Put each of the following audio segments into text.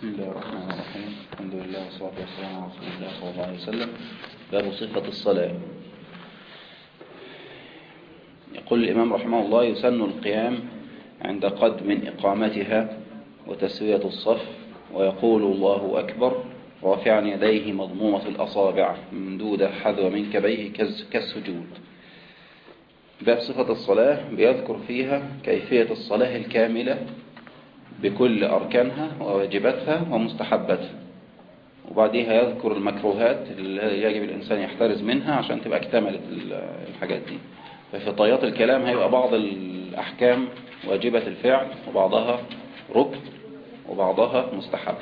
بسم الله الرحمن الرحيم. الحمد لله والصلاة والسلام على رسول الله صلى الله عليه وسلم. باب صفة الصلاة. يقول الإمام رحمه الله يسن القيام عند قد من إقامتها وتسوية الصف ويقول الله أكبر رافعا يديه مضمومة الأصابع ممدودة حذو منكبيه كالسجود. باب صفة الصلاة بيذكر فيها كيفية الصلاة الكاملة بكل أركانها وواجباتها ومستحباتها. وبعديها يذكر المكروهات اللي يجب الإنسان يحترز منها عشان تبقى اكتملت الحاجات دي. ففي طيات الكلام هيبقى بعض الأحكام واجبة الفعل وبعضها ركن وبعضها مستحب.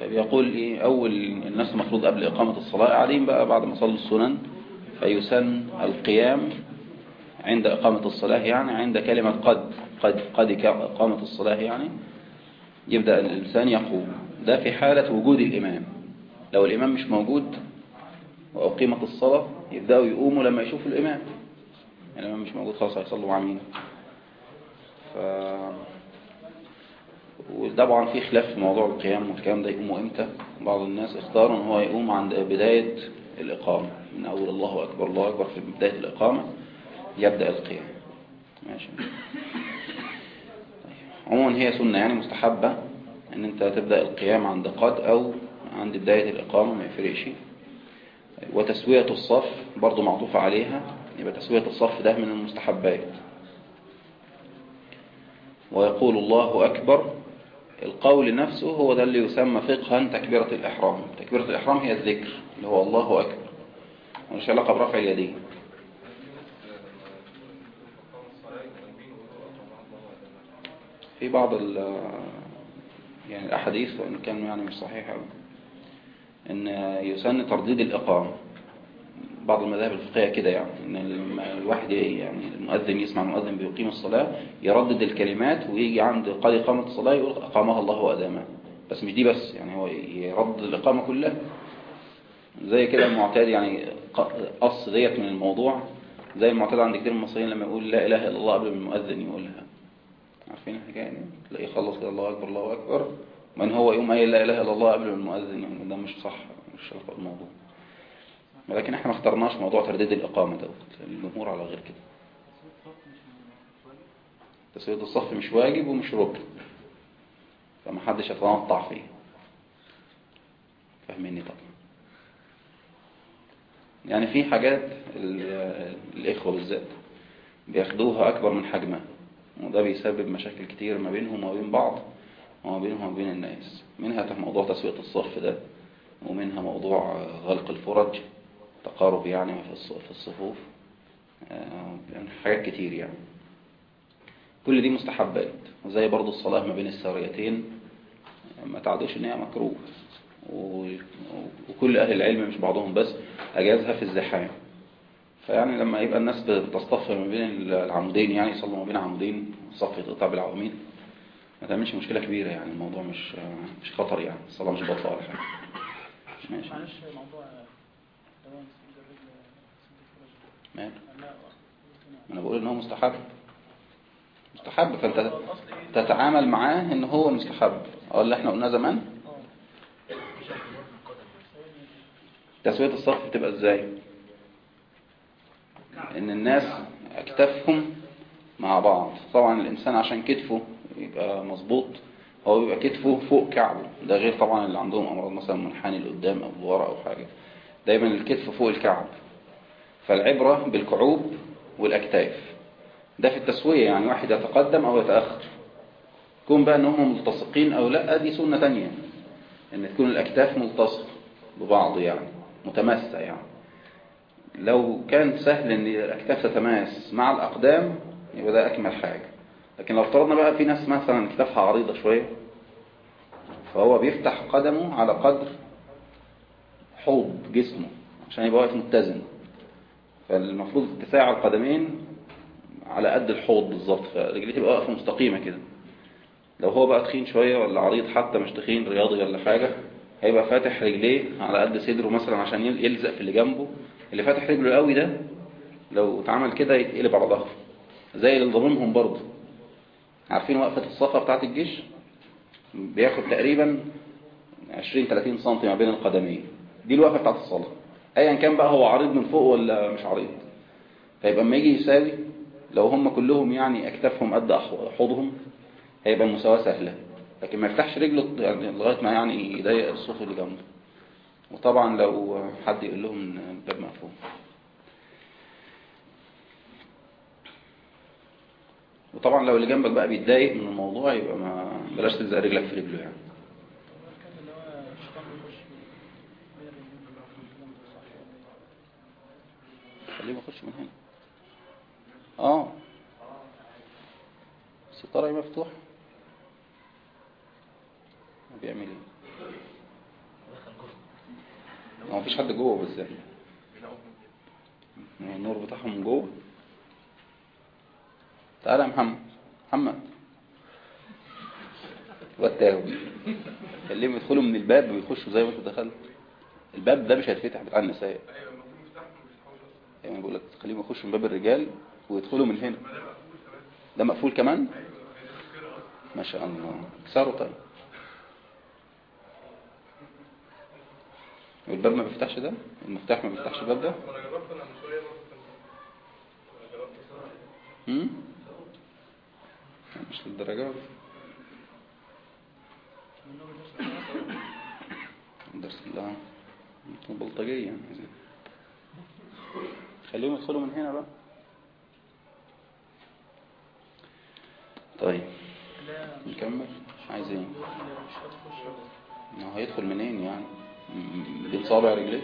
فبيقول إيه؟ أول الناس المفروض قبل إقامة الصلاة قاعدين بقى بعد ما صلوا السنن فيسن القيام عند إقامة الصلاة يعني عند كلمة قد قد قد إقامة الصلاة يعني يبدأ الإنسان يقوم. ده في حالة وجود الإمام. لو الإمام مش موجود وأقيمت الصلاة يبدأوا يقوموا لما يشوفوا الإمام. يعني الإمام مش موجود خلاص هيصلوا مع مين؟ ف... وطبعا في خلاف في موضوع القيام والكلام ده يقوموا إمتى؟ بعض الناس اختاروا إن هو يقوم عند بداية الإقامة. من أول الله أكبر الله أكبر في بداية الإقامة. يبدأ القيام. ماشي. عموما هي سنة يعني مستحبة إن أنت تبدأ القيام عند قد أو عند بداية الإقامة ما يفرقش. وتسوية الصف برضو معطوف عليها. يبقى تسوية الصف ده من المستحبات. ويقول الله أكبر القول نفسه هو ده اللي يسمى فقها تكبيرة الإحرام. تكبيرة الإحرام هي الذكر اللي هو الله أكبر. مش علاقة برفع اليدين. في بعض ال يعني الأحاديث وإن كان يعني مش صحيحة إن يسن ترديد الإقامة. بعض المذاهب الفقهية كده يعني. إن الواحد يعني المؤذن يسمع المؤذن بيقيم الصلاة يردد الكلمات ويجي عند قال إقامة الصلاة يقول أقامها الله وأدامها بس مش دي بس يعني هو يرد الإقامة كلها. زي كده المعتاد يعني قص ديت من الموضوع. زي المعتاد عند كتير من المصريين لما يقول لا إله إلا الله قبل المؤذن يقولها. عارفين الحكاية دي؟ تلاقيه خلص الله أكبر الله أكبر. من هو؟ يوم قايل لا إله إلا الله قبل المؤذن. يعني ده مش صح مش الموضوع. ولكن إحنا ما اخترناش موضوع ترديد الإقامة دوت الجمهور على غير كده. تسوية الصف مش واجب ومش ركن. فما حدش يتنطع فيه. فاهميني طبعا. يعني في حاجات الإخوة بالذات بياخدوها أكبر من حجمها. وده بيسبب مشاكل كتير ما بينهم وما بين بعض وما بينهم وما بين الناس. منها موضوع تسوية الصف ده ومنها موضوع غلق الفرج تقارب يعني في الصفوف يعني حاجات كتير يعني. كل دي مستحبات وزي برضو الصلاة ما بين الساريتين ما تعدوش إن هي مكروه. وكل أهل العلم مش بعضهم بس أجازها في الزحام. فيعني لما يبقى الناس بتصطف ما بين العمودين يعني يصلوا ما بين عمودين الصف يتقطع بالعواميد ما تعملش مشكلة كبيرة يعني الموضوع مش مش خطر يعني الصلاة مش بطلة ولا حاجة. ماشي. معلش موضوع ماله؟ ما أنا بقول إن هو مستحب. مستحب. فأنت تتعامل معاه إن هو مستحب. أه اللي إحنا قلناه زمان. تسوية الصف بتبقى إزاي؟ ان الناس اكتافهم مع بعض. طبعا الإنسان عشان كتفه يبقى مظبوط هو بيبقى كتفه فوق كعبه. ده غير طبعا اللي عندهم أمراض مثلا منحني لقدام أو لورا أو حاجة. دايما الكتف فوق الكعب. فالعبرة بالكعوب والأكتاف. ده في التسوية يعني واحد يتقدم أو يتأخر. يكون بقى إنهم ملتصقين أو لأ دي سنة تانية. إن تكون الأكتاف ملتصقة ببعض يعني متماسة يعني. لو كان سهل إن الاكتاف تتماس مع الأقدام يبقى ده أكمل حاجة. لكن لو افترضنا بقى في ناس مثلا كتافها عريضة شوية فهو بيفتح قدمه على قدر حوض جسمه عشان يبقى واقف متزن. فالمفروض اتساع القدمين على قد الحوض بالظبط فرجليه تبقى واقفة مستقيمة كده. لو هو بقى تخين شوية ولا عريض حتى مش تخين رياضي ولا حاجة هيبقى فاتح رجليه على قد صدره مثلا عشان يلزق في اللي جنبه. اللي فاتح رجله قوي ده لو اتعمل كده يتقلب على ظهره. زي اللي ضممهم برضه. عارفين وقفة الصفا بتاعت الجيش؟ بياخد تقريبا 20 30 سم ما بين القدمين. دي الوقفة بتاعت الصلاة. ايا كان بقى هو عريض من فوق ولا مش عريض. فيبقى اما يجي يساوي لو هم كلهم يعني اكتافهم قد حوضهم هيبقى المساواة سهلة. لكن ما يفتحش رجله يعني لغاية ما يعني يضايق الصوت اللي جنبه. وطبعا لو حد يقول لهم الباب مقفول. وطبعا لو اللي جنبك بقى بيتضايق من الموضوع يبقى ما بلاش تلزق رجلك في رجله يعني. خليه يخش من هنا. آه. الستاره مفتوح. بيعمل إيه؟ ما فيش حد جوه بالذات. النور بتاعهم من جوه. تعالى يا محمد. محمد. والتاهو خليهم يدخلوا من الباب ويخشوا زي ما انت دخلت. الباب ده مش هيتفتح بتاع النساء. يعني بقول لك خليهم يخشوا من باب الرجال ويدخلوا من هنا. ده مقفول كمان. ما شاء الله. كسروا طيب. والباب ما بيفتحش ده؟ المفتاح ما بيفتحش الباب ده؟ امم مش للدرجة دي. درس الله بلطجية يعني. خليهم يدخلوا من هنا بقى. طيب. نكمل. عايزين ما هو هيدخل منين يعني؟ بين صابع رجليه.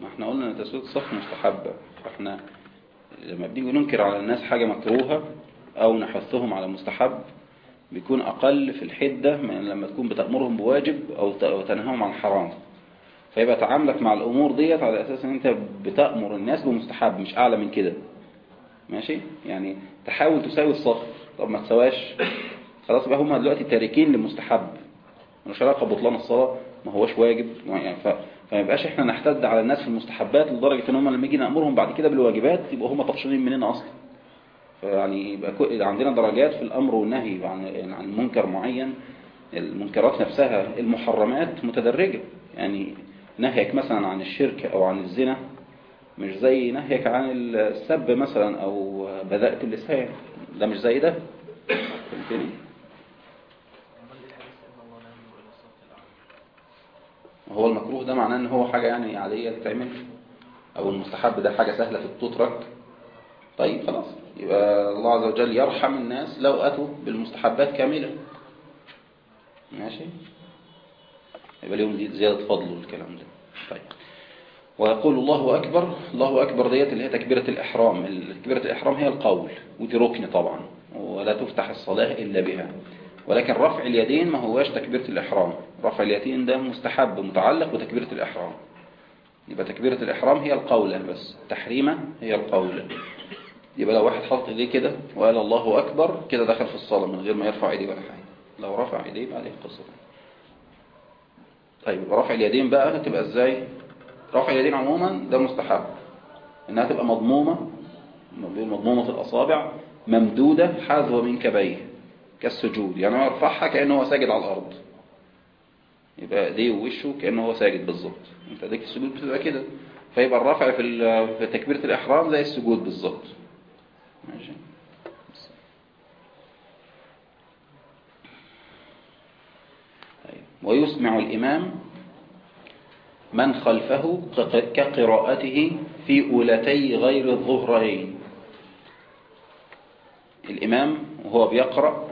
ما إحنا قلنا إن تسوية الصف مستحبة. فاحنا لما بنيجي ننكر على الناس حاجة مكروهة أو نحثهم على مستحب بيكون أقل في الحدة من لما تكون بتأمرهم بواجب أو تنهاهم عن حرام. فيبقى تعاملك مع الأمور ديت على أساس إن أنت بتأمر الناس بمستحب مش أعلى من كده. ماشي؟ يعني تحاول تساوي الصف. طب ما تسواش خلاص بقى هم دلوقتي تاركين للمستحب مش علاقة ببطلان الصلاة. ما هوش واجب. يعني ف... فما يبقاش إحنا نحتد على الناس في المستحبات لدرجة إن هم لما يجي نأمرهم بعد كده بالواجبات يبقوا هم طفشانين مننا أصلا. فيعني يبقى عندنا درجات في الأمر والنهي عن عن منكر معين. المنكرات نفسها المحرمات متدرجة. يعني نهيك مثلا عن الشرك أو عن الزنا مش زي نهيك عن السب مثلا أو بذاءة اللسان. ده مش زي ده؟ فهمتني؟ هو المكروه ده معناه إن هو حاجة يعني عادية تتعمل؟ أو المستحب ده حاجة سهلة تترك؟ طيب خلاص يبقى الله عز وجل يرحم الناس لو أتوا بالمستحبات كاملة. ماشي؟ يبقى ليهم زيادة فضل والكلام ده. طيب. ويقول الله أكبر الله أكبر ديت اللي هي تكبيرة الإحرام. تكبيرة الإحرام هي القول ودي ركن طبعا ولا تفتح الصلاة إلا بها. ولكن رفع اليدين ما هواش تكبيرة الإحرام. رفع اليدين ده مستحب متعلق بتكبيرة الإحرام. يبقى تكبيرة الإحرام هي القولة بس. تحريمة هي القولة يبقى لو واحد حط إيديه كده وقال الله أكبر كده دخل في الصلاة من غير ما يرفع إيديه ولا حاجة. لو رفع إيديه يبقى عليه قصة. طيب رفع اليدين بقى هتبقى إزاي؟ رفع اليدين عموما ده مستحب إنها تبقى مضمومة مضمومة الأصابع ممدودة حاذوة من كبيه كالسجود يعني هو يرفعها كأنه هو ساجد على الأرض. يبقى إيديه ووشه كأنه هو ساجد بالظبط. أنت ديك السجود بتبقى كده. فيبقى الرفع في تكبيرة الإحرام زي السجود بالظبط. ماشي. ويسمع الإمام من خلفه كقراءته في أولتي غير الظهرين. الإمام وهو بيقرأ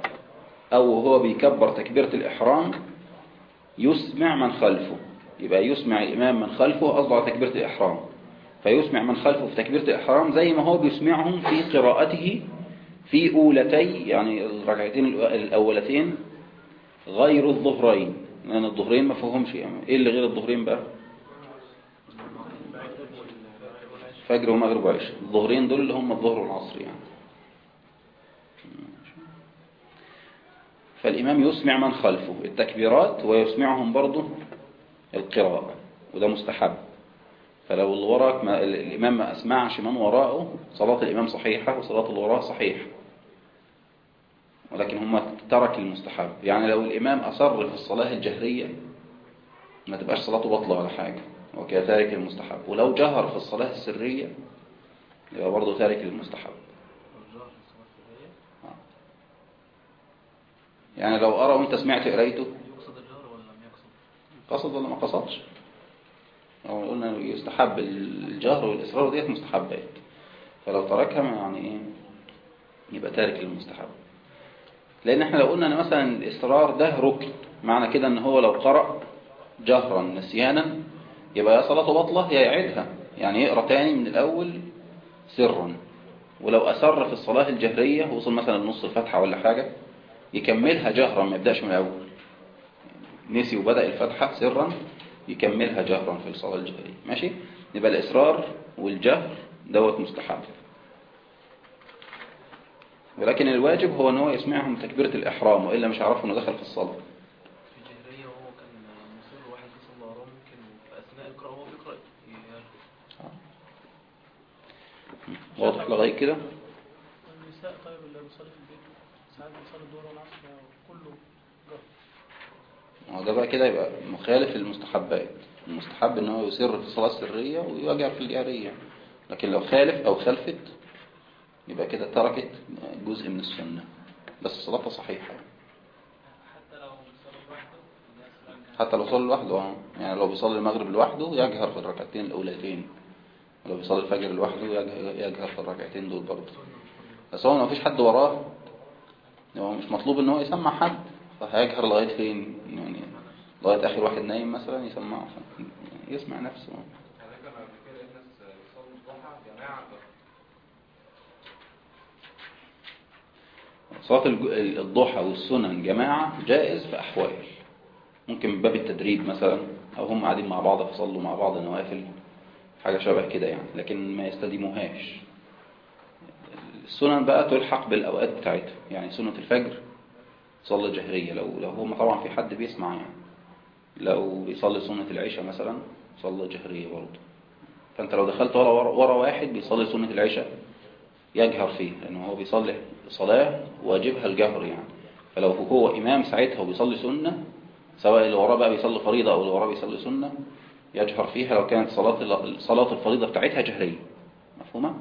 أو وهو بيكبر تكبيرة الإحرام يسمع من خلفه. يبقى يسمع الإمام من خلفه أصدع تكبيرة الإحرام. فيسمع من خلفه في تكبيرة الإحرام زي ما هو بيسمعهم في قراءته في أولتي يعني الركعتين الأولتين غير الظهرين. لأن الظهرين ما فيهمش يعني. إيه اللي غير الظهرين بقى؟ فجر ومغرب وعشاء. الظهرين دول اللي هم الظهر والعصر يعني. فالإمام يسمع من خلفه. التكبيرات ويسمعهم برضه القراءة. وده مستحب. فلو اللي وراك ما الإمام ما أسمعش من وراءه صلاة الإمام صحيحة وصلاة اللي وراه صحيحة. ولكن هم ترك المستحب. يعني لو الإمام أصر في الصلاة الجهرية ما تبقاش صلاته بطلة ولا حاجة. وكذا تارك المستحب. ولو جهر في الصلاة السرية يبقى برضه تارك المستحب. يعني لو أرى وأنت سمعت قرايته. يقصد الجهر ولا لم يقصد؟ قصد ولا ما قصدش؟ لو قلنا يستحب الجهر والإصرار ديت مستحبات. فلو تركها يعني إيه؟ يبقى تارك للمستحب لأن إحنا لو قلنا إن مثلا الإصرار ده ركن معنى كده إن هو لو قرأ جهرا نسيانا يبقى يا صلاته بطلة يعيدها. يعني يقرأ تاني من الأول سرا. ولو أسر في الصلاة الجهرية وصل مثلا لنص الفتحة ولا حاجة يكملها جهرا ما يبدأش من الأول. نسي وبدأ الفتحة سرا يكملها جهرا في الصلاة الجهرية. ماشي؟ يبقى الإصرار والجهر دوت مستحب. ولكن الواجب هو إن هو يسمعهم تكبيرة الإحرام وإلا مش هيعرفوا إنه دخل في الصلاة. واضح. لغاية كده؟ النساء طيب اللي بيصلي في البيت ساعات بيصلي الظهر والعصر كله جهر. ده بقى كده يبقى مخالف للمستحبات. المستحب إن هو يسر في الصلاة السرية ويواجه في الجهرية لكن لو خالف أو خلفت يبقى كده تركت جزء من السنة بس صلاتها صحيحة. حتى لو لو صلى لوحده آه. يعني لو بيصلي المغرب لوحده يجهر في الركعتين الأولتين ولو بيصلي الفجر لوحده يجهر, يجهر في الركعتين دول برضه. بس هو ما فيش حد وراه. هو مش مطلوب إن هو يسمع حد. فهيجهر لغاية فين؟ يعني لغاية آخر واحد نايم مثلا يسمعه يسمع نفسه يعني كان قبل كده الناس بيصلوا الضحى جماعة صلاة الضحى والسنن جماعة جائز في أحوال. ممكن من باب التدريب مثلا أو هم قاعدين مع بعض فصلوا مع بعض نوافل حاجة شبه كده يعني لكن ما يستديموهاش. السنن بقى تلحق بالأوقات بتاعتها. يعني سنة الفجر صلى جهرية. لو لو هم طبعا في حد بيسمع يعني. لو بيصلي سنة العشاء مثلا صلى جهرية برضه. فأنت لو دخلت ورا, ورا, ورا واحد بيصلي سنة العشاء يجهر فيه لأنه هو بيصلي صلاة واجبها الجهر يعني. فلو هو إمام ساعتها وبيصلي سنة سواء اللي وراه بقى بيصلي فريضة أو اللي وراه بيصلي سنة يجهر فيها لو كانت صلاة صلاة الفريضة بتاعتها جهرية. مفهومة؟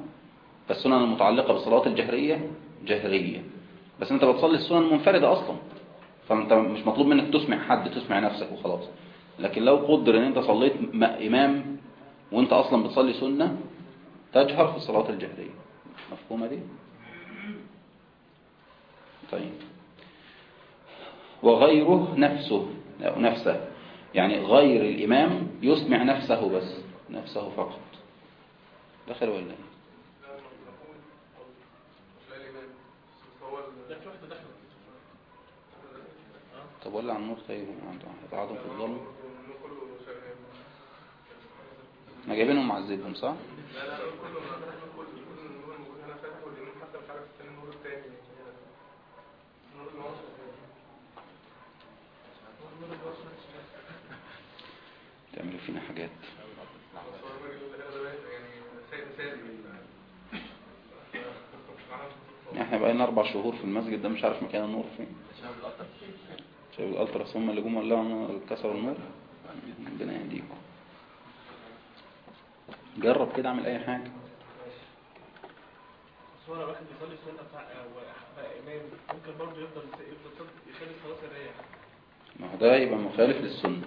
فالسنن المتعلقة بالصلاة الجهرية جهرية. بس أنت بتصلي السنن منفردة أصلا فأنت مش مطلوب منك تسمع حد تسمع نفسك وخلاص. لكن لو قدر أن أنت صليت إمام وأنت أصلا بتصلي سنة تجهر في الصلاة الجهرية. مفهومة دي؟ طيب وغيره نفسه نفسه يعني غير الإمام يسمع نفسه بس نفسه فقط دخل ولا إيه؟ طب ولع النور طيب هتقعدوا في الظلم ما جايبينهم معذبهم صح؟ تعملوا فينا حاجات. إحنا بقينا أربع شهور في المسجد ده مش عارف مكان النور فين. شايف الألتراس؟ هم اللي جم ولعوا كسروا النور ربنا يهديكم. جرب كده اعمل أي حاجة. ممكن برضه يفضل ما هو ده يبقى مخالف للسنة.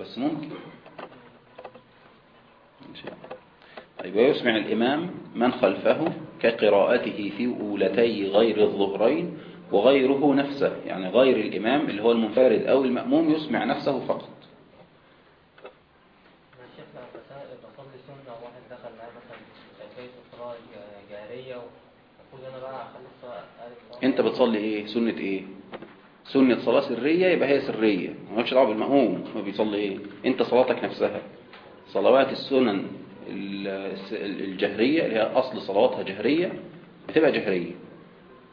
بس ممكن. إن شاء الله طيب ويسمع الإمام من خلفه كقراءته في أولتي غير الظهرين وغيره نفسه. يعني غير الإمام اللي هو المنفرد أو المأموم يسمع نفسه فقط أنا شيخنا بس- بصلي سنة واحد دخل معايا مثلا كيفية الصلاة ج- جارية المفروض أنا بقى أخلي الصلاة أعرف أنت بتصلي إيه سنة إيه؟ سنة صلاة سرية يبقى هي سرية. مالكش دعوة بالمأموم. ما بيصلي إيه؟ أنت صلاتك نفسها. صلوات السنن ال- الس- الجهرية اللي هي أصل صلواتها جهرية بتبقى جهرية.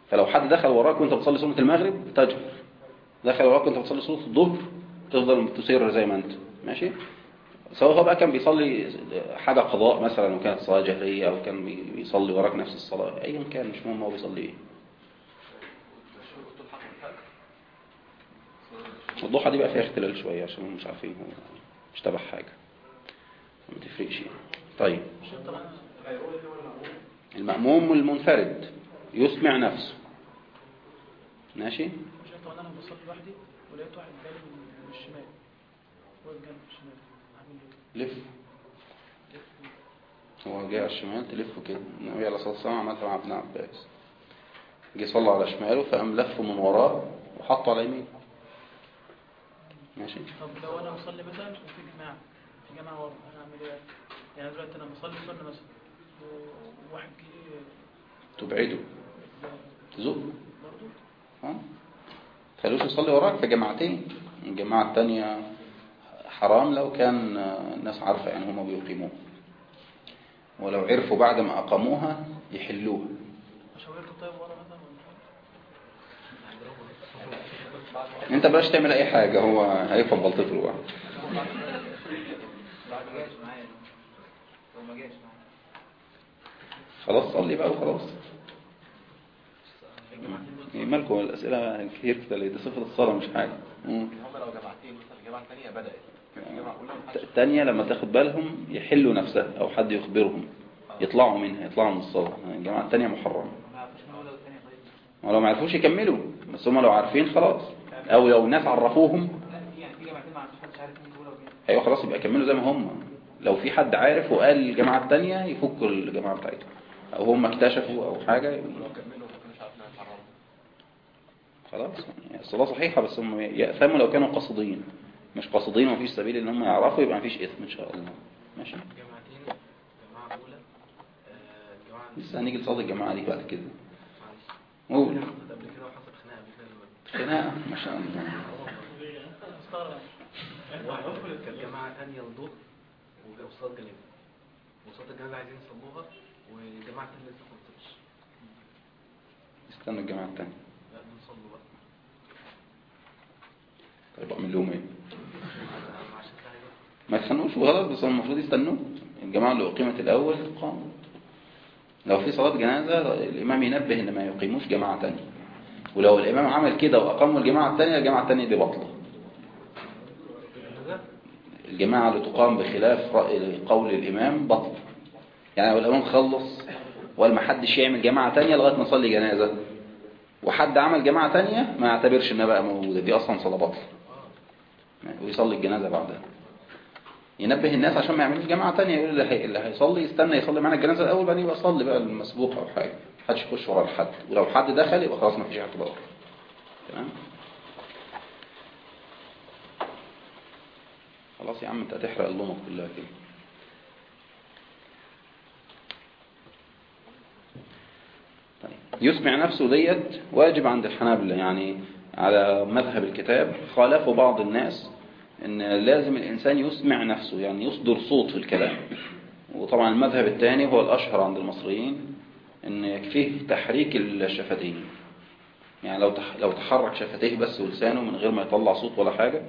فلو حد دخل وراك وأنت بتصلي سنة المغرب تجهر. دخل وراك انت بتصلي صلاة الظهر تفضل تسير زي ما أنت. ماشي؟ سواء هو بقى كان بيصلي حاجة قضاء مثلا وكانت صلاة جهرية أو كان بي- بيصلي وراك نفس الصلاة. ايا كان مش مهم هو بيصلي إيه. الضحى دي بقى فيها اختلال شوية عشان مش عارفين مش تبع حاجة. ما تفرقش يعني. طيب. المأموم المنفرد يسمع نفسه. ماشي؟ لف. هو جاي على الشمال تلفه كده النبي عليه الصلاة والسلام عملها مع ابن عباس. جه صلى على شماله فقام لفه من وراه وحطه على يمينه. ماشي. طب لو أنا بصلي مثلا وفي جماعة في جماعة ورا أنا اعمل إيه؟ يعني دلوقتي أنا بصلي سنة مثلا. وواحد جه تبعده تزق برضه ها؟ تخلوش يصلي وراك في جماعتين. الجماعة التانية حرام لو كان الناس عارفة يعني هما بيقيموها ولو عرفوا بعد ما أقاموها يحلوها اشاورته طيب ورا مثلا ولا حاجة انت بلاش تعمل اي حاجة هو هيفهم غلطته لوحده لو خلاص صلي بقى وخلاص. إيه مالكم الأسئلة كتير كده ليه؟ دي صفة الصلاة مش حاجة. هم لو مثلا الجماعه الثانية التانية لما تاخد بالهم يحلوا نفسها أو حد يخبرهم يطلعوا منها يطلعوا من الصلاة. الجماعة التانية محرمة. ما ولو ما عرفوش يكملوا بس هم لو عارفين خلاص. أو لو الناس عرفوهم. أيوة خلاص يبقى كملوا زي ما هم. لو في حد عارف وقال الجماعة التانية يفكوا الجماعة بتاعتهم. أو هم اكتشفوا أو حاجة خلاص يعني الصلاة صحيحة بس هم يأثموا لو كانوا قاصدين. مش قاصدين ومفيش سبيل إن هم يعرفوا يبقى مفيش إثم إن شاء الله. ماشي؟ جماعتين آه، لسه هنيجي لصلاة الجماعة دي بعد كده. قول حصلت قبل كده وحصل خناقة خناقة ما شاء الله. الجنازة عايزين يصلوها والجماعة ما استنوا الجماعة التانية. لا بنصلوا بقى طيب أعمل لهم إيه؟ ما يستنوش وخلاص بس المفروض يستنوا الجماعة اللي أقيمت الأول قاموا. لو في صلاة جنازة الإمام ينبه إن ما يقيموش جماعة تانية. ولو الإمام عمل كده وأقاموا الجماعة التانية الجماعة التانية دي بطلة الجماعة اللي تقام بخلاف رأي قول الإمام بطل يعني لو الإمام خلص وقال ما حدش يعمل جماعة تانية لغاية ما نصلي جنازة وحد عمل جماعة تانية ما يعتبرش إنها بقى موجودة. دي أصلا صلاة بطل ويصلي الجنازة بعدها. ينبه الناس عشان ما يعملوش جماعة تانية يقول اللي, هي... اللي هيصلي يستنى يصلي معانا الجنازة الأول بعدين يبقى يصلي بقى المسبوق أو حاجة. محدش يخش ورا الحد. ولو حد دخل يبقى خلاص ما فيش اعتبار. تمام؟ خلاص يا عم انت هتحرق اللمض كلها كده. طيب. يسمع نفسه ديت واجب عند الحنابلة يعني على مذهب الكتاب. خالفوا بعض الناس إن لازم الإنسان يسمع نفسه يعني يصدر صوت في الكلام. وطبعا المذهب الثاني هو الأشهر عند المصريين. إن يكفيه تحريك الشفتين. يعني لو لو تحرك شفتيه بس ولسانه من غير ما يطلع صوت ولا حاجة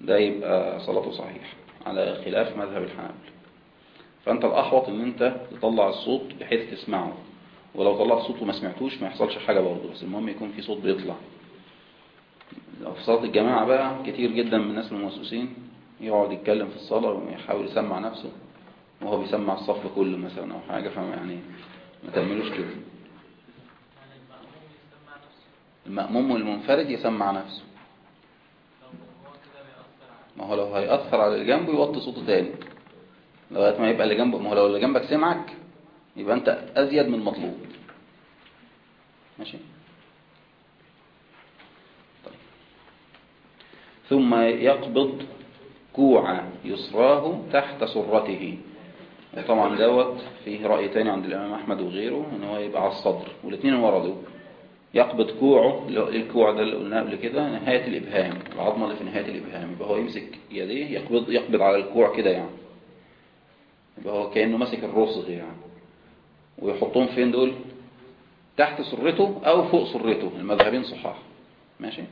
ده يبقى صلاته صحيح على خلاف مذهب الحنابلة. فأنت الأحوط إن أنت تطلع الصوت بحيث تسمعه. ولو طلعت صوت وما سمعتوش ما يحصلش حاجة برضه. بس المهم يكون في صوت بيطلع. في صلاة الجماعة بقى كتير جدا من الناس الموسوسين يقعد يتكلم في الصلاة ويحاول يسمع نفسه. وهو بيسمع الصف كله مثلا أو حاجة فما يعني ما تعملوش كده. المأموم والمنفرد يسمع نفسه. ما هو لو هيأثر على اللي جنبه يوطي صوته تاني. لغاية ما يبقى اللي جنبه ما هو لو اللي جنبك سمعك يبقى أنت أزيد من المطلوب ماشي؟ طيب. ثم يقبض كوع يسراه تحت سرته. وطبعا دوت فيه رأي تاني عند الإمام أحمد وغيره إن هو يبقى على الصدر والاثنين وردوا يقبض كوعه إيه الكوع ده اللي قلناه قبل كده؟ نهاية الإبهام العظمة اللي في نهاية الإبهام. يبقى هو يمسك يديه يقبض يقبض على الكوع كده يعني. يبقى هو كأنه ماسك الرصغ يعني. ويحطهم فين دول؟ تحت سرته أو فوق سرته. المذهبين صحاح. ماشي؟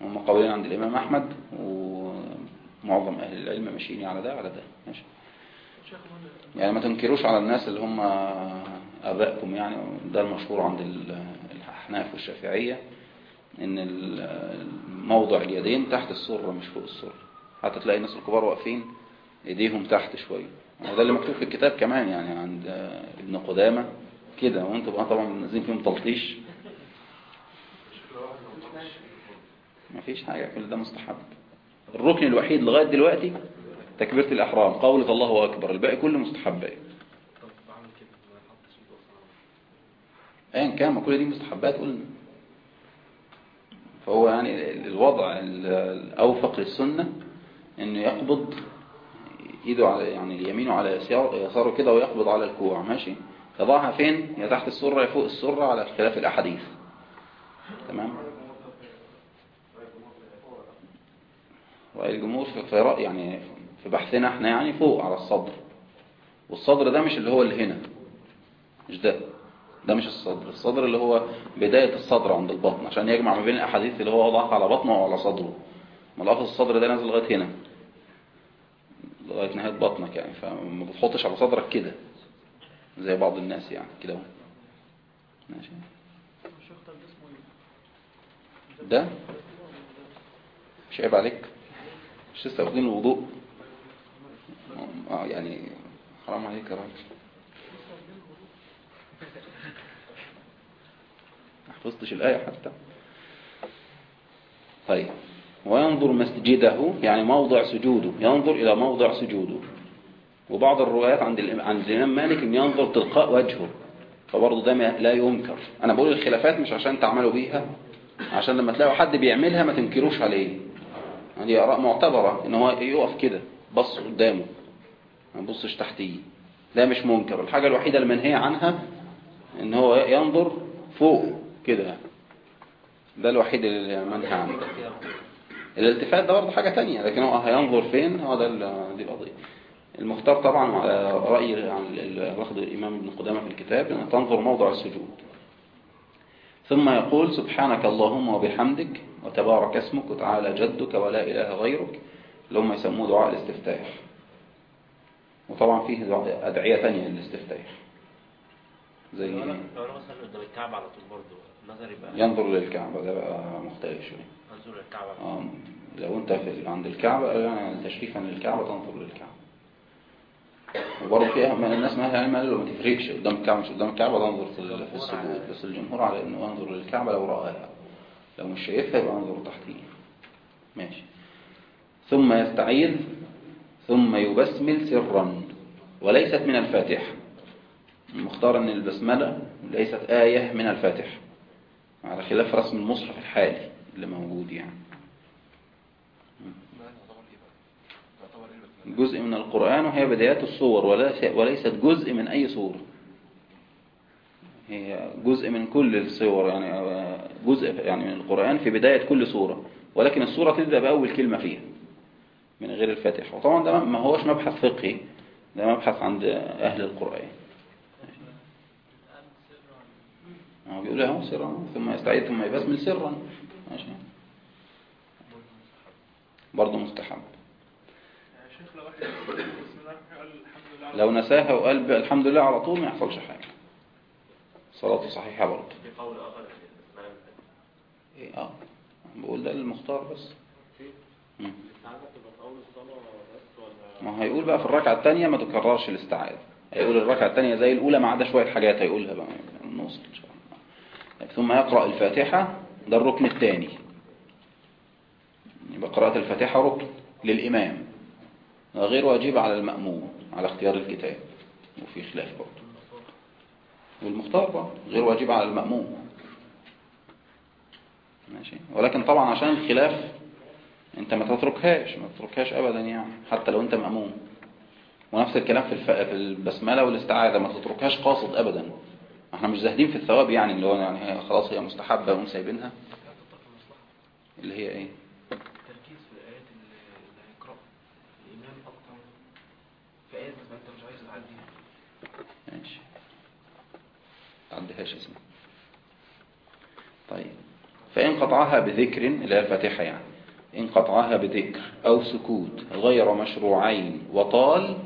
هم قولين عند الإمام أحمد ومعظم أهل العلم ماشيين على ده على ده. ماشي؟ يعني ما تنكروش على الناس اللي هم آبائكم يعني ده المشهور عند ال- الأحناف والشافعية إن موضع اليدين تحت السرة مش فوق السرة حتى تلاقي الناس الكبار واقفين إيديهم تحت شوية. وده اللي مكتوب في الكتاب كمان يعني عند ابن قدامة كده. وأنتوا بقى طبعا نازلين فيهم تلطيش. مفيش حاجة كل ده مستحب. الركن الوحيد لغاية دلوقتي تكبيرة الإحرام قولة الله أكبر الباقي كله مستحبات. ايا كان ما كل دي مستحبات قلنا. فهو يعني ال- الوضع ال- الأوفق للسنة إنه يقبض إيده على يعني يمينه على يسار- يساره كده ويقبض على الكوع ماشي؟ يضعها فين؟ يا تحت السرة يا فوق السرة على اختلاف الأحاديث. تمام؟ رأي الجمهور في رأي يعني في بحثنا إحنا يعني فوق على الصدر. والصدر ده مش اللي هو اللي هنا. مش ده. ده مش الصدر. الصدر اللي هو بداية الصدر عند البطن عشان يجمع ما بين الأحاديث اللي هو وضعها على بطنه وعلى صدره. ملافظ الصدر ده نازل لغاية هنا. لغاية نهاية بطنك يعني فما بتحطش على صدرك كده. زي بعض الناس يعني كده. ماشي؟ ده؟ مش عيب عليك. مش لسه واخدين الوضوء. آه يعني حرام عليك يا راجل. ما حفظتش الآية حتى. طيب. وينظر مسجده يعني موضع سجوده ينظر إلى موضع سجوده. وبعض الروايات عند عند الإمام مالك إن ينظر تلقاء وجهه. فبرضه ده لا ينكر. أنا بقول الخلافات مش عشان تعملوا بيها عشان لما تلاقوا حد بيعملها ما تنكروش عليه. يعني آراء معتبرة إن هو يقف كده بص قدامه. ما يبصش تحتيه. ده مش منكر. الحاجة الوحيدة المنهية عنها إن هو ينظر فوق كده. ده الوحيد اللي منهى عنه. الالتفات ده برضه حاجة تانية لكن هو هينظر فين؟ هو ده دي القضية. المختار طبعا على رأي عن ال- واخد الإمام ابن قدامة في الكتاب أن تنظر موضع السجود. ثم يقول سبحانك اللهم وبحمدك وتبارك اسمك وتعالى جدك ولا إله غيرك اللي هم يسموه دعاء الاستفتاح. وطبعا فيه أدعية تانية للاستفتاح زي لو أنا مثلا قدام الكعبة على طول برضه نظري بقى؟ ينظر للكعبة ده بقى مختلف شوية. انظر للكعبة آه، لو أنت في عند الكعبة يعني تشريفا للكعبة تنظر للكعبة. وبرضه فيها ما الناس ما يعني قالوا ما تفرقش قدام الكعبة مش قدام الكعبة تنظر في ال- في السجود بس الجمهور على إنه ينظر للكعبة لو رآها لو مش شايفها يبقى ينظر تحتيه ماشي. ثم يستعيذ ثم يبسمل سرا وليست من الفاتحة. المختار إن البسملة ليست آية من الفاتحة. على خلاف رسم المصحف الحالي اللي موجود يعني؟ جزء من القرآن وهي بدايات الصور وليس- وليست جزء من أي صورة هي جزء من كل الصور يعني آه، جزء يعني من القرآن في بداية كل سورة ولكن السورة تبدأ بأول كلمة فيها. من غير الفاتحة. وطبعا ده ما هوش مبحث فقهي ده مبحث عند أهل القرآن. هو بيقول أهو سرا ثم يستعيد ثم يبسمل سرا. ماشي. برضه مستحب. لو نساها وقال الحمد لله على طول ما يحصلش حاجة. صلاته صحيحة برضه. إيه آه. بقول ده المختار بس. مم. ما هيقول بقى في الركعة التانية ما تكررش الاستعاذة. هيقول الركعة التانية زي الأولى ما عدا شوية حاجات هيقولها بقى. الله. ثم يقرأ الفاتحة ده الركن الثاني يبقى قراءة الفاتحة ركن للإمام. غير واجب على المأموم على اختيار الكتاب. وفي خلاف برضه. والمختار برضه غير واجب على المأموم. ماشي؟ ولكن طبعا عشان الخلاف انت ما تتركهاش ما تتركهاش ابدا يعني حتى لو انت مأموم ونفس الكلام في الف... في البسملة والاستعاذة ما تتركهاش قاصد ابدا. إحنا مش زاهدين في الثواب يعني اللي هو يعني خلاص هي مستحبة وهم سايبينها. اللي هي إيه؟ التركيز في الآيات اللي هيقرأها الإمام أكتر. في آيات ما أنت مش عايز تعديها. ماشي. تعديهاش اسمها. طيب. فإن وإن قطعها بذكر اللي هي الفاتحة يعني. إن قطعها بذكر أو سكوت غير مشروعين وطال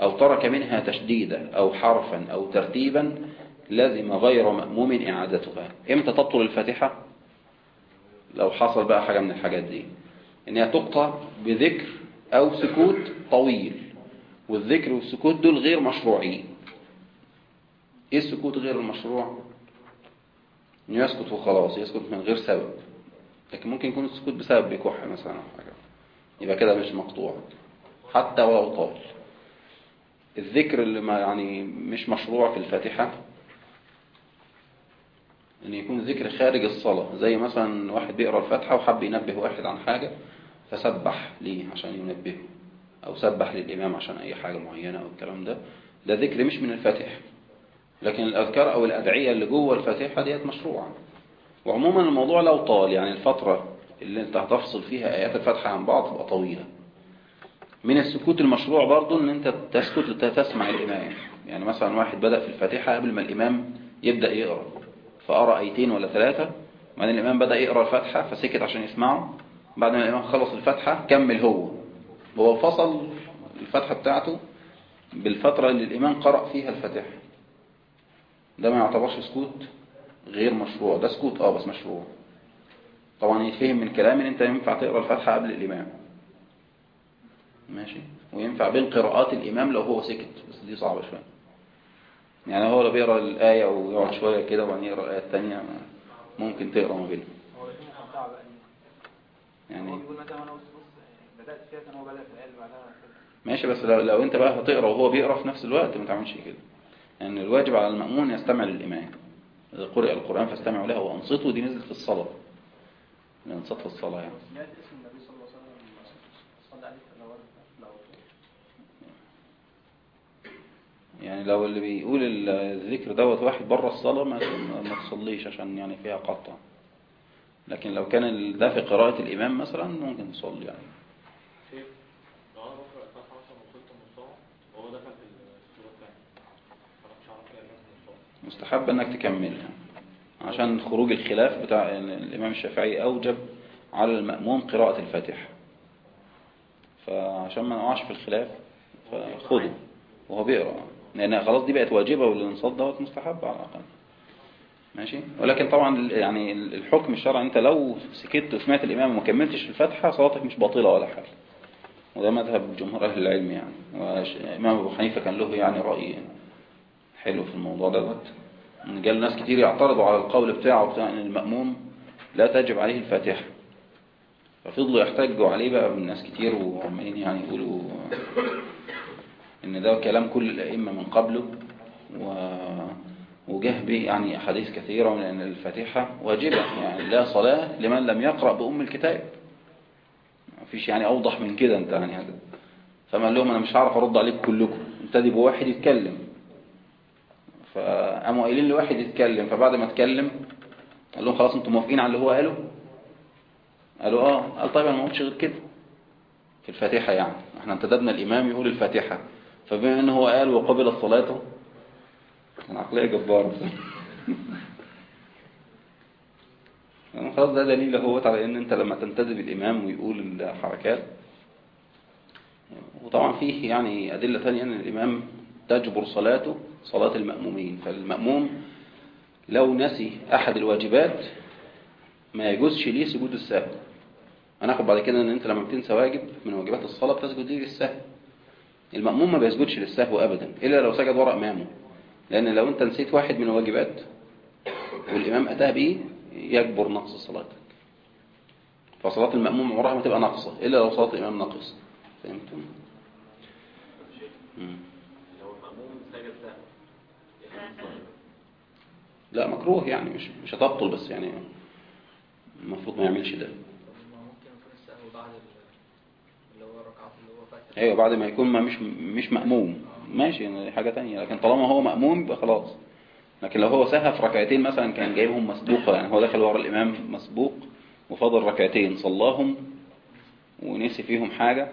أو ترك منها تشديدا أو حرفا أو ترتيبا لازم غير مأموم إعادتها. إمتى تبطل الفاتحة؟ لو حصل بقى حاجة من الحاجات دي. إنها تقطع بذكر أو سكوت طويل والذكر والسكوت دول غير مشروعين. إيه السكوت غير المشروع؟ إنه يسكت وخلاص يسكت من غير سبب. لكن ممكن يكون السكوت بسبب بكح مثلا أو حاجة. يبقى كده مش مقطوع. حتى ولو طال. الذكر اللي ما يعني مش مشروع في الفاتحة إن يكون ذكر خارج الصلاة. زي مثلا واحد بيقرأ الفاتحة وحب ينبه واحد عن حاجة فسبح ليه عشان ينبهه؟ أو سبح للإمام عشان أي حاجة معينة أو الكلام ده. ده ذكر مش من الفاتحة لكن الأذكار أو الأدعية اللي جوه الفاتحة ديت مشروعة. وعموما الموضوع لو طال يعني الفترة اللي انت هتفصل فيها آيات الفاتحة عن بعض تبقى طويلة. من السكوت المشروع برضو إن انت تسكت لتسمع الإمام. يعني مثلا واحد بدأ في الفاتحة قبل ما الإمام يبدأ يقرأ فقرأ آيتين ولا ثلاثة بعدين الإمام بدأ يقرأ الفاتحة فسكت عشان يسمعه. بعد ما الإمام خلص الفاتحة كمل هو. هو فصل الفاتحة بتاعته بالفترة اللي الإمام قرأ فيها الفاتحة. ده ما يعتبرش سكوت. غير مشروع. ده سكوت آه بس مشروع. طبعا يتفهم من كلامي إن أنت ينفع تقرأ الفاتحة قبل الإمام. ماشي؟ وينفع بين قراءات الإمام لو هو سكت بس دي صعبة شوية. يعني هو لو بيقرأ الآية ويقعد شوية كده وبعدين يقرأ الآية الثانية ممكن تقرأ ما بينهم. يعني ماشي بس لو, لو أنت بقى هتقرأ وهو بيقرأ في نفس الوقت ما تعملش كده. يعني الواجب على المأمون يستمع للإمام. قرئ القرآن فاستمعوا له وأنصتوا دي نزلت في الصلاة. الانصات في الصلاة يعني. في الأول لو يعني لو اللي بيقول ال- الذكر دوت واحد بره الصلاة ما ما تصليش عشان يعني فيها قطع. لكن لو كان ده في قراءة الإمام مثلا ممكن تصلي يعني شيخ لو أنا بقرا الفاتحه مثلا وصلت النصها وهو دخل في السوره الثانية أنا مش عارف إيه النصها مستحب إنك تكملها. عشان خروج الخلاف بتاع ال- الإمام الشافعي أوجب على المأموم قراءة الفاتحة. فعشان ما نقعش في الخلاف فخده وهو بيقرأ. لأن خلاص دي بقت واجبة والإنصات دوت مستحب على الأقل. ماشي؟ ولكن طبعا يعني ال- الحكم الشرعي أنت لو سكت وسمعت الإمام وما كملتش الفاتحة صلاتك مش باطلة ولا حاجة. وده مذهب جمهور أهل العلم يعني. وإمام أبو حنيفة كان له يعني رأي حلو في الموضوع دوت. جال ناس كتير يعترضوا على القول بتاعه بتاع إن المأموم لا تجب عليه الفاتحة. ففضلوا يحتجوا عليه بقى من ناس كتير وعمالين يعني يقولوا إن ده كلام كل الأئمة من قبله و وجه به يعني أحاديث كثيرة من أن الفاتحة واجبة يعني لا صلاة لمن لم يقرأ بأم الكتاب. مفيش يعني أوضح من كده أنت يعني فما قال لهم أنا مش هعرف أرد عليكم كلكم. انتدي بواحد يتكلم. فقاموا قايلين لواحد يتكلم فبعد ما اتكلم قال لهم خلاص أنتم موافقين على اللي هو قاله؟ قالوا آه. قال طيب أنا ما قلتش غير كده. في الفاتحة يعني. إحنا انتدبنا الإمام يقول الفاتحة. فبما إن هو قال وقبل الصلاة كان عقلية جبارة. يعني خلاص ده دليل اهوت على إن أنت لما تنتدب الإمام ويقول الحركات. وطبعا فيه يعني أدلة ثانية أن الإمام تجبر صلاته. صلاة المأمومين. فالمأموم لو نسي أحد الواجبات ما يجوزش ليه سجود السهو. هناخد بعد كده أن أنت لما بتنسى واجب من واجبات الصلاة بتسجد ليه للسهو. المأموم ما بيسجدش للسهو أبدا إلا لو سجد وراء إمامه لأن لو أنت نسيت واحد من الواجبات والإمام أتاه به يجبر نقص صلاتك. فصلاة المأموم عمرها ما تبقى ناقصة إلا لو صلاة الإمام ناقصة فهمتم؟ مم. لو المأموم سجد سهو يحب الصلاة لا مكروه يعني مش مش هتبطل بس يعني المفروض ما يعملش ده. أيوه بعد ما يكون ما مش مش مأموم. ماشي يعني حاجة تانية. لكن طالما هو مأموم يبقى خلاص. لكن لو هو سهى في ركعتين مثلا كان جايبهم مسبوقة يعني هو دخل ورا الإمام مسبوق وفضل ركعتين صلاهم ونسي فيهم حاجة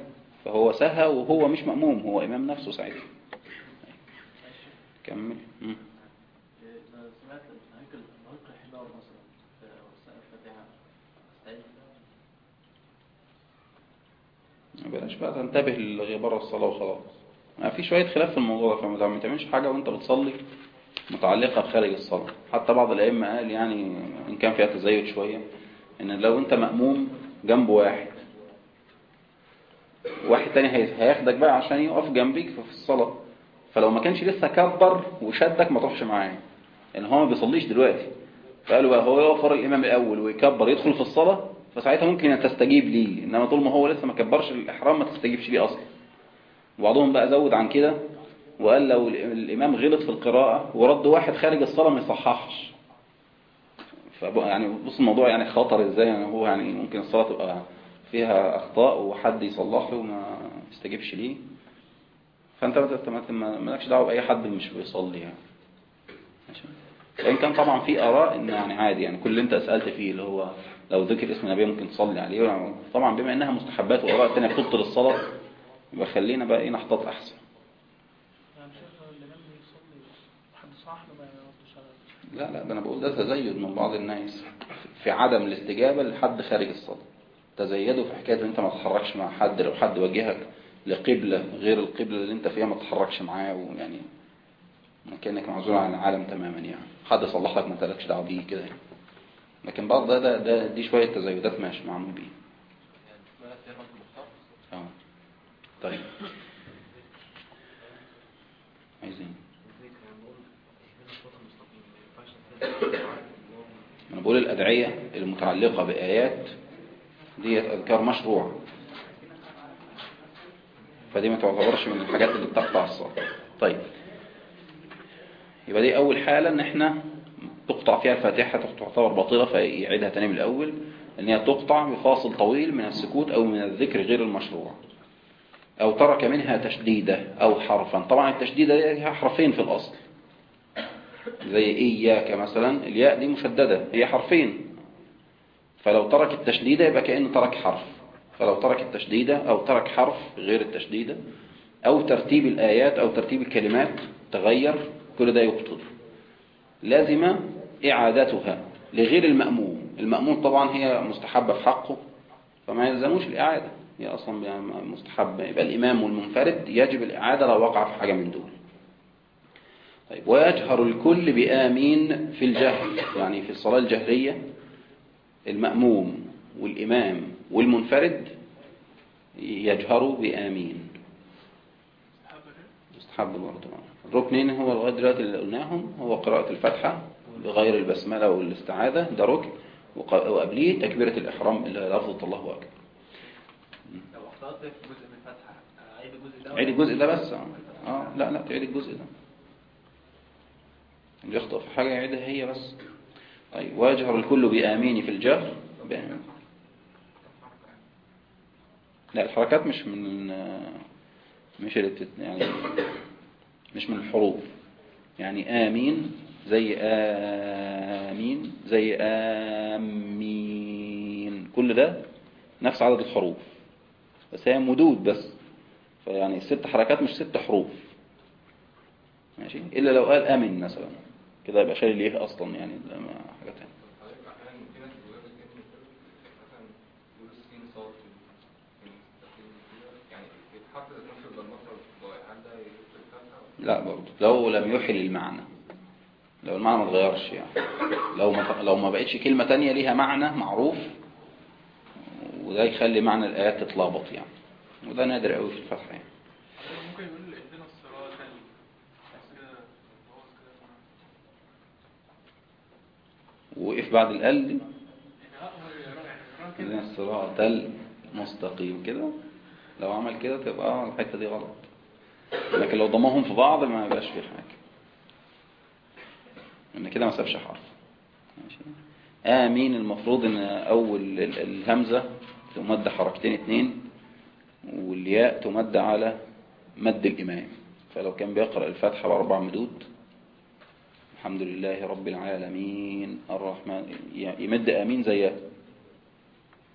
فهو سهى وهو مش مأموم هو إمام نفسه ساعتها. كمل مم. سمعت نهيك نهيك الحمار مثلا في وسائل الفاتحة بلاش بقى تنتبه للي بره الصلاة وخلاص. في شوية خلاف في الموضوع ده فما تعملش حاجة وأنت بتصلي متعلقة بخارج الصلاة. حتى بعض الأئمة قال يعني إن كان فيها تزايد شوية إن لو أنت مأموم جنب واحد واحد تاني هي- هياخدك بقى عشان يقف جنبك في الصلاة. فلو ما كانش لسه كبر وشدك ما تروحش معاه. لأن هو ما بيصليش دلوقتي. فقالوا بقى هو يقف ورا الإمام الأول ويكبر يدخل في الصلاة فساعتها ممكن تستجيب ليه إنما طول ما هو لسه ما كبرش الإحرام ما تستجيبش ليه أصلا. وبعضهم بقى زود عن كده وقال لو الإمام غلط في القراءة ورد واحد خارج الصلاة ما يصححش. يعني بص الموضوع يعني خطر إزاي؟ يعني هو يعني ممكن الصلاة تبقى فيها أخطاء وحد يصلحه وما يستجيبش ليه. فأنت ما- ما- ما- مالكش دعوة بأي حد مش بيصلي يعني. ماشي؟ وإن كان طبعا في آراء إن يعني عادي يعني كل اللي أنت سألت فيه اللي هو لو ذكر اسم النبي ممكن تصلي عليه. طبعا بما إنها مستحبات وآراء تانية بتبطل الصلاة يبقى خلينا بقى إيه نحتاط على لا لا ده أنا بقول ده تزيد من بعض الناس في عدم الاستجابة لحد خارج الصلاة. تزيدوا في حكاية إن أنت ما تتحركش مع حد لو حد وجهك لقبلة غير القبلة اللي أنت فيها ما تتحركش معاه ويعني كأنك معزول عن العالم تماما يعني. حد صلح لك ما تلكش دعوة بيه كده يعني. لكن بعض ده, ده, ده دي شوية تزايدات ماشي معمول بيه. آه. طيب. عايزين. يعني بقول الأدعية المتعلقة بآيات ديت أذكار مشروع. فدي ما تعتبرش من الحاجات اللي بتقطع الصلاة. طيب. يبقى دي أول حالة إن إحنا تقطع فيها الفاتحة تعتبر باطلة فيعيدها تاني من الأول إن هي تقطع بفاصل طويل من السكوت أو من الذكر غير المشروع. أو ترك منها تشديدة أو حرفا. طبعا التشديدة دي ليها حرفين في الأصل. زي إياك مثلا الياء دي مشددة هي حرفين. فلو ترك التشديدة يبقى كأنه ترك حرف. فلو ترك التشديدة أو ترك حرف غير التشديدة أو ترتيب الآيات أو ترتيب الكلمات تغير كل ده يبطل. لازم إعادتها لغير المأموم. المأموم طبعا هي مستحبة في حقه فما يلزموش الإعادة. هي أصلا مستحبة يبقى الإمام والمنفرد يجب الإعادة لو وقع في حاجة من دول. طيب ويجهر الكل بآمين في الجهر يعني في الصلاة الجهرية. المأموم والإمام والمنفرد يجهروا بآمين. مستحب برضه. الركنين هو لغاية دلوقتي اللي قلناهم هو قراءة الفاتحة بغير البسملة والاستعاذة ده ركن وق- وقبليه تكبيرة الإحرام اللي لفظة الله أكبر. لو اخطأت في جزء من الفاتحة أعيد الجزء ده؟ عيد الجزء ده بس آه. آه، لا لا تعيد الجزء ده. اللي يخطئ في حاجة يعيدها هي بس. طيب ويجهر الكل بآمين في الجهر بآمين. لا الحركات مش من مش اللي. يعني مش من الحروف. يعني آمين زي آمين زي آمين. كل ده نفس عدد الحروف. بس هي مدود بس. فيعني ست حركات مش ست حروف. ماشي؟ إلا لو قال آمن مثلا. كده يبقى شايل ليه أصلا يعني؟ حاجة تانية. لا برضه لو لم يحل المعنى. لو المعنى ما اتغيرش يعني. لو ما لو ما بقتش كلمة تانية ليها معنى معروف وده يخلي معنى الآيات تتلخبط يعني. وده نادر قوي في الفتح يعني. ممكن يقول اهدنا الصراط وقف بعد الأل دي. اهدنا الصراط المستقيم كده. لو عمل كده تبقى الحتة دي غلط. لكن لو ضمهم في بعض ما يبقاش في حاجة. ان كده ما سابش حرف. ماشي. آمين. المفروض إن أول ال- الهمزة تمد حركتين اتنين والياء تمد على مد الإمام فلو كان بيقرأ الفاتحة بأربع مدود الحمد لله رب العالمين الرحمن يمد آمين زيها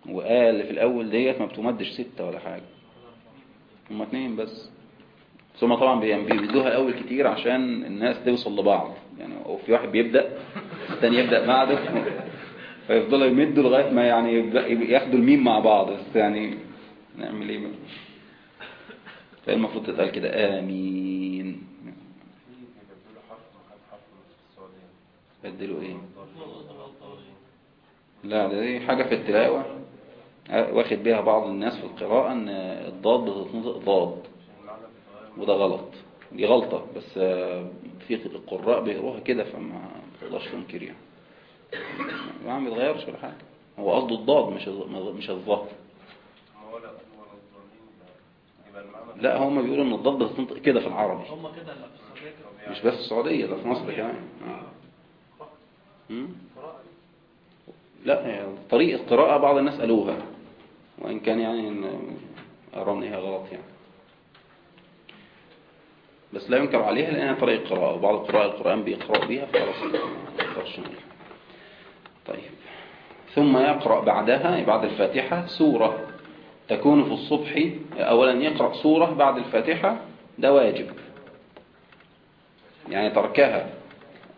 وقال في الأول ديت ما بتمدش ستة ولا حاجة. هما اتنين بس. ثم طبعا بي- بيدوها الأول كتير عشان الناس توصل لبعض. يعني أو في واحد بيبدأ الثاني يبدأ بعده فيفضلوا يمدوا لغاية ما يعني ياخدوا الميم مع بعض. بس يعني نعمل إيه بقى؟ فالمفروض تتقال كده. السعودية بدلوا إيه؟ لا دي حاجة في التلاوة. آه، واخد بيها بعض الناس في القراءة إن الضاد بتتنطق ضاد. وده غلط. دي غلطة بس آه، في القراء بيقروها كده فما تقدرش تنكر يعني. ما بيتغيرش ولا حاجة. هو قصده الضاد مش مش الظهر لا هم بيقولوا إن الضاد بتتنطق كده في العربي. هم كده. مش بس في السعودية ده في مصر كمان. آه. لا يعني طريقة قراءة بعض الناس قالوها وإن كان يعني إنها غلط يعني. بس لا ينكر عليها لأنها طريقة قراءة وبعض القراء القرآن بيقرأ بيها فخلاص. طيب ثم يقرأ بعدها بعد الفاتحة سورة تكون في الصبح أولا يقرأ سورة بعد الفاتحة ده واجب يعني تركها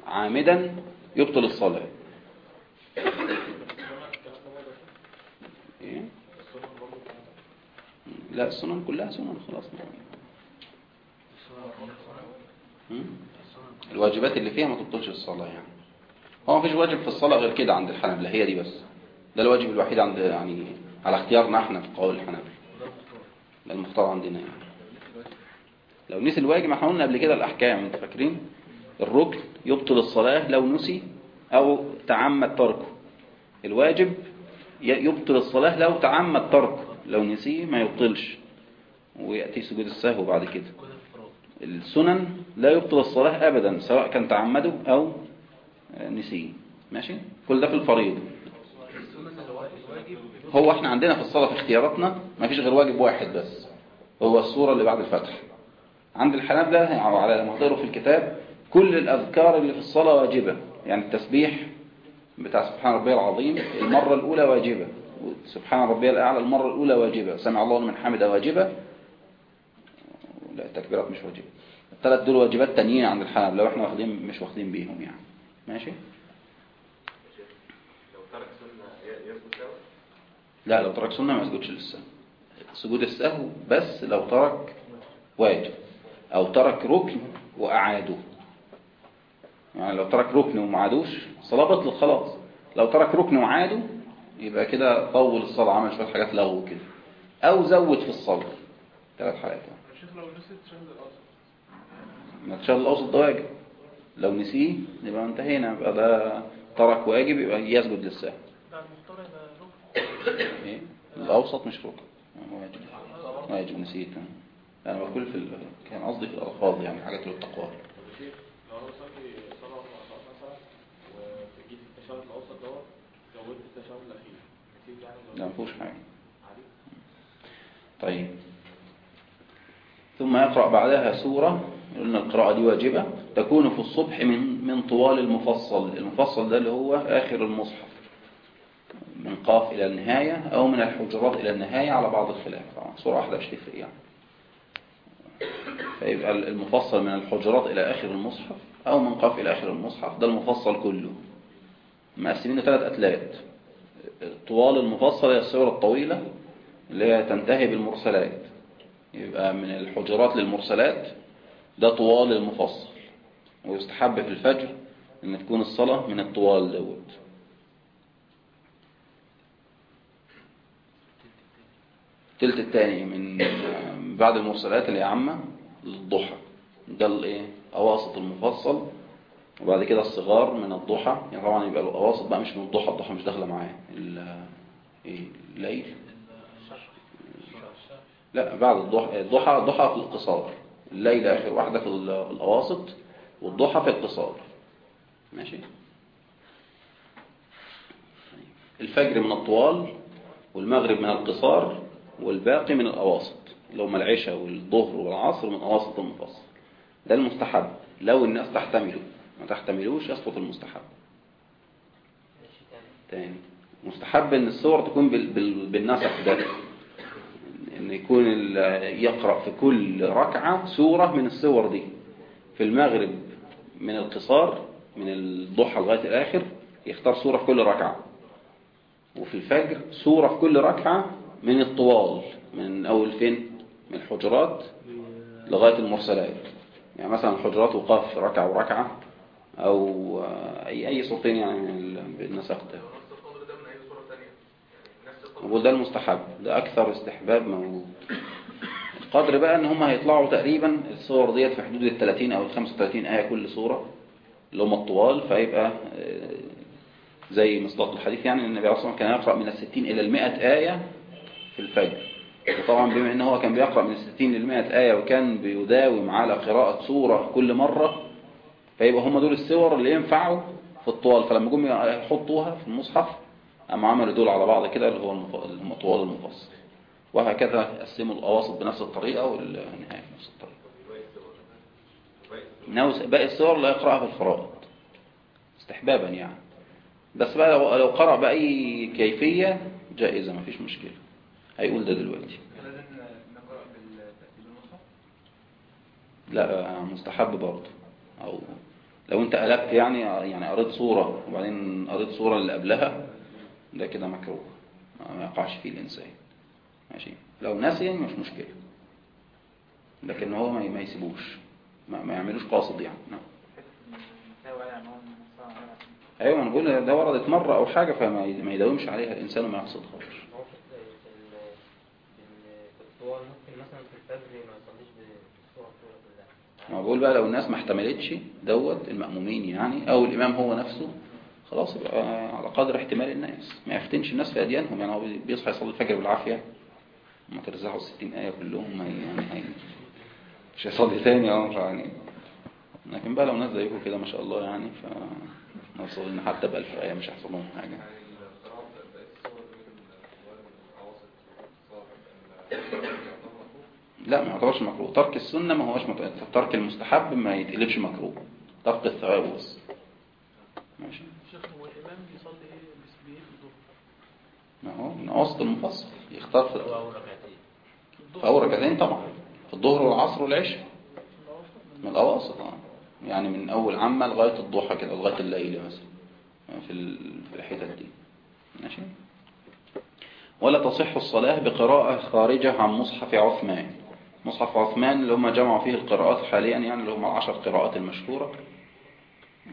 عامدا يبطل الصلاة إيه؟ لا السنن كلها سنن خلاص مم؟ الواجبات اللي فيها ما تبطلش الصلاة يعني. هو ما فيش واجب في الصلاة غير كده عند الحنابلة هي دي بس. ده الواجب الوحيد عند يعني على اختيارنا إحنا في قول الحنابلة. ده المختار عندنا يعني. لو نسي الواجب إحنا قلنا قبل كده الأحكام انت فاكرين؟ الركن يبطل الصلاة لو نسي أو تعمد تركه الواجب يبطل الصلاة لو تعمد تركه لو نسيه ما يبطلش. ويأتي سجود السهو بعد كده. السنن لا يبطل الصلاة أبدا سواء كان تعمده أو نسيه ماشي؟ كل ده في الفريضة. هو إحنا عندنا في الصلاة في اختياراتنا ما فيش غير واجب واحد بس هو السورة اللي بعد الفتح. عند الحنابلة على ما في الكتاب كل الأذكار اللي في الصلاة واجبة. يعني التسبيح بتاع سبحان ربي العظيم المرة الأولى واجبة. سبحان ربي الأعلى المرة الأولى واجبة. سمع الله لمن حمده واجبة. التكبيرات مش واجبة الثلاث دول واجبات تانيين عند الحنابلة لو إحنا واخدين مش واخدين بيهم يعني. ماشي؟ لو ترك سنة يسجد سوا لا لو ترك سنة ما يسجدش للسهو. سجود السهو بس لو ترك واجب. أو ترك ركن وأعاده. يعني لو ترك ركن وما عادوش الصلاة بطلت خلاص. لو ترك ركن وعاده يبقى كده طول الصلاة عمل شوية حاجات لغو كده. أو زود في الصلاة ثلاث حالات الشيخ لو نسيت شهد الأصل ما تشغل الأوسط ده واجب. لو نسيه يبقى انتهينا. يبقى ده ترك واجب يبقى يسجد للسهو ده المختار ده ركن. إيه؟ الأوسط مش ركن. واجب. واجب نسيت. أنا بقول في ال... كان قصدي في الألفاظ يعني حاجات للتقوى. لو أنا صلاة ركعتين مثلا وفي جيت التشهد الاوسط دوت زودت التشهد الاخير نسيت. يعني لا ما فيهوش حاجة. عادي طيب. ثم يقرأ بعدها سورة قلنا القراءة دي واجبة. تكون في الصبح من من طوال المفصل. المفصل ده اللي هو آخر المصحف. من قاف إلى النهاية أو من الحجرات إلى النهاية على بعض الخلاف. طبعا سورة واحدة مش تفرق يعني. فيبقى المفصل من الحجرات إلى آخر المصحف أو من قاف إلى آخر المصحف. ده المفصل كله. مقسمينه ثلاث أتلات. طوال المفصل هي السورة الطويلة اللي هي تنتهي بالمرسلات. يبقى من الحجرات للمرسلات ده طوال المفصل. ويستحب في الفجر إن تكون الصلاة من الطوال دوت. التلت التاني من بعد المرسلات اللي هي عامة للضحى ده الإيه؟ أواسط المفصل. وبعد كده الصغار من الضحى. يعني طبعا يبقى الأواسط بقى مش من الضحى الضحى مش داخلة معاه إيه؟ الليل. لا بعد الضحى الضحى الضحى في القصار الليل آخر واحدة في ال- الأواسط والضحى في القصار ماشي؟ الفجر من الطوال والمغرب من القصار والباقي من الأواسط اللي هم العشاء والظهر والعصر من أواسط المفصل. ده المستحب. لو الناس تحتمله. ما تحتملوش يسقط المستحب. تاني. مستحب إن الصور تكون بال- بال- بالنسق ده. ان يكون يقرأ في كل ركعة سورة من السور دي. في المغرب من القصار من الضحى لغاية الآخر يختار سورة في كل ركعة. وفي الفجر سورة في كل ركعة من الطوال من أول فين من الحجرات لغاية المرسلات. يعني مثلا الحجرات وقاف ركعة وركعة آه، أي أي صوتين يعني من ال- بالنسق ده. وده ده المستحب ده أكثر استحباب موجود. القدر بقى إن هم هيطلعوا تقريبا الصور ديت في حدود ال 30 أو ال 35 آية كل صورة اللي هم الطوال فيبقى آه، زي مصداق الحديث يعني النبي عليه الصلاة والسلام كان يقرأ من ال 60 إلى ال 100 آية في الفجر. وطبعا بما إن هو كان بيقرأ من ال 60 لل 100 آية وكان بيداوم على قراءة سورة كل مرة فيبقى هم دول الصور اللي ينفعوا في الطوال. فلما جم يحطوها في المصحف أما عملوا دول على بعض كده اللي هو طوال المفصل. وهكذا قسموا الأواسط بنفس الطريقة والنهاية بنفس الطريقة. باقي الصور لا يقرأها في الفرائض. استحبابا يعني. بس بقى لو, قرأ بأي كيفية جائزة مفيش مشكلة. هيقول ده دلوقتي. لا مستحب برضه. أو لو أنت قلبت يعني يعني قريت صورة وبعدين قريت صورة اللي قبلها ده كده مكروه. ما يقعش فيه الإنسان. ماشي؟ لو نسي مش مشكلة. لكن هو ما يسيبوش. ما, ما يعملوش قاصد يعني. نعم. أيوه أنا بقول ده وردت مرة أو حاجة فما يداومش عليها الإنسان وما يقصدهاش. ما بقول بقى لو الناس ما احتملتش دوت المأمومين يعني أو الإمام هو نفسه خلاص يبقى على قدر احتمال الناس. ما يفتنش الناس في أديانهم. يعني هو بيصحى يصلي الفجر بالعافية. ما ترزعوا 60 آية كلهم يعني مش هيصلي تاني. آه يعني لكن بقى لو ناس زيكم كده ما شاء الله يعني ف نوصل حتى بألف آية مش هيحصل لهم حاجة. لا ما يعتبرش مكروه. ترك السنة ما هوش مت... ترك المستحب ما يتقلبش مكروه. ترك الثواب بس. ماشي شيخ هو الإمام بيصلي إيه بس بإيه في الظهر؟ ما هو من أوسط المفصل يختار في أول ركعتين. طبعا. في الظهر والعصر والعشاء. من الأواسط آه. يعني من أول عامة لغاية الضحى كده لغاية الليل مثلا. في ال- في الحتت دي. ماشي؟ ولا تصح الصلاة بقراءة خارجة عن مصحف عثمان. مصحف عثمان اللي هم جمعوا فيه القراءات حاليا يعني اللي هم العشر قراءات المشهورة.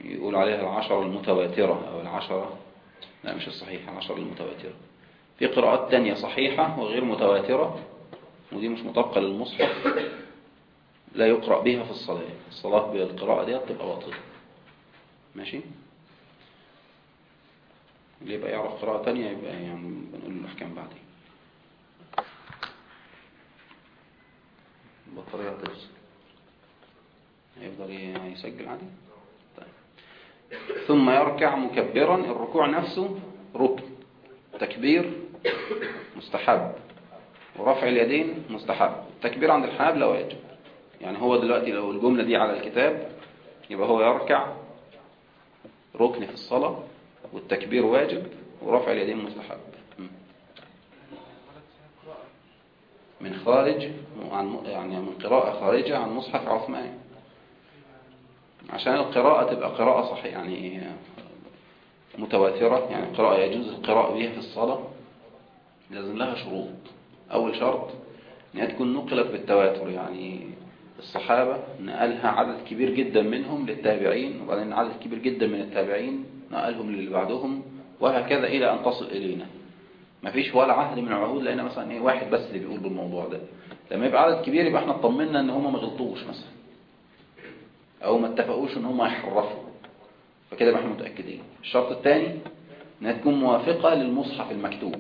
يقول عليها العشر المتواترة أو العشرة. لا مش الصحيحة العشر المتواترة. في قراءات تانية صحيحة وغير متواترة ودي مش مطابقة للمصحف لا يقرأ بها في الصلاة. الصلاة بالقراءة دي تبقى باطلة. ماشي؟ اللي يبقى يعرف قراءة تانية يبقى يعني بنقول له الأحكام بعدين. البطارية هتفصل هيفضل يسجل عادي؟ طيب. ثم يركع مكبرا الركوع نفسه ركن تكبير مستحب. ورفع اليدين مستحب. التكبير عند الحنابلة واجب يعني هو دلوقتي لو الجملة دي على الكتاب يبقى هو يركع ركن في الصلاة والتكبير واجب ورفع اليدين مستحب. من خارج عن يعني من قراءة خارجة عن مصحف عثمان عشان القراءة تبقى قراءة صحيحة يعني متواترة يعني قراءة يجوز القراءة بها في الصلاة. لازم لها شروط. أول شرط إنها تكون نقلت بالتواتر يعني الصحابة نقلها عدد كبير جدا منهم للتابعين وبعدين عدد كبير جدا من التابعين نقلهم للي بعدهم وهكذا إلى أن تصل إلينا. مفيش ولا عهد من العهود لقينا مثلا إيه واحد بس اللي بيقول بالموضوع ده. لما يبقى عدد كبير يبقى إحنا اطمنا إن هم ما غلطوش مثلا. أو ما اتفقوش إن هم يحرفوا. فكده يبقى إحنا متأكدين. الشرط الثاني إنها تكون موافقة للمصحف المكتوب.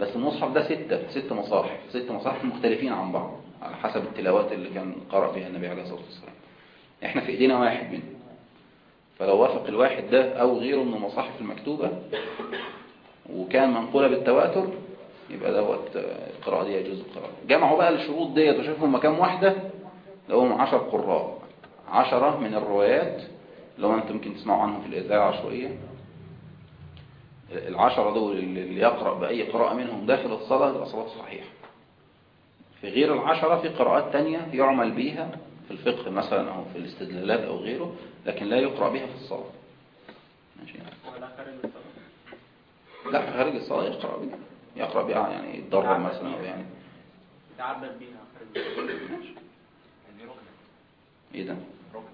بس المصحف ده ستة ست مصاحف ست مصاحف مختلفين عن بعض على حسب التلاوات اللي كان قرأ بها النبي عليه الصلاة والسلام. إحنا في إيدينا واحد منه فلو وافق الواحد ده أو غيره من المصاحف المكتوبة وكان منقولة بالتواتر يبقى دوت القراءة دي يجوز القراءة. جمعوا بقى الشروط ديت وشوفوا هم كام واحدة لهم عشر قراء عشرة من الروايات لو انت ممكن تسمعوا عنهم في الإذاعة شوية. العشرة دول اللي يقرأ بأي قراءة منهم داخل الصلاة يبقى صلاة صحيحة. في غير العشرة في قراءات تانية يعمل بيها في الفقه مثلا أو في الاستدلالات أو غيره لكن لا يقرأ بها في الصلاة. ماشي؟ ولا خارج الصلاة؟ لا خارج الصلاة يقرأ بها. يقرأ بها يعني يتدرب مثلا أو يعني. يتعبد بيها خارج يعني ركن. إيه ده؟ ركن.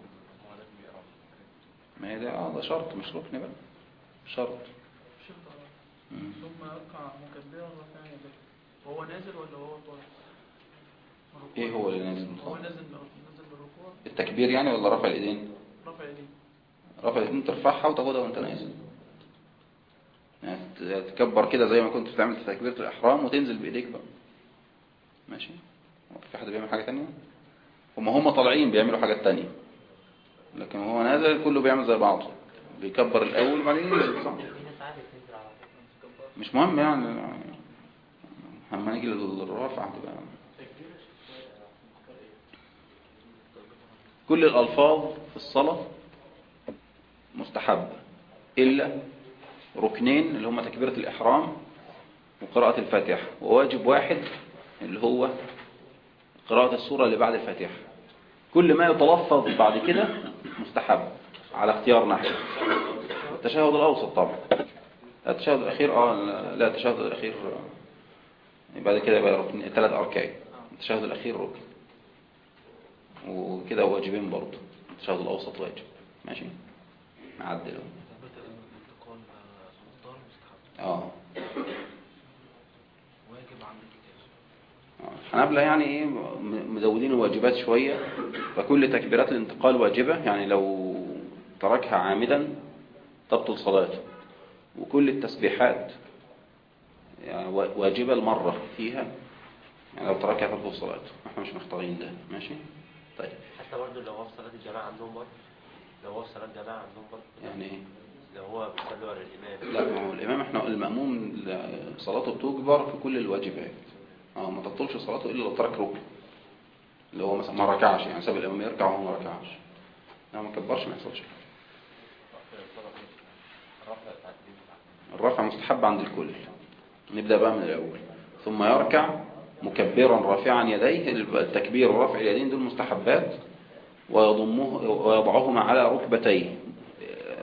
هو لازم يقرأ. ما هي ده آه ده شرط مش ركن بقى. شرط. ثم مكبرا وهو نازل ولا هو طالع؟ إيه هو اللي نازل هو؟ نازل نازل بالركوع. التكبير يعني ولا رفع الإيدين؟ رفع يديه رفع الإيدين ترفعها وتاخدها وأنت نازل. يعني تكبر كده زي ما كنت بتعمل في تكبيرة الإحرام وتنزل بإيديك بقى. ماشي؟ في حد بيعمل حاجة تانية؟ هم هم طالعين بيعملوا حاجات تانية. لكن هو نازل كله بيعمل زي بعضه. بيكبر الأول وبعدين ينزل. صح مش مهم يعني لما نيجي للرافع هتبقى كل الألفاظ في الصلاة مستحبة إلا ركنين اللي هما تكبيرة الإحرام وقراءة الفاتحة وواجب واحد اللي هو قراءة السورة اللي بعد الفاتحة. كل ما يتلفظ بعد كده مستحب على اختيار نحن التشهد الأوسط طبعا. التشهد الأخير آه لا التشهد الأخير آه، بعد كده يبقى ركن ثلاث أركان. التشهد الأخير ركن. وكده واجبين برضه. التشهد الأوسط واجب. ماشي؟ مستحب آه آه. الحنابلة يعني إيه؟ مزودين الواجبات شوية. فكل تكبيرات الانتقال واجبة. يعني لو تركها عامدا تبطل صلاته. وكل التسبيحات يعني وا- واجبة المرة فيها يعني لو تركها تبطل صلاته إحنا مش مختارين ده ماشي طيب حتى برضه لو هو في صلاة الجماعة عندهم برضه لو هو في صلاة الجماعة عندهم برضه يعني إيه لو هو بيصلي ورا الإمام لا ما هو الإمام إحنا المأموم صلاته بتجبر في كل الواجبات آه ما تبطلش صلاته إلا لو ترك ركن اللي هو مثلا ما ركعش يعني ساب الإمام يركع وهو ما ركعش لا ما كبرش ما يحصلش الرفع مستحب عند الكل. نبدأ بقى من الأول. ثم يركع مكبرا رافعا يديه التكبير ورفع اليدين دول مستحبات. ويضمه ويضعهما على ركبتيه.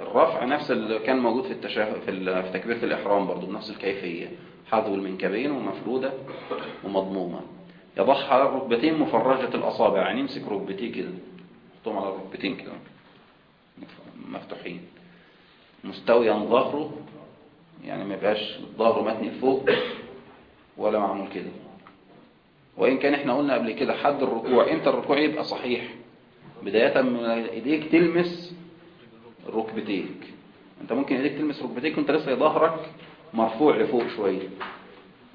الرفع نفس اللي كان موجود في التشهد في, في تكبيرة الإحرام برضو بنفس الكيفية. حذو المنكبين ومفرودة ومضمومة. يضعها على الركبتين مفرجة الأصابع. يعني يمسك ركبتيه كده. يحطهم على الركبتين كده. مفتوحين. مستويا ظهره يعني ما يبقاش ظهره متني لفوق ولا معمول كده. وإن كان إحنا قلنا قبل كده حد الركوع إمتى الركوع يبقى صحيح؟ بداية من إيديك تلمس ركبتيك. أنت ممكن إيديك تلمس ركبتيك وأنت لسه ظهرك مرفوع لفوق شوية.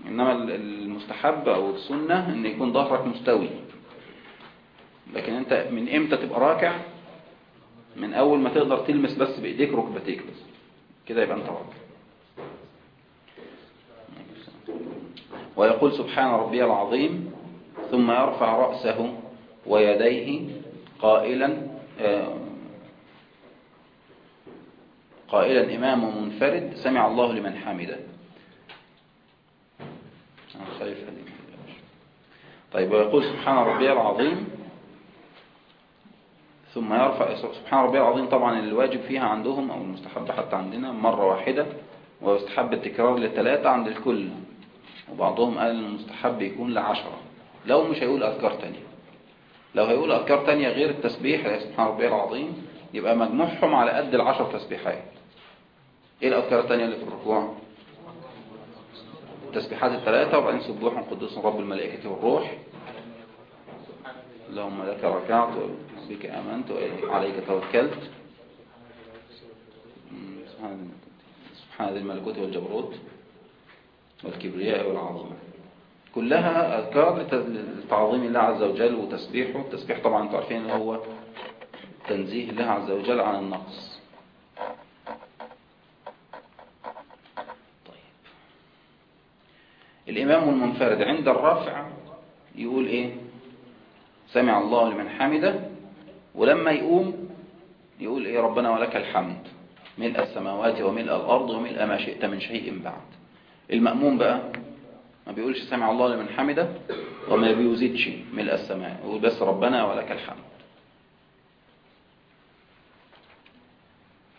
إنما ال- المستحب أو السنة إن يكون ظهرك مستوي. لكن أنت من إمتى تبقى راكع؟ من أول ما تقدر تلمس بس بإيديك ركبتيك بس. كده يبقى أنت راكع. ويقول سبحان ربي العظيم ثم يرفع رأسه ويديه قائلا آه، قائلا إمام منفرد سمع الله لمن حمده. طيب ويقول سبحان ربي العظيم ثم يرفع سبحان ربي العظيم طبعا الواجب فيها عندهم أو المستحب حتى عندنا مرة واحدة ويستحب التكرار لثلاثة عند الكل. وبعضهم قال المستحب يكون لعشرة. لو مش هيقول أذكار تانية. لو هيقول أذكار تانية غير التسبيح سبحان ربي العظيم يبقى مجموعهم على قد العشر تسبيحات. إيه الأذكار التانية اللي في الركوع؟ التسبيحات الثلاثة وبعدين سبوح قدوس رب الملائكة والروح. اللهم لك ركعت وبك آمنت وعليك توكلت. سبحان ذي الملكوت والجبروت. والكبرياء والعظمة. كلها أذكار لت- لتعظيم الله عز وجل وتسبيحه. التسبيح طبعا أنتوا عارفين هو تنزيه الله عز وجل عن النقص. طيب. الإمام المنفرد عند الرفع يقول إيه؟ سمع الله لمن حمده ولما يقوم يقول إيه؟ ربنا ولك الحمد. ملء السماوات وملء الأرض وملء ما شئت من شيء بعد. المأموم بقى ما بيقولش سمع الله لمن حمده وما بيزيدش ملء السماء يقول بس ربنا ولك الحمد.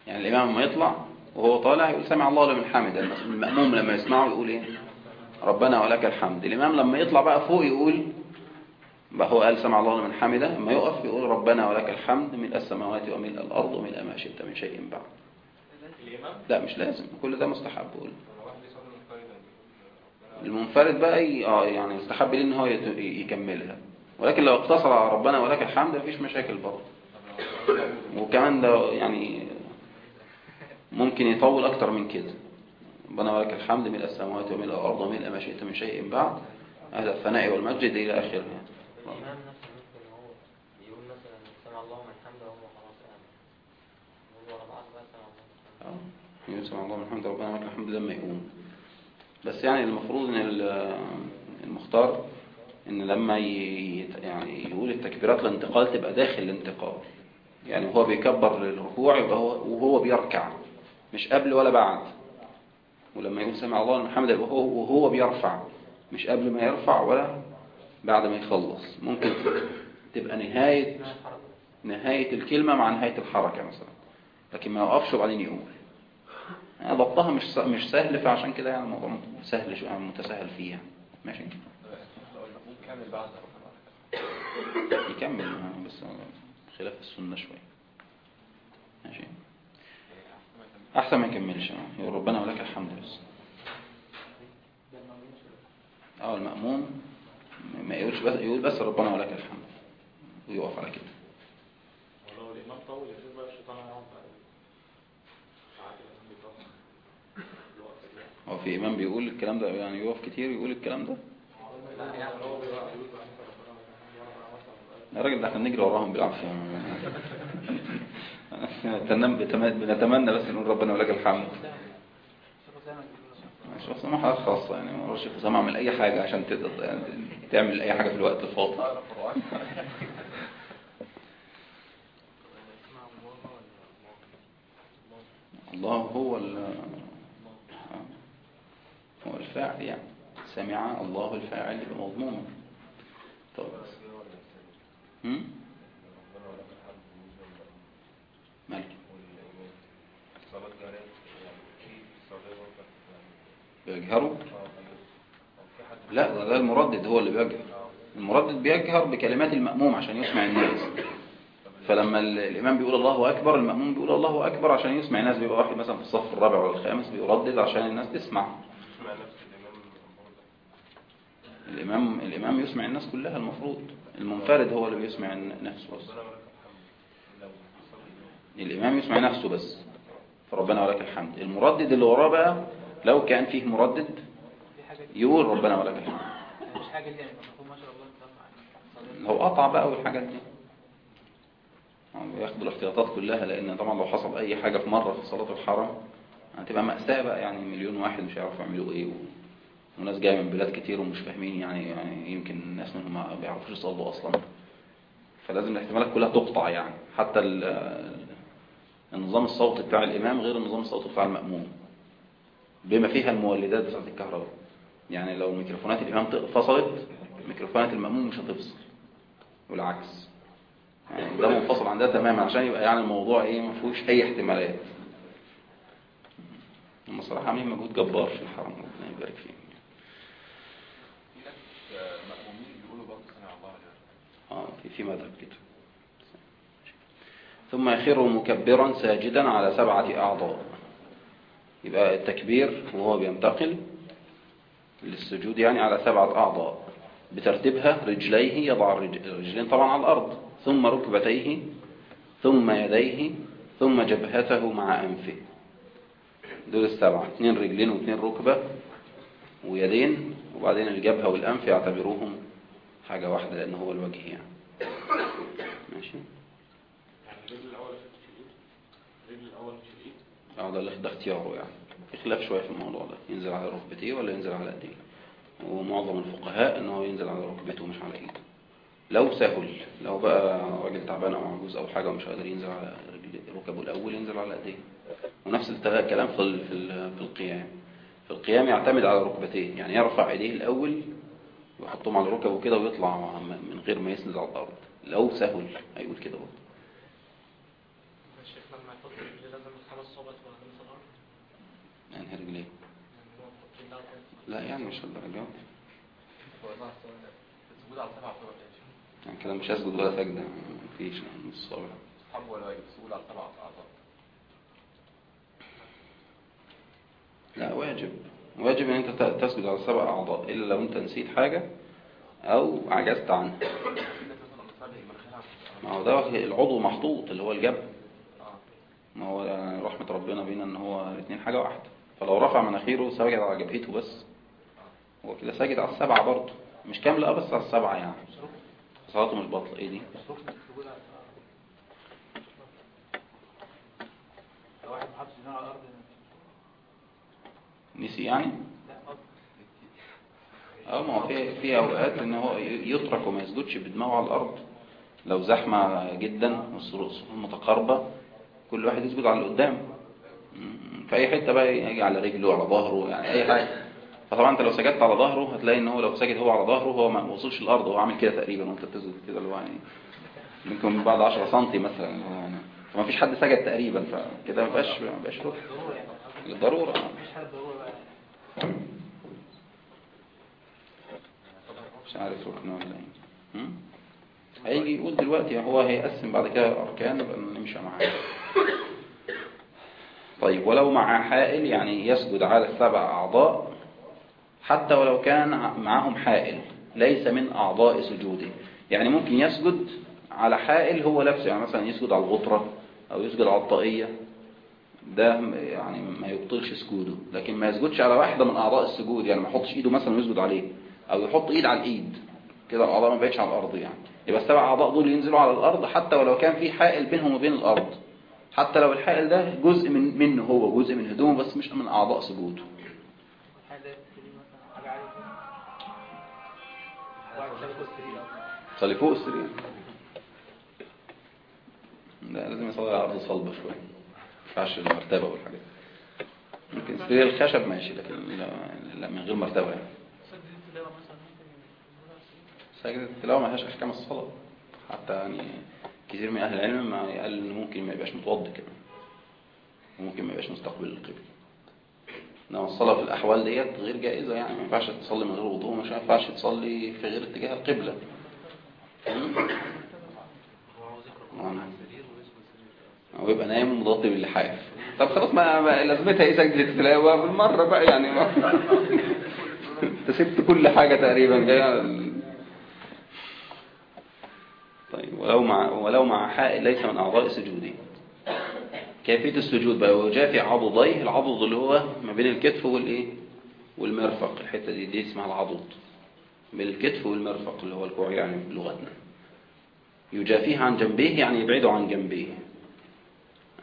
يعني الإمام لما يطلع وهو طالع يقول سمع الله لمن حمده المأموم لما يسمعه يقول إيه؟ ربنا ولك الحمد. الإمام لما يطلع بقى فوق يقول بقى هو قال سمع الله لمن حمده لما يقف يقول ربنا ولك الحمد ملء السماوات وملء الأرض وملء ما شئت من شيء بعد. الإمام؟ لا مش لازم كل ده مستحب. قول واحد يصلي منفردا المنفرد بقى آه يعني يستحب ليه إن هو يكملها. ولكن لو اقتصر على ربنا ولك الحمد مفيش مشاكل برضه. وكمان ده يعني ممكن يطول أكتر من كده. ربنا ولك الحمد ملء السماوات وملء الأرض وملء ما شئت من شيء بعد. أهل الثناء والمجد إلى آخره. يعني. سمع يسمع الله من حمد ربنا ولك الحمد لما يقوم بس يعني المفروض إن ال- المختار إن لما يعني يقول التكبيرات الانتقال تبقى داخل الانتقال. يعني هو بيكبر للركوع يبقى هو وهو بيركع مش قبل ولا بعد. ولما يقول سمع الله لمن حمده يبقى هو وهو بيرفع مش قبل ما يرفع ولا بعد ما يخلص. ممكن تبقى نهاية نهاية الكلمة مع نهاية الحركة مثلا. لكن ما يقفش وبعدين يقول. ضبطها مش مش سهل فعشان كده يعني الموضوع سهل شوية يعني متساهل فيه يعني. ماشي؟ كامل بعد يكمل آه، بس خلاف السنة شوية. ماشي؟ أحسن ما يكملش. آه. يقول ربنا ولك الحمد بس. آه المأموم ما يقولش بس يقول بس ربنا ولك الحمد. ويقف على كده. طول يشوف بقى الشيطان هيقعد بقى ساعات الإمام بيطول الوقت ده هو في إمام بيقول الكلام ده يعني يقف كتير يقول الكلام ده. يا راجل ده إحنا بنجري وراهم بالعافية. بنتمنى بس نقول ربنا ولك الحمد. الشيخ أسامة حاجة خاصة يعني ما الشيخ أسامة اعمل أي حاجة عشان تقدر يعني تعمل أي حاجة في الوقت الفاضي. الله هو هو الفاعل يعني. سمع الله الفاعل يبقى مضموما طب. هم؟ مالك بيجهروا لا ده, ده المردد هو اللي بيجهر. المردد بيجهر بكلمات المأموم عشان يسمع الناس. فلما ال- الإمام بيقول الله أكبر المأموم بيقول الله أكبر عشان يسمع الناس. بيبقى واحد مثلا في الصف الرابع ولا الخامس بيردد عشان الناس تسمع. اسمع نفس الإمام الإمام الإمام يسمع الناس كلها المفروض. المنفرد هو اللي بيسمع نفسه بس. الإمام يسمع نفسه بس. فربنا ولك الحمد. المردد اللي وراه بقى لو كان فيه مردد يقول ربنا ولك الحمد. لو قطع بقى والحاجات دي. ياخدوا الاحتياطات كلها لأن طبعا لو حصل أي حاجة في مرة في صلاة الحرم هتبقى مأساة بقى يعني مليون واحد مش هيعرفوا يعملوا إيه و... وناس جاية من بلاد كتير ومش فاهمين يعني يعني يمكن الناس منهم ما بيعرفوش يصلوا أصلا. فلازم الاحتمالات كلها تقطع يعني. حتى ال- النظام الصوتي بتاع الإمام غير النظام الصوتي بتاع المأموم. بما فيها المولدات بتاعت الكهرباء. يعني لو ميكروفونات الإمام فصلت ميكروفونات المأموم مش هتفصل. والعكس. يعني ده منفصل عن ده تماما عشان يبقى يعني الموضوع إيه ما فيهوش أي احتمالات. هم صراحة عاملين مجهود جبار في الحرم ربنا يبارك فيهم. آه في في مذهب كده. ثم يخر مكبرا ساجدا على سبعة أعضاء. يبقى التكبير وهو بينتقل للسجود يعني على سبعة أعضاء. بترتيبها رجليه يضع الرج- الرجلين طبعا على الأرض. ثم ركبتيه ثم يديه ثم جبهته مع أنفه. دول السبعة اثنين رجلين واثنين ركبة ويدين وبعدين الجبهة والأنف يعتبروهم حاجة واحدة لأن هو الوجه يعني. ماشي؟ الرجل الأول في الشديد الرجل الأول في الشديد آه ده اختياره يعني. خلاف شوية في الموضوع ده ينزل على ركبتيه ولا ينزل على ايديه ومعظم الفقهاء إن هو ينزل على ركبته مش على إيده. لو سهل لو بقى راجل تعبان أو عجوز أو حاجة ومش قادر ينزل على ركبه الأول ينزل على ايديه ونفس الكلام في ال- في ال- في القيام. في القيام يعتمد على ركبتيه يعني يرفع إيديه الأول ويحطهم على ركبه كده ويطلع من غير ما يسند على الأرض. لو سهل هيقول كده برضه. يعني رجليه. يعني هو. لا يعني مش الدرجات السجود على سبع إيش؟ يعني كده مش هسجد ولا سجدة مفيش نص صابع صحاب ولا واجب السجود على لا واجب. واجب إن أنت تسجد على سبع أعضاء إلا لو أنت نسيت حاجة أو عجزت عنها. ما هو ده العضو محطوط اللي هو الجبهة آه ما هو يعني رحمة ربنا بينا إن هو الاثنين حاجة واحدة. فلو رفع مناخيره سجد على جبهته بس. هو كده ساجد على السبعة برضه مش كاملة آه بس على السبعة يعني. صلاته مش باطلة إيه دي؟ نسي يعني؟ آه ما هو في في أوقات إن هو يترك وما يسجدش بدماغه على الأرض. لو زحمة جدا والصفوف متقاربة كل واحد يسجد على اللي قدام. م- في أي حتة بقى يجي على رجله على ظهره يعني أي حاجة. فطبعا أنت لو سجدت على ظهره هتلاقي إن هو لو سجد هو على ظهره هو ما وصلش الأرض هو عامل كده تقريبا وأنت بتسجد كده اللي هو يعني ممكن بعد 10 سم مثلا يعني فما فيش حد سجد تقريبا فكده ما بقاش ما بقاش يعني للضرورة. مش عارف ركن ولا إيه؟ هيجي يقول دلوقتي هو هيقسم بعد كده اركان يبقى نمشي معاه. طيب ولو مع حائل يعني يسجد على السبع أعضاء حتى ولو كان معهم حائل ليس من أعضاء سجوده. يعني ممكن يسجد على حائل هو نفسه يعني مثلا يسجد على الغطرة أو يسجد على الطاقية. ده يعني ما يبطلش سجوده. لكن ما يسجدش على واحدة من أعضاء السجود يعني ما يحطش إيده مثلا ويسجد عليه أو يحط إيد على الإيد. كده الأعضاء ما بقتش على الأرض يعني. يبقى السبع أعضاء دول ينزلوا على الأرض حتى ولو كان في حائل بينهم وبين الأرض. حتى لو الحائل ده جزء من منه هو جزء من هدومه بس مش من أعضاء سجوده. صلي فوق السرير. لا لازم يصلي على ارض صلبة شوية. ما ينفعش المرتبه والحاجات. ممكن سرير الخشب ماشي لكن لا, من غير مرتبة يعني. السرير. سجدة التلاوة ما لهاش أحكام الصلاة. حتى يعني كثير من أهل العلم ما قال إن ممكن ما يبقاش متوضي كمان. وممكن ما يبقاش مستقبل القبلة. إنما الصلاة في الأحوال ديت غير جائزة يعني ما ينفعش تصلي من غير وضوء مش ينفعش تصلي في غير اتجاه القبلة. هو يبقى نايم ومضطي باللحاف. طب خلاص ما لازمتها إيه سجدة التلاوة بالمرة بقى يعني. ما أنت سبت كل حاجة تقريبا جاية طيب ولو مع ولو مع حائل ليس من أعضاء سجوده كيفية السجود بقى؟ وجافي عضديه العضد اللي هو ما بين الكتف والإيه؟ والمرفق الحتة دي دي اسمها العضد بين الكتف والمرفق اللي هو الكوع يعني بلغتنا. يجافيه عن جنبيه يعني يبعده عن جنبيه.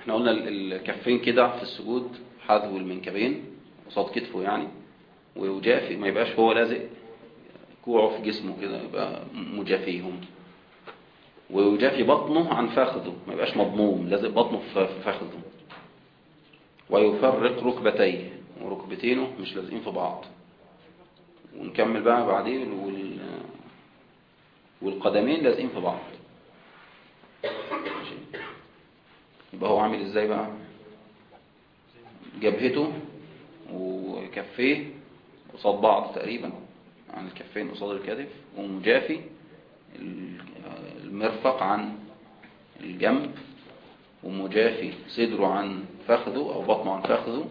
إحنا قلنا ال- الكفين كده في السجود حذو المنكبين قصاد كتفه يعني. ويجافي ما يبقاش هو لازق كوعه في جسمه كده يبقى مجافيهم. ويجافي بطنه عن فخذه ما يبقاش مضموم لازق بطنه في فخذه ويفرق ركبتيه وركبتينه مش لازقين في بعض. ونكمل بقى بعدين وال... والقدمين لازقين في بعض. يبقى هو عامل إزاي بقى؟ جبهته وكفيه قصاد بعض تقريبا عن الكفين قصاد الكتف ومجافي المرفق عن الجنب ومجافي صدره عن فخذه أو بطنه عن فخذه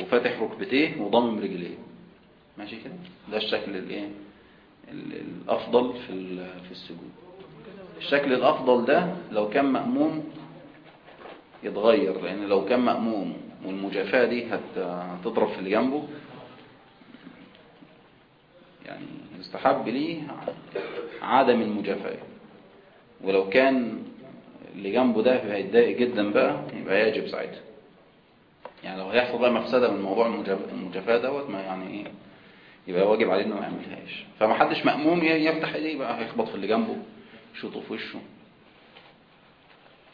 وفاتح ركبتيه وضمم رجليه ماشي كده؟ ده الشكل الايه؟ ال- الأفضل في في السجود. الشكل الأفضل ده لو كان مأموم يتغير لأن لو كان مأموم والمجافاة دي هت- هتضرب في اللي جنبه يعني يستحب ليه عدم المجافاة. ولو كان اللي جنبه ده هيتضايق جدا بقى يبقى يجب ساعتها. يعني لو هيحصل بقى مفسدة من موضوع المجاف- المجافاة دوت ما يعني إيه؟ يبقى واجب عليه إنه ما يعملهاش. فما حدش مأموم يفتح إيديه بقى هيخبط في اللي جنبه يشوطه في وشه.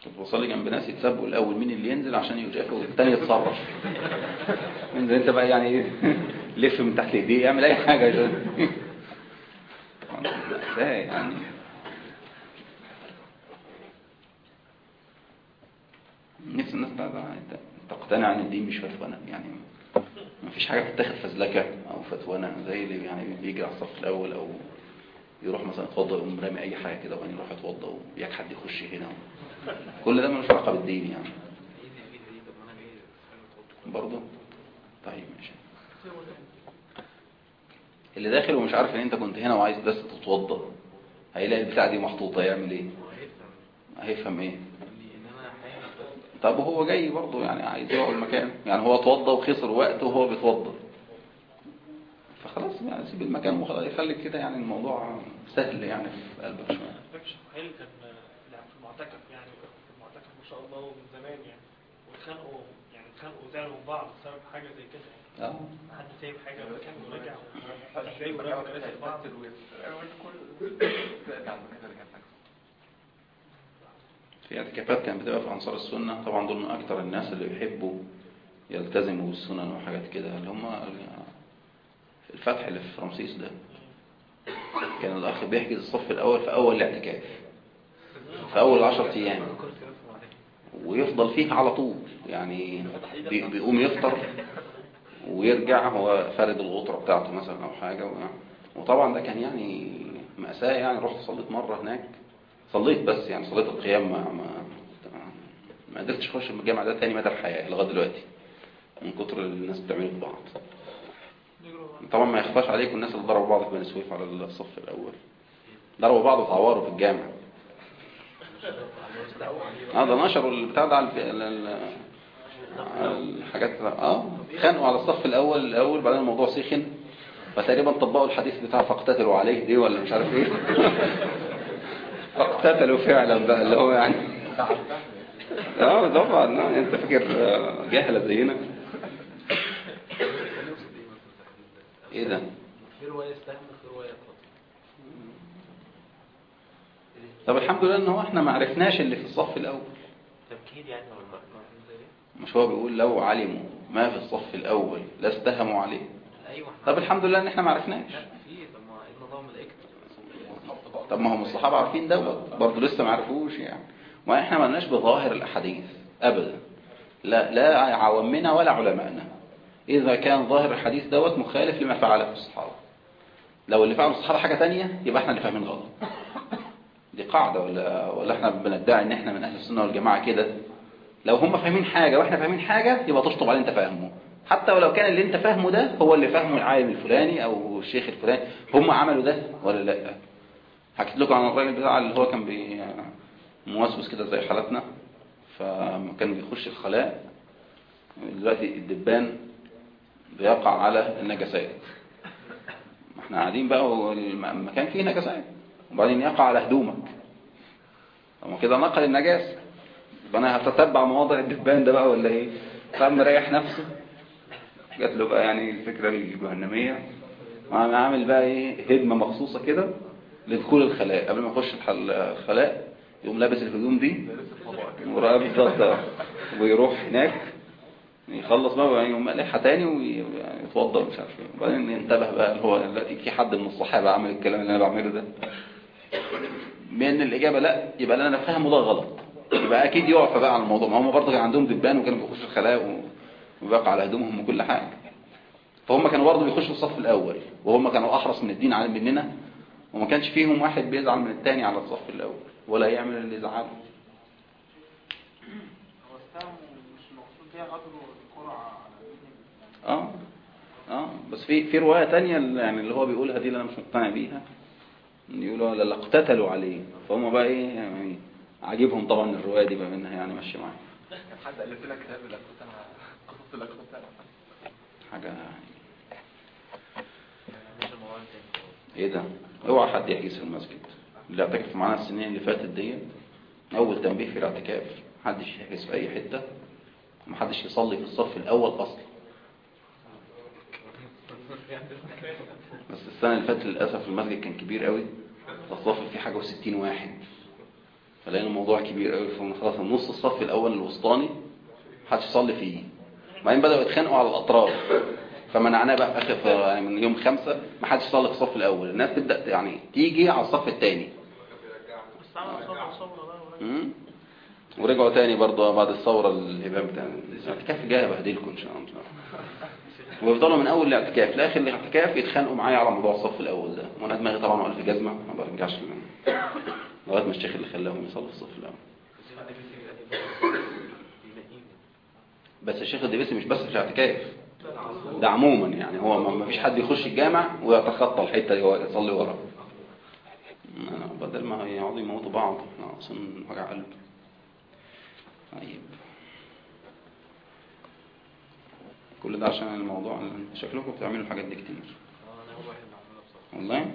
كنت بصلي جنب ناس يتسابوا الأول مين اللي ينزل عشان يجافي والتاني يتصرف. انزل انت بقى يعني لف من تحت إيديه اعمل أي حاجة عشان يعني؟ نفس الناس بقى تقتنع ان الدين مش فلسفه يعني ما مفيش حاجة بتتاخد فزلكة أو فتوانة زي اللي يعني بيجري على الصف الأول أو يروح مثلا يتوضى يقوم رامي أي حاجة كده وبعدين يروح يتوضى وياك حد يخش هنا. كل ده ملوش علاقة بالدين يعني. برضه؟ طيب ماشي. اللي داخل ومش عارف إن أنت كنت هنا وعايز بس تتوضى هيلاقي البتاعة دي محطوطة يعمل إيه؟ هيفهم إيه ان ان أنا حامل بس طب وهو جاي برضه يعني عايز يقعد المكان يعني هو اتوضى وخسر وقت وهو بيتوضى فخلاص يعني سيب المكان وخلاص يخلي كده يعني الموضوع سهل يعني في قلبك شوية حيل كان يعني في المعتكف يعني في المعتكف ما شاء الله ومن زمان يعني واتخانقوا يعني اتخانقوا زعلوا من بعض بسبب حاجة زي كده يعني آه حد سايب حاجة مكان ورجع حد سايب ورجع كراسي بعض في اعتكافات كانت بتبقى في أنصار السنة. طبعا دول من أكتر الناس اللي بيحبوا يلتزموا بالسنن وحاجات كده اللي هم الفتح اللي في رمسيس ده. كان الأخ بيحجز الصف الأول في أول الاعتكاف في أول 10 أيام ويفضل فيه على طول. يعني بي- بيقوم يفطر ويرجع هو فارد الغطرة بتاعته مثلا أو حاجة. وطبعا ده كان يعني مأساة يعني. رحت صليت مرة هناك صليت بس يعني صليت القيام ما ما ما قدرتش من الجامع ده تاني مدى الحياة لغاية دلوقتي من كتر الناس بتعمله في بعض. طبعا ما يخفاش عليكم الناس اللي ضربوا بعض في بني سويف على الصف الأول. ضربوا بعض وتعوروا في الجامع. آه ده نشروا البتاع ده على الحاجات آه خانقوا على الصف الأول الأول بعدين الموضوع سخن. فتقريبا طبقوا الحديث بتاع فاقتتلوا عليه دي ولا مش عارف إيه. فاقتتلوا فعلا بقى اللي هو يعني. آه طبعا. انت فاكر آه، جهلة زينا إيه ده؟ طب الحمد لله إن هو إحنا ما عرفناش اللي في الصف الأول. تمكين يعني إيه؟ مش هو بيقول لو علموا ما في الصف الأول لاستهموا عليه. أيوه. إحنا طب الحمد لله إن إحنا ما عرفناش لا في طب ما إيه نظام الاكت طب ما هم الصحابة عارفين دوت برضه لسه ما عرفوش يعني. ما إحنا ما لناش بظاهر الأحاديث ابدا. لا لا عوامنا ولا علمائنا إذا كان ظاهر الحديث دوت مخالف لما فعله الصحابة. لو اللي فعله الصحابة حاجة تانية يبقى إحنا اللي فاهمين غلط. دي قاعدة ولا ولا إحنا بندعي إن إحنا من أهل السنة والجماعة كده؟ لو هم فاهمين حاجة وإحنا فاهمين حاجة يبقى تشطب على أنت فاهمه. حتى ولو كان اللي أنت فاهمه ده هو اللي فاهمه العالم الفلاني أو الشيخ الفلاني. هم عملوا ده ولا لأ؟ حكيت لكم عن الراجل بتاع اللي هو كان موسوس كده زي حالتنا. فكان بيخش الخلاء. دلوقتي الدبان بيقع على النجاسات ما إحنا قاعدين بقى والمكان فيه نجاسات وبعدين يقع على هدومك. طب كده نقل النجاسة يبقى أنا هتتبع مواضع الدبان ده بقى ولا إيه؟ فقام مريح نفسه. جات له بقى يعني الفكرة الجهنمية. وعم عامل بقى إيه؟ هدمة مخصوصة كده. لدخول الخلاء. قبل ما يخش الخلاء يقوم لابس الهدوم دي. وراه. ويروح هناك يخلص بقى يعني يقوم قلعها تاني ويتوضى ومش عارف إيه. وبعدين ينتبه بقى اللي هو دلوقتي في حد من الصحابة عامل الكلام اللي أنا بعمله ده. بأن الإجابة لا يبقى اللي أنا فاهمه ده غلط. يبقى أكيد يقف بقى على الموضوع. ما هم برضه كان عندهم دبان وكانوا بيخشوا الخلاء و- وبيقع على هدومهم وكل حاجة. فهم كانوا برضه بيخشوا الصف الأول. وهم كانوا أحرص من الدين عن مننا وما كانش فيهم واحد بيزعل من التاني على الصف الأول ولا يعمل اللي يزعله هو السهم مش مقصود بيها غدر القرعة على آه آه بس في في رواية تانية اللي- يعني اللي هو بيقولها دي اللي أنا مش مقتنع بيها. يقولوا لا اقتتلوا عليه. فهم بقى إيه يعني عاجبهم طبعا الرواية دي بما انها يعني ماشية معايا حد ألف لك كتاب لك كنت أنا قصص أنا حاجة يعني إيه ده؟ اوعى حد يحجز في المسجد. اللي اعتكف معانا السنين اللي فاتت دي أول تنبيه في الاعتكاف محدش يحجز في أي حتة. ومحدش يصلي في الصف الأول أصلا. بس السنة اللي فاتت للأسف المسجد كان كبير قوي فالصف فيه حاجة و60 واحد. فلقينا الموضوع كبير قوي فخلاص النص الصف الأول الوسطاني محدش يصلي فيه. بعدين بدأوا يتخانقوا على الأطراف. فمنعناه بقى في في- يعني من يوم خمسة ما حدش يصلي في الصف الأول. الناس تبدأ يعني تيجي على الصف الثاني ورجعوا. تاني برضه بعد الثورة الهباب بتاع الاعتكاف جاي بهدلكم إن شاء الله. ويفضلوا من أول الاعتكاف. لاخر الاعتكاف يتخانقوا معايا على موضوع الصف الأول ده. وأنا دماغي طبعا واقف في جزمة ما برجعش لغاية ما الشيخ اللي خلاهم يصلوا في الصف الأول. بس الشيخ الدبيسي مش بس في الاعتكاف. ده عموما يعني هو ما فيش حد يخش الجامع ويتخطى الحتة دي هو يصلي ورا. بدل ما يقعدوا يموتوا بعض أصلا وجع قلب طيب. كل ده عشان الموضوع شكلكم بتعملوا الحاجات دي كتير. أنا عملها بصراحه والله؟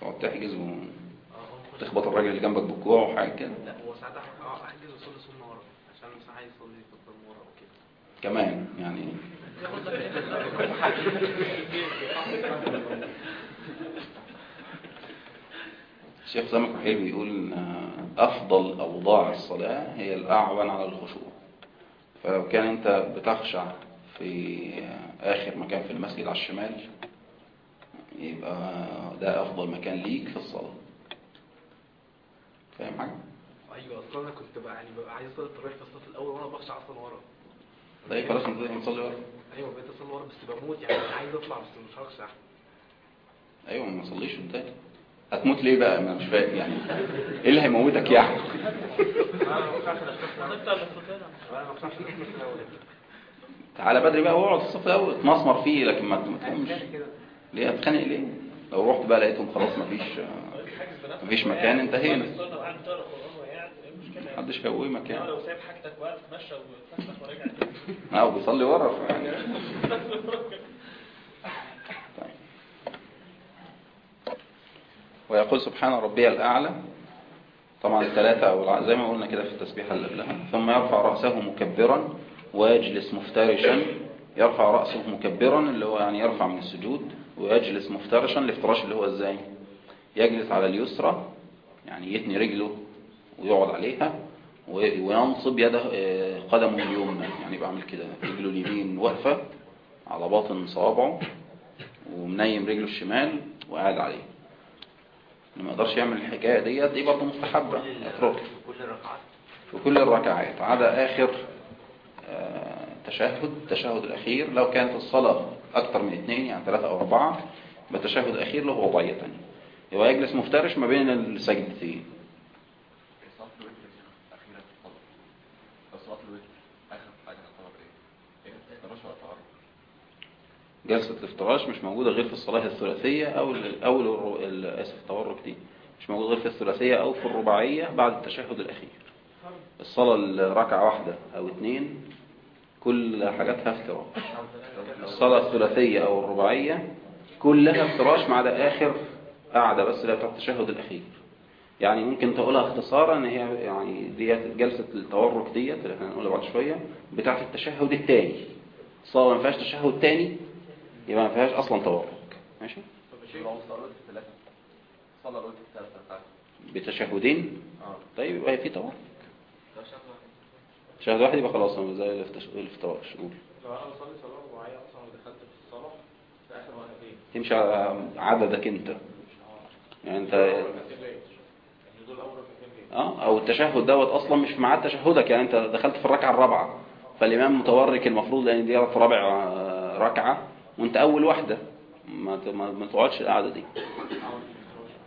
تقعد تحجز آه وتخبط الراجل اللي جنبك بالكوع وحاجة كده. لا هو ساعتها آه احجز واصلي سنه ورا عشان مش عايز يصلي في الضم ورا وكده. كمان يعني الشيخ سامح وحيل بيقول إن أفضل أوضاع الصلاة هي الاعون على الخشوع. فلو كان أنت بتخشع في آخر مكان في المسجد على الشمال يبقى ده أفضل مكان ليك في الصلاة. فاهم حاجة؟ أيوه أصلا أنا كنت بقى يعني ببقى عايز اصلي التراويح في الصف الأول وأنا بخشع أصلا ورا. طيب خلاص نصلي ورا. أيوه بقيت اصلي ورا بس بموت يعني أنا عايز أطلع بس مش هخشع أيوه ما تصليش أنت. هتموت ليه بقى؟ ما مش فاهم يعني. إيه اللي هيموتك يعني؟ أنا ما أنا ما تعالى بدري بقى واقعد في الصف الأول. اتمسمر فيه لكن ما ما تقومش ليه؟ هتخانق ليه؟ لو رحت بقى لقيتهم خلاص مفيش مفيش مكان انتهينا السنة وقاعد تقرا قرآن وقاعد إيه المشكلة؟ محدش هيقومك انما يعني لو سايب حاجتك وقاعد تتمشى وتفتح وراجع تاني. آه بيصلي ورا يعني طيب. ويقول سبحان ربي الأعلى. طبعا الثلاثة أو زي ما قلنا كده في التسبيحة اللي قبلها. ثم يرفع رأسه مكبرا ويجلس مفترشا. يرفع رأسه مكبرا اللي هو يعني يرفع من السجود ويجلس مفترشا الافتراش اللي هو إزاي يجلس على اليسرى يعني يتني رجله ويقعد عليها. وينصب يده آه، قدمه اليمنى. يعني بعمل كده رجله اليمين واقفة على باطن صوابعه ومنيم رجله الشمال وقاعد عليه. ما يقدرش يعمل الحكاية ديت دي برضه مستحبة اترك كل الركعات في كل الركعات عدا آخر آه، تشهد التشهد الأخير لو كانت الصلاة أكثر من اثنين يعني ثلاثة أو أربعة بالتشهد الأخير له وضعية تانية يبقى يجلس مفترش ما بين السجدتين صلاة الوتر دي أخيرا في الطلب بس صلاة الوتر آخر حاجة في الطلب إيه؟ إيه؟ افتراش ولا تعرض؟ جلسة الافتراش مش موجودة غير في الصلاة الثلاثية أو أو آسف التورك دي. مش موجودة غير في الثلاثية أو في الرباعية بعد التشهد الأخير. الصلاة الركعة واحدة أو اثنين كل حاجاتها افتراش. الصلاة الثلاثية أو الرباعية كلها افتراش ما عدا آخر قاعدة بس اللي بتاعت التشهد الأخير. يعني ممكن تقولها اختصارا إن هي يعني ديت جلسة التورك ديت اللي إحنا هنقولها بعد شوية بتاعت التشهد الثاني الصلاة ما فيهاش تشهد تاني يبقى ما فيهاش أصلا تورك ماشي؟ بتشهدين؟ طيب يبقى في تورك تشهد واحد يبقى خلاص زي الافتش- الافتراش قول لو أنا بصلي صلاة أصلا ودخلت في الصلاة في آخر تمشي على عددك أنت. يعني انت؟ يعني؟ آه أو التشهد دوت أصلا مش في ميعاد تشهدك. يعني أنت دخلت في الركعة الرابعة فالإمام متورك المفروض لأن دي في رابع آه، ركعة. وانت اول واحدة. ما ما تقعدش القعدة دي.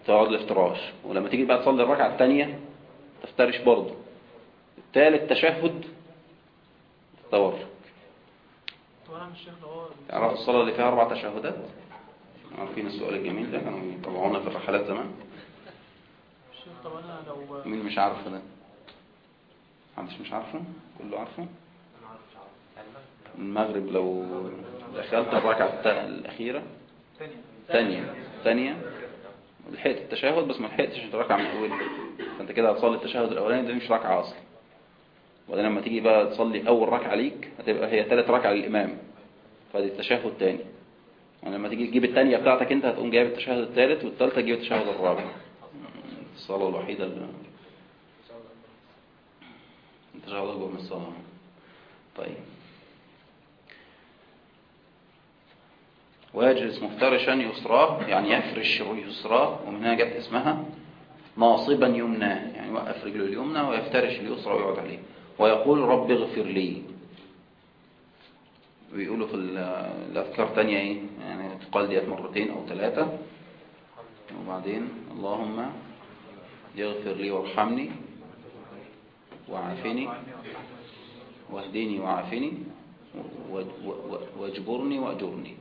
تقعد الافتراش. ولما تيجي بقى تصلي الركعة الثانية تفترش برضه. الثالث تشهد تورك طب أنا مش شيخ لو هو تعرف الصلاة اللي فيها أربع تشهدات؟ عارفين السؤال الجميل ده كانوا يطلعونا في الرحلات زمان. مين مش عارف ده؟ محدش مش عارفه؟ كله عارفه؟ المغرب لو دخلت الركعة الأخيرة؟ ثانية. ثانية. لحقت التشهد؟ بس ما لحقتش الركعة من أولها فأنت كده هتصلي التشهد الأولاني ده مش ركعة أصلا. وبعدين لما تيجي بقى تصلي أول ركعة ليك هتبقى هي ثالث ركعة للإمام. فدي التشهد تاني ولما تيجي تجيب الثانية بتاعتك أنت هتقوم جايب التشهد الثالث والثالثة تجيب التشهد الرابع. الصلاة الوحيدة اللي التشهد أكبر من الصلاة. طيب. ويجلس مفترشا يسراه يعني يفرش يسراه ومن هنا جت اسمها ناصبا يمناه يعني يوقف رجله اليمنى ويفترش اليسرى ويقعد عليه. ويقول رب اغفر لي. بيقولوا في ال- الأذكار تانية إيه؟ يعني تقال ديت مرتين أو ثلاثة. وبعدين اللهم يغفر لي وارحمني وعافني واهدني وعافني واجبرني وأجرني.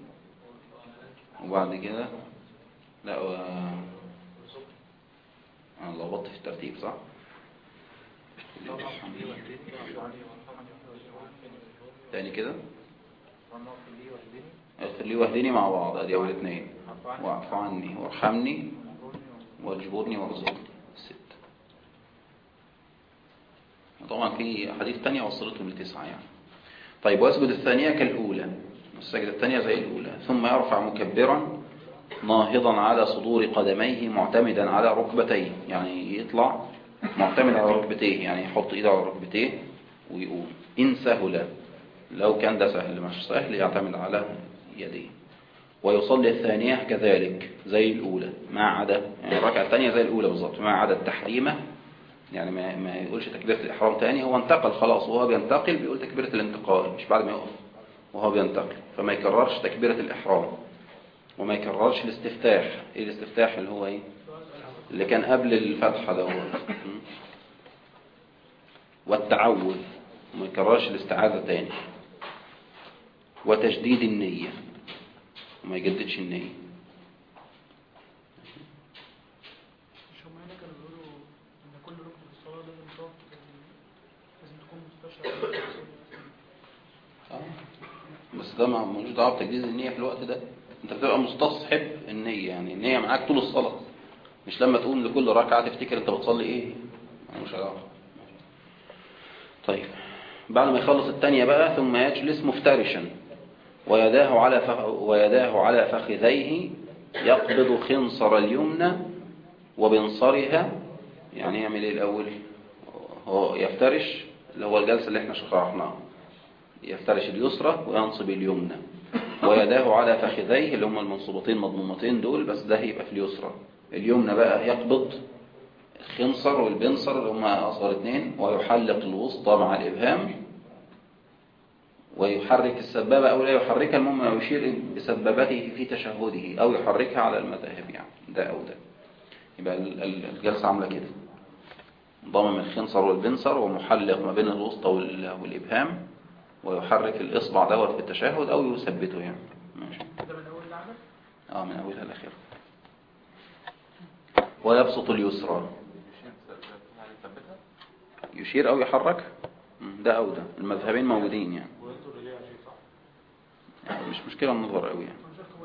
وبعد كده لا و... أنا لخبطت في الترتيب صح؟ تاني كده؟ اغفر لي واهدني مع بعض ادي اول اتنين. واعف عني وارحمني واجبرني وارزقني. ست. طبعا في حديث تانية وصلتهم لتسعة يعني. طيب واسجد الثانية كالأولى. السجدة الثانية زي الأولى ثم يرفع مكبرا ناهضا على صدور قدميه معتمدا على ركبتيه يعني يطلع معتمد على ركبتيه يعني يحط إيده على ركبتيه ويقوم إن سهل لو كان ده سهل مش سهل يعتمد على يديه. ويصلي الثانية كذلك زي الأولى ما عدا يعني الركعة الثانية زي الأولى بالظبط ما عدا التحريمة يعني ما, ما يقولش تكبيرة الإحرام تاني هو انتقل خلاص وهو بينتقل بيقول تكبيرة الانتقال مش بعد ما يقف. وهو بينتقل. فما يكررش تكبيرة الإحرام وما يكررش الاستفتاح. إيه الاستفتاح؟ اللي هو إيه؟ اللي كان قبل الفتحة ده هو. والتعوذ. وما يكررش الاستعاذة تاني. وتجديد النية. وما يجددش النية مش هم هنا كانوا بيقولوا ان كل ركن في الصلاه لازم تقف لازم تكون مستشعر آه. بس ده ملوش دعوة بتجديد النية في الوقت ده. أنت بتبقى مستصحب النية يعني النية معاك طول الصلاة. مش لما تقوم لكل ركعة تفتكر أنت بتصلي إيه. مش علاقة. طيب. بعد ما يخلص التانية بقى ثم يجلس مفترشا. ويداه على فخ... ويداه على فخذيه يقبض خنصر اليمنى وبنصرها. يعني يعمل إيه الأول؟ هو يفترش اللي هو الجلسة اللي إحنا شرحناها. يفترش اليسرى وينصب اليمنى. ويداه على فخذيه اللي هم المنصوبتين مضمومتين دول بس ده هيبقى في اليسرى. اليمنى بقى يقبض الخنصر والبنصر اللي هم أصغر اتنين ويحلق الوسطى مع الإبهام ويحرك السبابة أو لا يحركها المهم يشير بسبابته في تشهده أو يحركها على المذاهب يعني ده أو ده. يبقى ال- ال- الجلسة عاملة كده. ضمم الخنصر والبنصر ومحلق ما بين الوسطى وال- والإبهام. ويحرك الإصبع دوت في التشهد أو يثبته يعني. ماشي. ده من أول العمل آه من أولها لآخرها. ويبسط اليسرى. يشير أو يحرك؟ ده أو ده. المذهبين موجودين يعني. يعني مش مشكلة النظر قوي يعني.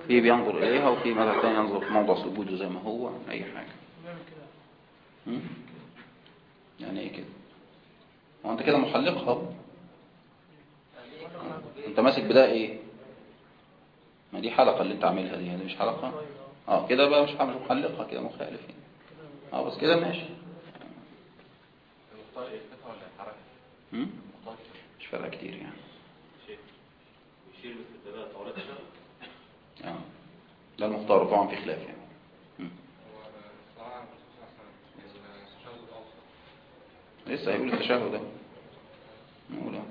في بينظر إليها وفي مذهب تاني ينظر في موضع سجوده زي ما هو أي حاجة؟ يعني إيه كده؟ هو أنت كده محلقها؟ أنت ماسك بده إيه؟ ما دي حلقة اللي أنت عاملها دي هذه مش حلقة؟ آه كده بقى مش مش محلقها كده مخالف يعني آه بس كده ماشي. مش فارقة كتير يعني. آه ده المختار طبعا في خلاف يعني. لسه هيقول التشهد ده.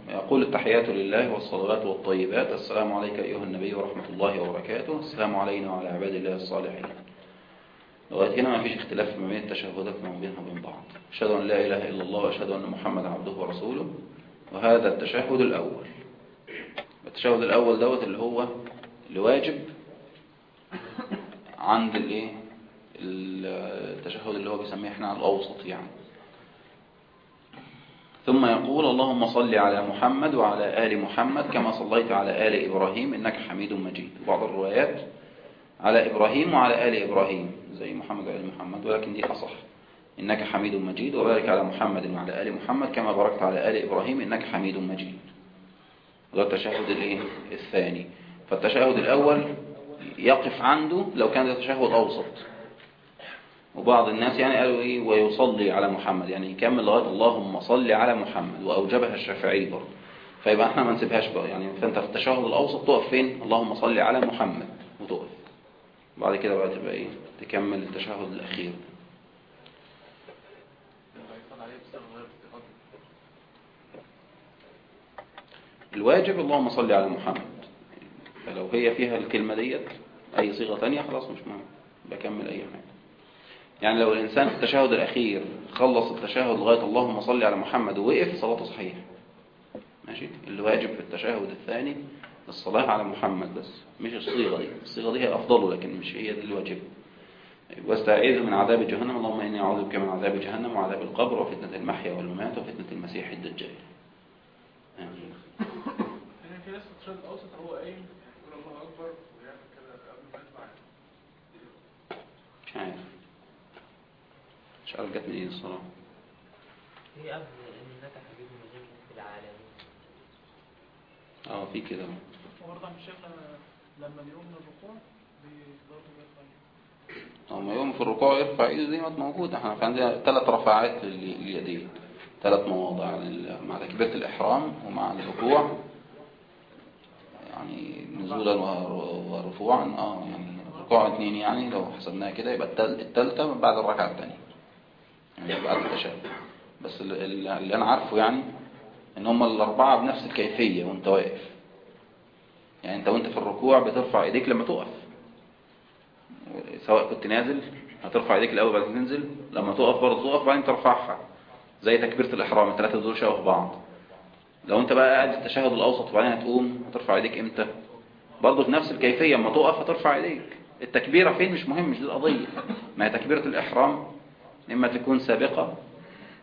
يقول التحيات لله والصلوات والطيبات. السلام عليك أيها النبي ورحمة الله وبركاته. السلام علينا وعلى عباد الله الصالحين. لغاية هنا ما فيش اختلاف ما بين التشهدات ما بينها وبين بعض. أشهد أن لا إله إلا الله وأشهد أن محمد عبده ورسوله. وهذا التشهد الأول. التشهد الأول دوت اللي هو اللي واجب عند الايه؟ التشهد اللي هو بيسميه إحنا الأوسط يعني. ثم يقول اللهم صل على محمد وعلى آل محمد كما صليت على آل إبراهيم إنك حميد مجيد. بعض الروايات على إبراهيم وعلى آل إبراهيم زي محمد وآل محمد ولكن دي أصح. إنك حميد مجيد وبارك على محمد وعلى آل محمد كما باركت على آل إبراهيم إنك حميد مجيد. ده التشهد الإيه؟ الثاني. فالتشهد الأول يقف عنده لو كان ده تشهد أوسط. وبعض الناس يعني قالوا إيه ويصلي على محمد. يعني يكمل لغاية اللهم صل على محمد وأوجبها الشافعي برضه. فيبقى إحنا ما نسيبهاش بقى. يعني فأنت في التشهد الأوسط تقف فين؟ اللهم صل على محمد وتقف. بعد كده بقى تبقى إيه؟ تكمل التشهد استقامة الواجب اللهم صل على محمد. هي فيها الكلمة ديت أي صيغة تانية خلاص مش مهم. بكمل أي حاجة. يعني لو الإنسان في التشهد الأخير خلص التشهد لغاية اللهم صل على محمد ووقف صلاته صحيحة. ماشي؟ الواجب في التشهد الثاني الصلاة على محمد بس مش الصيغة دي. الصيغة دي هي أفضله لكن مش هي دي الواجب. واستعيذ من عذاب جهنم. اللهم إني أعوذ بك من عذاب جهنم وعذاب القبر وفتنة المحيا والممات وفتنة المسيح الدجال. آمين يعني في ناس في التشهد الاوسط هو قايم يقول الله اكبر ويعمل كده قبل ما يطلع مش عارف مش عارف جت منين الصلاة؟ في قبل انك حبيب مجيب في العالمين آه في كده. وبرضه عم الشيخ لما بيقوم من الركوع برضه بيرفع ايده. هو ما يوم في الركوع يرفع إيده دي موجودة إحنا في عندنا ثلاث رفعات لل- لليدين. ثلاث مواضع لل- مع تكبيرة الإحرام ومع الركوع. يعني نزولا ور- ورفوعا. آه يعني ركوع اثنين يعني لو حسبناها كده يبقى التل- التالتة بعد الركعة الثانية. يعني بعد التشهد بس ال- ال- اللي أنا عارفه يعني إن هم الأربعة بنفس الكيفية وأنت واقف. يعني أنت وأنت في الركوع بترفع إيديك لما تقف. سواء كنت نازل هترفع إيديك الأول بعد تنزل لما تقف برضه تقف بعدين ترفعها. زي تكبيرة الإحرام الثلاثه دول شبه بعض. لو أنت بقى قاعد التشهد الأوسط وبعدين هتقوم هترفع إيديك إمتى؟ برضه في نفس الكيفية اما تقف هترفع إيديك. التكبيرة فين مش مهم مش دي القضية. ما هي تكبيرة الإحرام إما تكون سابقة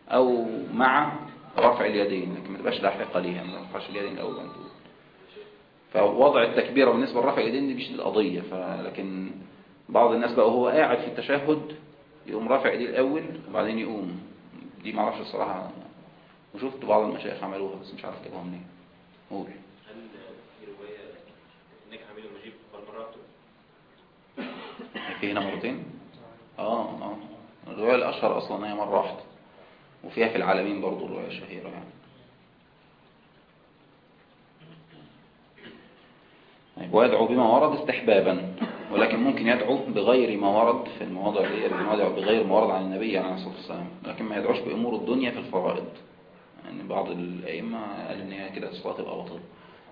أو مع رفع اليدين لكن ما تبقاش لاحقة ليها ما ترفعش اليدين بعدين تقول فوضع التكبيره بالنسبة لرفع اليدين دي مش دي القضية فلكن بعض الناس بقى وهو قاعد في التشهد يقوم رافع ايديه الأول وبعدين يقوم. دي ما أعرفش الصراحة. وشفت بعض المشايخ عملوها بس مش عارف جابوها منين. قول. هل في رواية إنك حميد المجيب بالمرات في هنا مرتين؟ آه آه. الرواية الأشهر أصلا هي مره واحدة وفيها في العالمين برضو الرواية الشهيرة يعني. طيب، ويدعو بما ورد استحبابا ولكن ممكن يدعو بغير ما ورد في المواضع دي يدعو بغير ما ورد عن النبي عليه الصلاة والسلام. لكن ما يدعوش بأمور الدنيا في الفرائض. يعني بعض الأئمة قال إن هي كده الصلاة تبقى باطله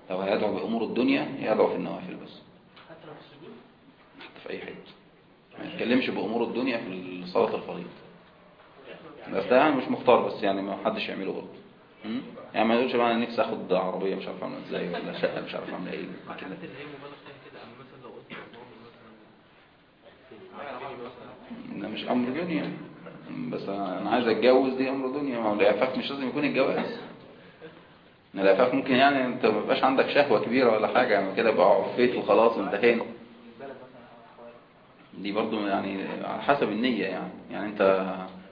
لو هيدعو بأمور الدنيا يدعو في النوافل بس. حتى في السجود حتى في أي حتة ما يتكلمش بأمور الدنيا في صلاه الفريضة. بس ده يعني مش مختار بس يعني ما حدش يعمله برضه. م? يعني ما يقولش بقى أنا نفسي آخد عربية مش عارف اعملها إزاي ولا شقة مش عارف اعملها إيه كده. ده مش أمر دنيا. بس أنا عايز أتجوز دي أمر دنيا. ما هو العفاف مش لازم يكون الجواز. العفاف ممكن يعني أنت ما عندك شهوة كبيرة ولا حاجة يعني كده بقى عفيت وخلاص وانتهينا دي برضو يعني على حسب النية يعني يعني انت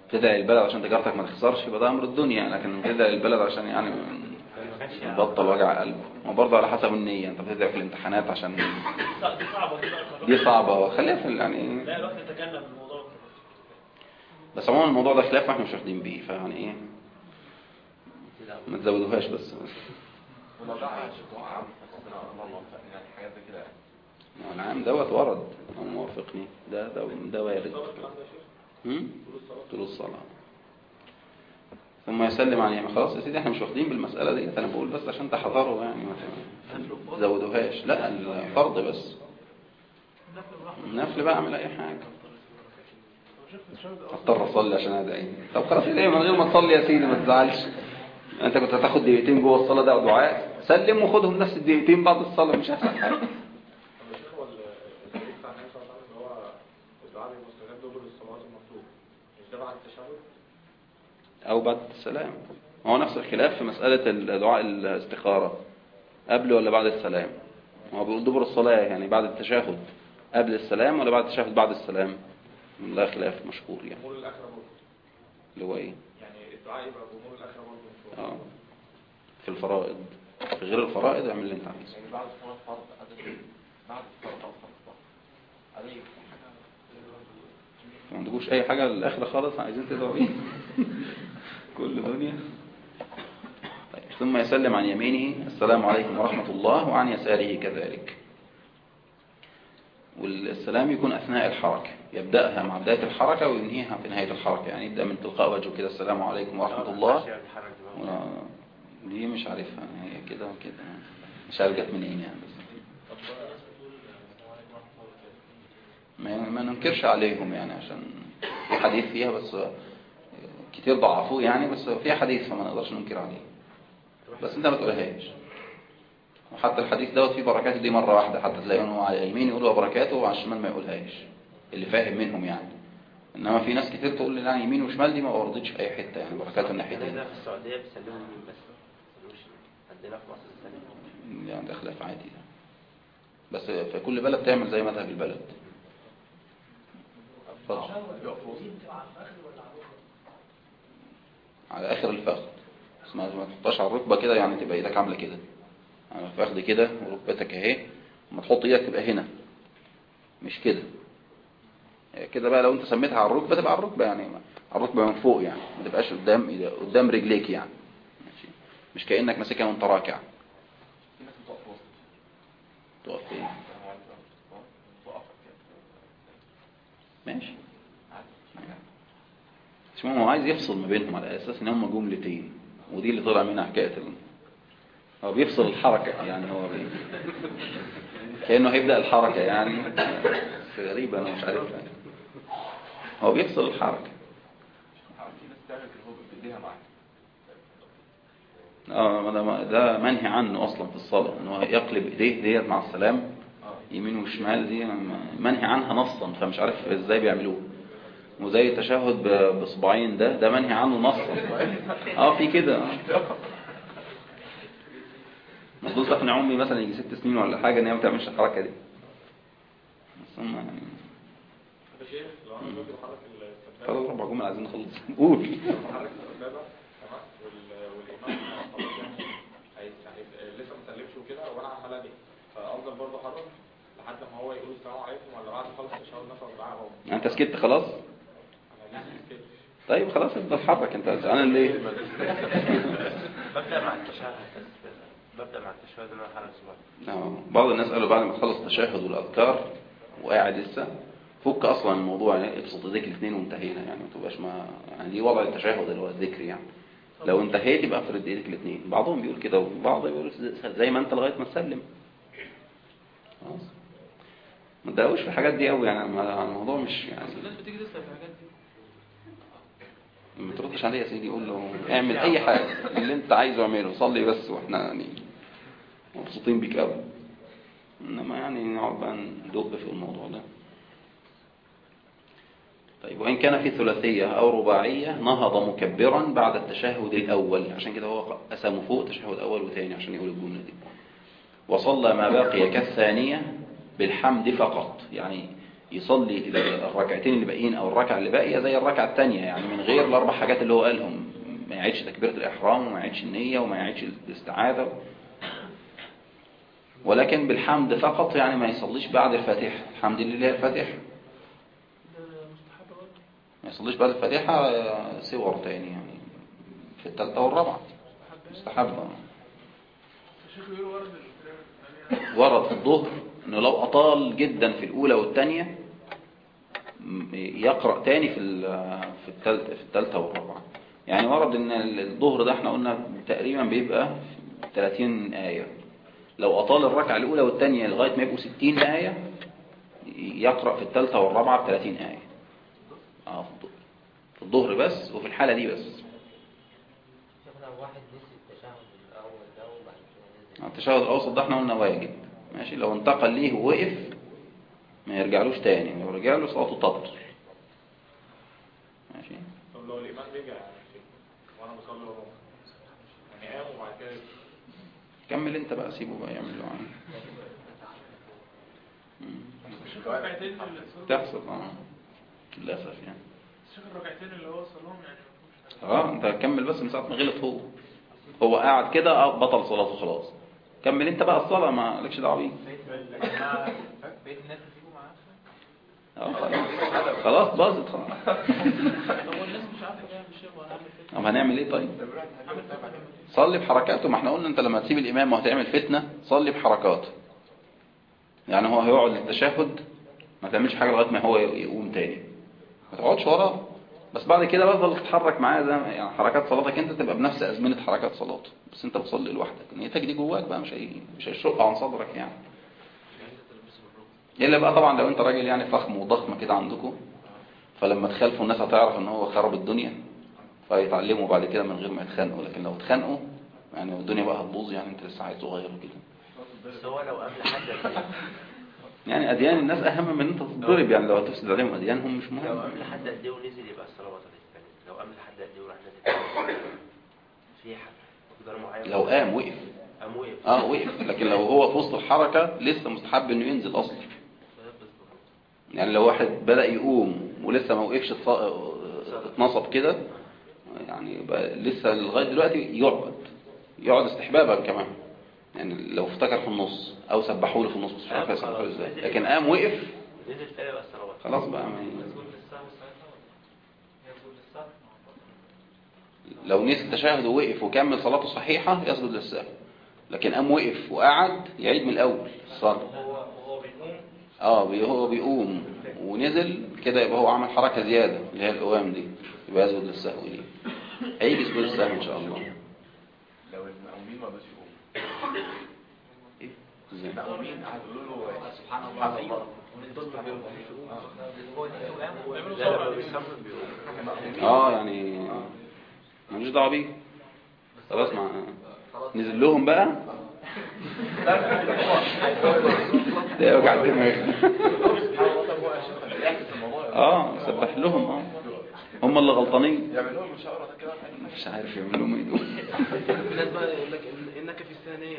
بتدعي البلد عشان تجارتك ما تخسرش يبقى ده أمر الدنيا لكن بتدعي البلد عشان يعني تبطل وجع قلب وبرضه على حسب النية انت بتدعي في الامتحانات عشان دي صعبة دي صعبة خليها في يعني لا الواحد يتجنب الموضوع ده. بس عموما الموضوع ده خلاف وإحنا مش واخدين بيه فيعني إيه ما تزودوهاش بس عام فقدنا الله موفقنا يعني حاجات كده يعني العام دوت ورد. أو موافقني. ده ده ده وارد؟ طول الصلاة. ثم يسلم يمين خلاص يا سيدي إحنا مش واخدين بالمسألة دي. أنا بقول بس عشان تحضروا يعني ما تزودوهاش لا الفرض بس. النفل بقى أعمل أي حاجة. أضطر أصلي عشان ادعي طب خلاص ادعي من غير ما تصلي يا سيدي ما تزعلش. أنت كنت هتاخد دقيقتين جوه الصلاة ده دعاء. سلم وخدهم نفس الدقيقتين بعد الصلاة مش هيحصل حاجة طب يا شيخ هو الحديث بتاع النبي صلى الله عليه وسلم اللي هو الدعاء المستجاب دبر الصلوات المطلوب مش ده بعد التشهد؟ أو بعد السلام. هو نفس الخلاف في مسألة الدعاء الاستخارة. قبل ولا بعد السلام؟ هو بيقول دبر الصلاة يعني بعد التشهد. قبل السلام ولا بعد التشهد بعد السلام؟ لا خلاف مشهور يعني. اللي هو إيه؟ يعني الدعاء يبقى بأمور الآخرة برضه آه. في الفرائض. في غير الفرائض اعمل اللي انت عايزه. يعني بعد صلاة فرض بعد الصلاة فرض حاجة ما عندكوش أي حاجة للآخرة خالص عايزين تدعوا إيه؟ كل دنيا. طيب. ثم يسلم عن يمينه السلام عليكم ورحمة الله وعن يساره كذلك. والسلام يكون أثناء الحركة يبدأها مع بداية الحركة وينهيها في نهاية الحركة يعني يبدأ من تلقاء وجهه كده السلام عليكم ورحمة الله. دي مش عارفها هي كده وكده. مش عارف جت منين يعني بس ما ننكرش عليهم يعني عشان في حديث فيها بس كتير ضعفوه يعني بس فيها حديث فما نقدرش ننكر عليه. بس انت ما تقولهاش. وحتى الحديث دوت فيه بركاته دي مرة واحدة حتى تلاقيهم على اليمين يقولوا بركاته وعلى الشمال ما يقولهاش. اللي فاهم منهم يعني. إنما في ناس كتير تقول لي لا يمين وشمال دي ما وردتش في أي حتة يعني بركاته الناحيتين عندنا في السعودية بيسلموا يمين بس عندنا في مصر يعني ده خلاف عادي ده. بس في كل بلد تعمل زي مذهب البلد. اتفضل. على آخر الفخذ. بس ما تحطهاش على الركبة كده يعني تبقى إيدك عاملة كده. على الفخذ كده وركبتك أهي. وما تحط إيدك تبقى هنا. مش كده. كده بقى لو أنت سميتها على الركبة تبقى على الركبة يعني. على الركبة من فوق يعني. ما تبقاش قدام قدام رجليك يعني. ماشي. مش كأنك ماسكها وانت راكع وسط. تقف فين تقف كده ماشي مش مهم هو عايز يفصل ما بينهم على أساس إن هم جملتين ودي اللي طلع منها حكاية. هو بيفصل الحركة يعني هو بي... كأنه هيبدأ الحركة يعني غريبه أنا مش عارف يعني. هو بيفصل الحركة آه ده منهي عنه أصلا في الصلاة إن هو يقلب إيديه ديت مع السلام يمين وشمال دي منهي عنها نصا فمش عارف إزاي بيعملوه وزي التشهد بصباعين ده ده منهي عنه نصا. آه في كده. المفروض تقنع امي مثلا يجي ست سنين ولا حاجة إن هي ما تعملش الحركة دي. بس هم يعني خلاص ربع جمله عايزين نخلص. قول. بحرك السبابه تمام وال- والامام لسه ما سلمش وكده وأنا عمال ادعي فافضل برضه احرك لحد ما هو يقول السلام عليكم ولا بعد خالص التشهد مثلا معاه هو أنت سكت خلاص؟ أنا لسه سكت. طيب خلاص افضل حرك أنت زعلان ليه؟ ببدأ مع التشهد. بس ببدأ مع التشهد أنا أحرك صباعي آه، بعض الناس قالوا بعد ما تخلص التشهد والأذكار وقاعد لسه فك أصلا الموضوع يعني ابسط ايديك الاثنين وانتهينا يعني ما تبقاش ما يعني دي وضع التشهد اللي هو الذكر يعني؟ لو انتهيت يبقى افرد ايديك الاثنين. بعضهم بيقول كده وبعض بيقول زي ما أنت لغاية ما تسلم. خلاص. ما تدقوش في الحاجات دي قوي يعني الموضوع مش يعني. الناس بتيجي تسأل في الحاجات دي. ما تردش عليه يا سيدي قول له اعمل أي حاجة اللي أنت عايزه اعمله صلي بس وإحنا يعني مبسوطين بيك قوي إنما يعني نقعد بقى ندق في الموضوع ده. طيب وإن كان في ثلاثية أو رباعية نهض مكبرا بعد التشهد الأول. عشان كده هو قسمه فوق تشهد أول وثاني عشان يقول الجملة دي. وصلى ما بقي كالثانية بالحمد فقط. يعني يصلي الركعتين اللي باقيين أو الركعة اللي باقية زي الركعة الثانية يعني من غير الأربع حاجات اللي هو قالهم. ما يعيدش تكبيرة الإحرام وما يعيدش النية وما يعيدش الاستعاذة. ولكن بالحمد فقط يعني ما يصليش بعد الفاتحة. الحمد لله الفاتحة. ما يصليش بعد الفاتحة آه، سور تاني يعني. في الثالثة والرابعة. مستحب. الشيخ بيقول ورد ال- ورد في الظهر. إنه لو أطال جدا في الأولى والثانيه يقرأ تاني في ال- في الثالثة في الثالثة والرابعة. يعني ورد إن الظهر ده إحنا قلنا تقريبا بيبقى 30 آية. لو أطال الركعة الأولى والثانيه لغاية ما يبقوا 60 آية يقرأ في الثالثة والرابعة ب 30 آية. آه في الظهر بس وفي الحالة دي بس. التشهد الأوسط ده إحنا قلنا واجب. ماشي؟ لو انتقل ليه ووقف ما يرجعلوش تاني. لو رجع له صلاته تبطل. ماشي؟ طب لو الامام رجع يعني وأنا بصلي وراه يعني قام وبعد كده كمل انت بقى سيبه بقى يعمل له اللي صلوا- تحصل آه. للأسف يعني. الشيخ الركعتين اللي هو صلاهم يعني. آه انت كمل بس من ساعة ما غلط هو. هو قاعد كده آه بطل صلاته خلاص. كمل انت بقى الصلاة ما لكش دعوة بيه. آه خلاص. باظت. خلاص. طب هنعمل إيه؟ طيب. كده صلي بحركاته. ما إحنا قلنا انت لما تسيب الإمام وهتعمل فتنة صلي بحركاته يعني هو هيقعد للتشهد ما تعملش حاجة لغاية ما هو يقوم تاني. ما تقعدش وراه. بس بعد كده بفضل تتحرك معاه زي يعني حركات صلاتك انت تبقى بنفس أزمنة حركات صلاته بس انت بتصلي لوحدك. نيتك دي جواك بقى مش هي... مش هيشق عن صدرك يعني. إلا بقى طبعا لو انت راجل يعني فخم وضخم كده عندكم فلما تخالفوا الناس هتعرف إن هو خرب الدنيا فيتعلموا بعد كده من غير ما يتخانقوا. لكن لو اتخانقوا يعني الدنيا بقى هتبوظ يعني انت لسه عايز صغير وكده. بس هو لو قبل حد يعني أديان الناس أهم من ان أنت تتضرب يعني لو هتفسد عليهم اديانهم مش لو مهم قبل حد قد إيه ونزل يبقى بطلت تاني لو حد قد إيه وراح تاني. في حد؟ معين؟ لو قام وقف. قام وقف. آه وقف. لكن لو هو في وسط الحركة لسه مستحب إنه ينزل أصلا. يعني لو واحد بدأ يقوم ولسه ما وقفش اتنصب كده يعني يبقى لسه لغاية دلوقتي يقعد يقعد استحبابا كمان. يعني لو افتكر في النص أو سبحوا له في النص مش عارف يسبحوا له إزاي. لكن قام وقف. خلاص بقى ما يسجد للسهو ساعتها ولا؟ يسجد للسهو لو نسي التشهد ووقف وكمل صلاته صحيحة يسجد للسهو لكن قام وقف وقعد يعيد من الأول الصلاة وهو وهو بيقوم؟ آه بي- هو بيقوم. ونزل كده يبقى هو عمل حركة زيادة اللي هي القوام دي. يبقى يسجد للسهو دي هيجي سجود السهو إن شاء الله. لو المأمومين ما يقوموا ما آه يعني ملوش دعوة بيه. خلاص مع نزل لهم بقى. ده وجع الدماغ. آه سبح لهم. آه. هم اللي غلطانين. يعمل لهم مشاورة ده كده. مش عارف يعمل لهم إيه دول الناس بقى يقول لك إنك في الثانية.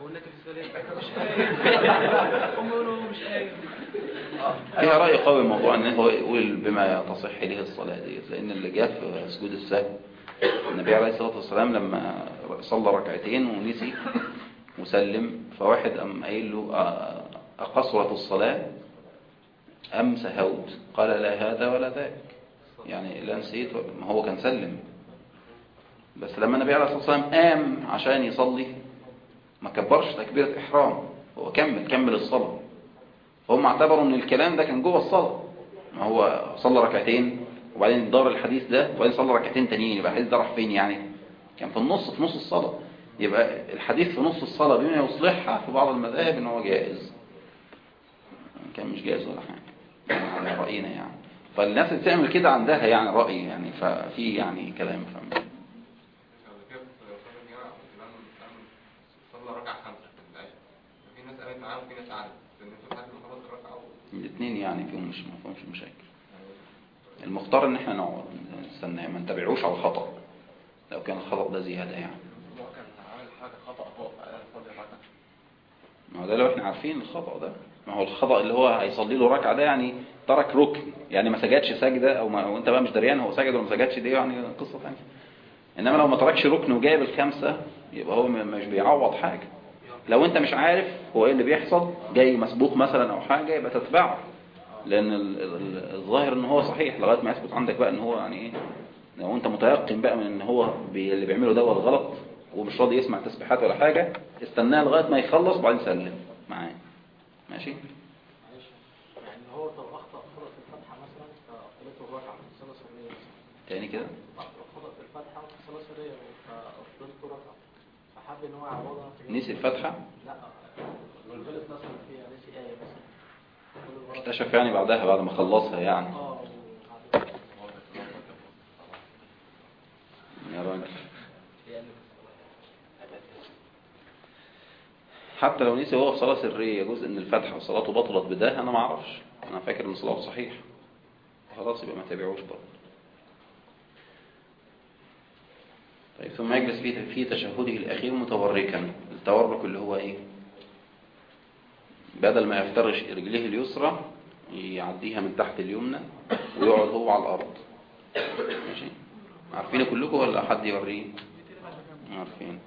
أو إنك في الثالثة مش قايل. هم يقولوا مش قايل. فيها رأي قوي موضوع إن هو يقول بما تصح به الصلاة ديت لأن اللي جاء في سجود السهو النبي عليه الصلاة والسلام لما صلى ركعتين ونسي وسلم فواحد قام قايل له أقصرت الصلاة أم سهوت؟ قال لا هذا ولا ذاك. يعني لا نسيت ما هو كان سلم. بس لما النبي عليه الصلاة والسلام قام عشان يصلي ما كبرش تكبيرة إحرام هو كمل كمل الصلاة. فهم اعتبروا إن الكلام ده كان جوه الصلاة. ما هو صلى ركعتين وبعدين دار الحديث ده وبعدين صلى ركعتين تانيين يبقى الحديث ده راح فين يعني؟ كان في النص في نص الصلاة. يبقى الحديث في نص الصلاة بما يصلحها في بعض المذاهب إن هو جائز. كان مش جائز ولا حاجة. يعني على رأينا يعني. فالناس اللي بتعمل كده عندها يعني رأي يعني ففي يعني كلام فاهم؟ الاثنين يعني فيهم مش ما مشاكل. المختار إن إحنا نقعد نستنى ما نتابعوش على الخطأ لو كان الخطأ ده زيادة يعني. كان عامل حاجة خطأ ما هو ده لو إحنا عارفين الخطأ ده ما هو الخطأ اللي هو هيصلي له ركعة ده يعني ترك ركن يعني ما سجدش سجدة أو ما وأنت بقى مش دريان هو سجد ولا ما سجدش؟ دي يعني قصة ثانية إنما لو ما تركش ركن وجايب الخمسة يبقى هو مش بيعوض حاجة. لو أنت مش عارف هو إيه اللي بيحصل جاي مسبوق مثلا أو حاجة يبقى تتبعه. ال- الظاهر إن هو صحيح لغاية ما يثبت عندك بقى إن هو يعني إيه لو أنت متيقن بقى من إن هو اللي بيعمله ده هو الغلط ومش راضي يسمع تسبيحات ولا حاجة استناه لغاية ما يخلص وبعدين سلم معاه ماشي؟ يعني هو نسي إيه مثلا كل المرات- اكتشف يعني بعدها بعد ما خلصها يعني. يا راجل. حتى لو نسي هو في صلاة سرية جزء من الفتحة وصلاته بطلت بده أنا ما أعرفش. أنا فاكر إن صلاته صحيح. خلاص يبقى ما تابعوش برضه. طيب ثم يجلس في في تشهده الأخير متوركا. التورك اللي هو إيه؟ بدل ما يفترش رجليه اليسرى يعديها من تحت اليمنى ويقعد هو على الأرض. ماشي؟ عارفين كلكم ولا حد يوريه عارفين.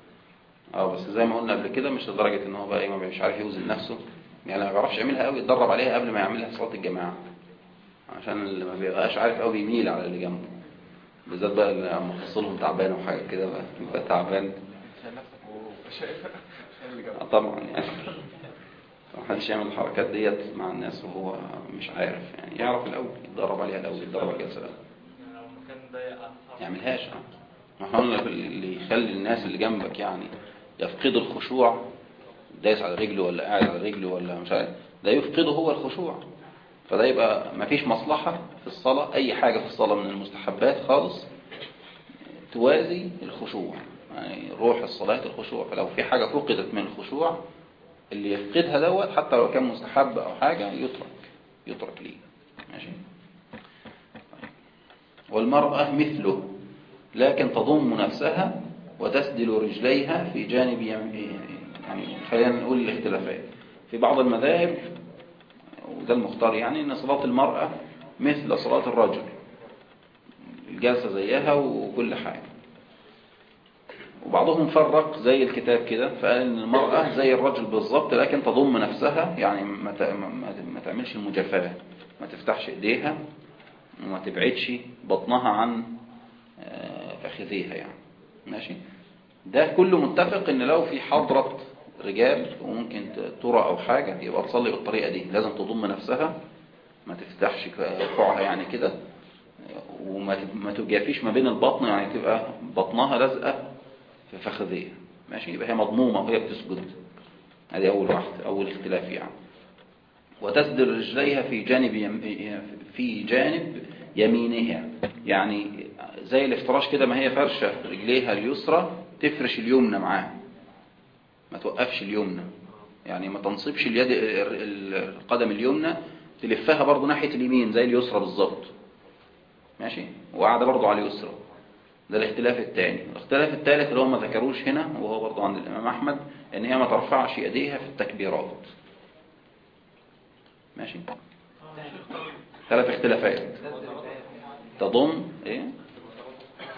آه بس زي ما قلنا قبل كده مش لدرجة إن هو بقى ما مش عارف يوزن نفسه. يعني ما بيعرفش يعملها قوي يتدرب عليها قبل ما يعملها في صلاة الجماعة. عشان اللي ما بيبقاش عارف قوي يميل على اللي جنبه. بالذات بقى لما فصلهم تعبان وحاجة كده بقى يبقى تعبان. آه طبعا يعني. ما حدش يعمل الحركات ديت مع الناس وهو مش عارف يعني. يعرف الأول يتدرب عليها الأول يتدرب يعني ضيق أعرف- يعملهاش. ما إحنا قلنا اللي يخلي الناس اللي جنبك يعني يفقدوا الخشوع. دايس على رجله ولا قاعد على رجله ولا مش عارف. ده يفقده هو الخشوع. فده يبقى مفيش مصلحة في الصلاة أي حاجة في الصلاة من المستحبات خالص توازي الخشوع يعني روح الصلاة الخشوع فلو في حاجة فقدت من الخشوع اللي يفقدها دوت حتى لو كان مستحب أو حاجة يترك يترك ليه ماشي. والمرأة مثله لكن تضم نفسها وتسدل رجليها في جانب. يعني خلينا نقول الاختلافات في بعض المذاهب وده المختار يعني إن صلاة المرأة مثل صلاة الرجل. الجلسة زيها وكل حاجة. وبعضهم فرق زي الكتاب كده فقال إن المرأة زي الرجل بالظبط لكن تضم نفسها يعني ما تعملش المجافاة ما تفتحش إيديها وما تبعدش بطنها عن آه، فخذيها يعني. ماشي؟ ده كله متفق إن لو في حضرة رجال وممكن ترى أو حاجة يبقى تصلي بالطريقة دي. لازم تضم نفسها ما تفتحش كوعها يعني كده وما تجافيش ما بين البطن يعني تبقى بطنها لازقة في فخذيها ماشي؟ يبقى هي مضمومة وهي بتسجد. هذه أول واحدة أول اختلاف يعني. وتسدل رجليها في جانب يم... في جانب يمينها. يعني زي الافتراش كده ما هي فرشة رجليها اليسرى تفرش اليمنى معاها. ما توقفش اليمنى. يعني ما تنصبش اليد ال- القدم اليمنى تلفها برضو ناحية اليمين زي اليسرى بالظبط. ماشي؟ وقاعدة برضو على اليسرى. ده الاختلاف الثاني الاختلاف الثالث اللي هو ما ذكروش هنا وهو برضو عند الإمام أحمد إن هي ما ترفعش يديها في التكبيرات. ماشي؟ ثلاث اختلافات. تضم إيه؟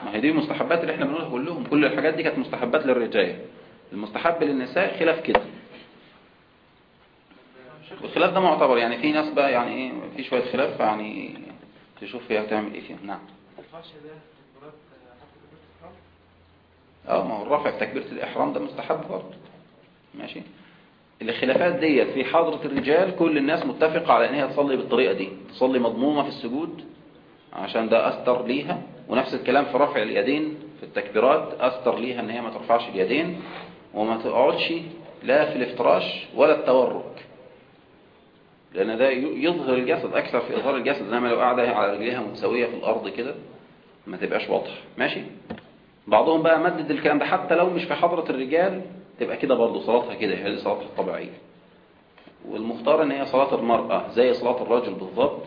ما هي دي المستحبات اللي إحنا بنقولها كلهم. كل الحاجات دي كانت مستحبات للرجال. المستحب للنساء خلاف كده والخلاف ده معتبر يعني في ناس بقى يعني إيه في شوية خلاف يعني تشوف هي هتعمل إيه فيها نعم. آه ما هو الرفع في تكبيرة الإحرام ده مستحب برضه. ماشي؟ الخلافات ديت في حضرة الرجال كل الناس متفقة على إن هي تصلي بالطريقة دي تصلي مضمومة في السجود عشان ده أستر ليها. ونفس الكلام في رفع اليدين في التكبيرات أستر ليها إن هي ما ترفعش اليدين. وما تقعدش لا في الافتراش ولا التورك. لأن ده يظهر الجسد أكثر في إظهار الجسد زي ما لو قاعدة على رجليها متساوية في الأرض كده ما تبقاش واضح ماشي؟ بعضهم بقى مدد الكلام ده حتى لو مش في حضرة الرجال تبقى كده برضه صلاتها كده هي صلاتها الطبيعية. والمختار إن هي صلاة المرأة زي صلاة الرجل بالضبط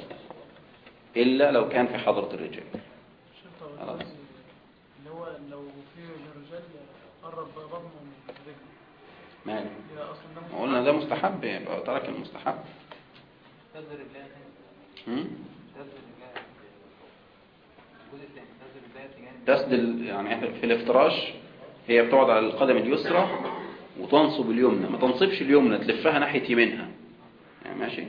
إلا لو كان في حضرة الرجال شوف هو خلاص. اللي هو لو في رجال قرب بطنه من رجله مالي أصلا ده ما قلنا ده مستحب يبقى ترك المستحب. تسدل يعني في الافتراش هي بتقعد على القدم اليسرى وتنصب اليمنى. ما تنصبش اليمنى تلفها ناحية يمينها. يعني ماشي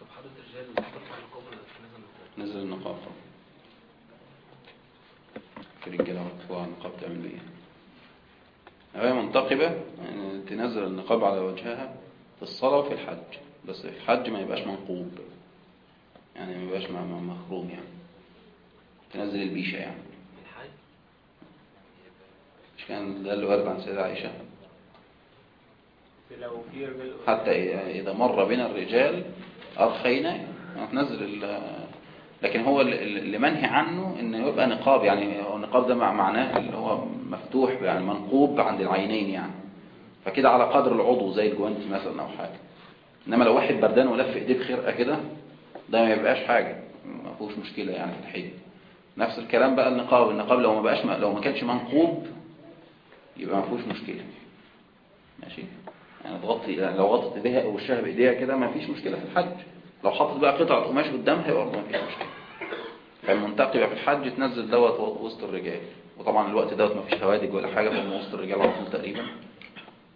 طب حضرة الرجال ترفع القبر نزل نزل النقاب في الرجالة مرفوعة النقاب تعمل إيه هي منتقبة يعني تنزل النقاب على وجهها في الصلاة وفي الحج. بس في الحج ما يبقاش منقوب. يعني ما يبقاش مخروم يعني. تنزل البيشة يعني. مش كان ده اللي وارد عن سيدة عائشة؟ حتى إذا مر بنا الرجال أرخينا هتنزل لكن هو ال- ال- اللي منهي عنه إنه يبقى نقاب يعني النقاب ده مع- معناه اللي هو مفتوح يعني منقوب عند العينين يعني. فكده على قدر العضو زي الجوانتي مثلا أو حاجة. إنما لو واحد بردان ولف إيديه بخرقة كده ده ما يبقاش حاجة ما فيهوش مشكلة يعني في الحج نفس الكلام بقى النقاب النقاب لو ما بقاش لو ما كانش منقوب يبقى ما فيهوش مشكلة. ماشي؟ يعني تغطي يعني لو غطت إيديها وشها بإيديها كده ما فيش مشكلة في الحج. لو حطت بقى قطعة قماش قدامها برضه ما فيش مشكلة. فالمنتقبة في الحج تنزل دوت وسط الرجال. وطبعا الوقت دوت ما فيش هوادج ولا حاجة فهم وسط الرجال على طول تقريبا.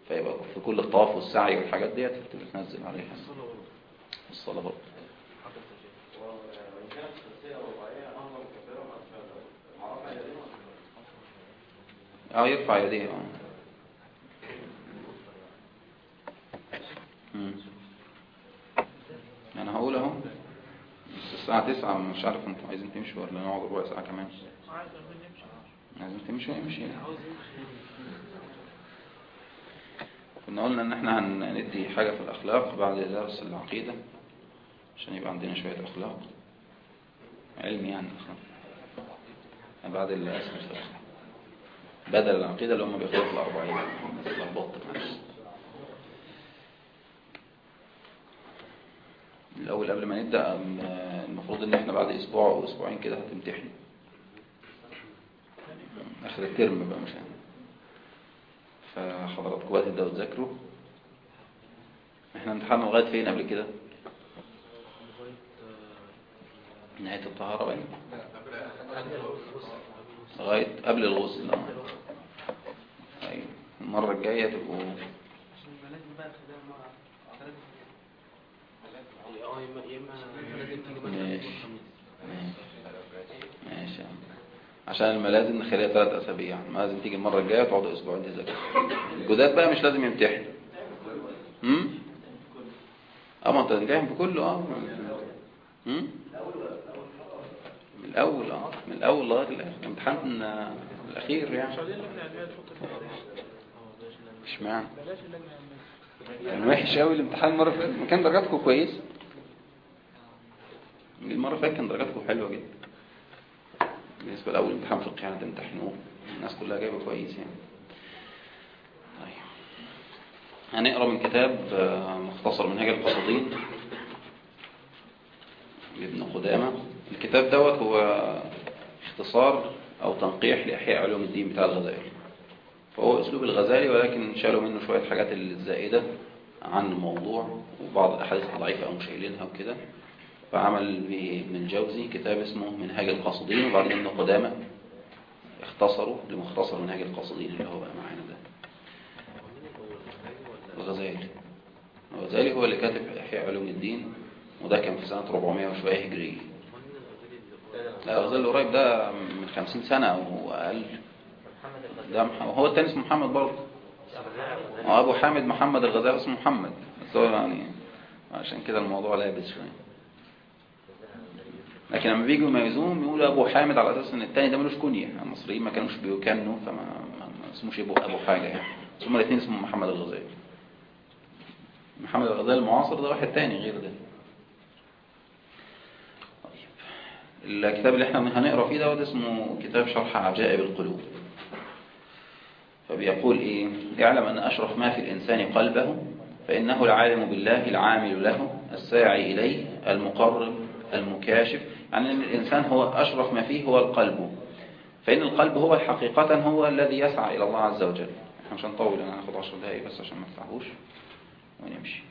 فيبقى في كل الطواف والسعي والحاجات ديت تنزل عليها. الصلاة برضه. آه يرفع يديه. آه. أنا هقول أهو. الساعة تسعة مش عارف أنتوا عايزين تمشوا ولا نقعد ربع ساعة كمان؟ عايز أقول نمشي لازم تمشي ويمشي كنا قلنا ان إحنا هندي حاجة في الأخلاق بعد درس العقيدة عشان يبقى عندنا شوية أخلاق. علم يعني أخلاق. بعد الاسم بدل العقيدة اللي هم بياخدوها في الأربعين. بس لخبطت. معلش الأول قبل ما نبدأ المفروض إن إحنا بعد أسبوع أو أسبوعين كده هتمتحن آخر الترم بقى مش يعني فحضراتكم بقى تبدأوا تذاكروا إحنا امتحنا لغاية فين قبل كده؟ نهاية الطهارة بقى لغاية قبل الغسل آه. أيوه المرة الجاية تبقوا عشان الملازم بقى خدها مرة ثلاثة آه يا اما يا إما لازم تيجي ماشي. يوم الخميس ماشي. ماشي يا عم. عشان الملازم نخليها ثلاث أسابيع. الملازم تيجي المرة الجاية وتقعدوا أسبوعين تذاكروا الجداد بقى مش لازم يمتحن. امم آه ما أنت تمتحن في كله. آه. امم من الأول. آه من الأول لغاية الآخر. امتحان آه، الأخير يعني. مش العلمية كان وحش قوي الامتحان المرة اللي فاتت. ما كان درجاتكم كويسه اللي فاتت كان درجاتكم حلوة جدا. بالنسبة لأول امتحان فقهي يعني تمتحنوه الناس كلها جايبة كويس يعني. طيب. هنقرأ من كتاب آه، مختصر منهاج القصدين لابن قدامة. الكتاب دوت هو اختصار أو تنقيح لإحياء علوم الدين بتاع الغزالي. فهو أسلوب الغزالي ولكن شالوا منه شوية حاجات الزائدة عن الموضوع وبعض الأحاديث الضعيفة أو شايلينها وكده. فعمل ابن الجوزي كتاب اسمه منهاج القاصدين وبعدين ابن قدامة اختصروا لمختصر منهاج القاصدين اللي هو بقى معانا ده. الغزالي. الغزالي هو اللي كاتب إحياء علوم الدين وده كان في سنة 400 وشوية هجريه لا الغزالي القريب ده من 50 سنة أو أقل. محمد الغزالي ده. هو التاني اسمه محمد برضه. أبو حامد محمد الغزالي اسمه محمد. هو يعني عشان كده الموضوع لابس شوية. لكن لما بيجوا يميزوهم يقولوا أبو حامد على أساس إن التاني ده ملوش كنيه المصريين ما كانوش بيكنوا فما ما اسموش ابو أبو حاجة يعني. بس هما الاثنين اسمهم محمد الغزالي. محمد الغزالي المعاصر ده واحد تاني غير ده. طيب. الكتاب اللي إحنا هنقرأ فيه دوت اسمه كتاب شرح عجائب القلوب. فبيقول إيه؟ يعلم أن أشرف ما في الإنسان قلبه فإنه العالم بالله العامل له الساعي إليه المقرب المكاشف يعني أن الإنسان هو أشرف ما فيه هو القلب. فإن القلب هو حقيقة هو الذي يسعى إلى الله عز وجل. إحنا مش هنطول أنا هاخد 10 دقايق بس عشان ما نفتحوش ونمشي.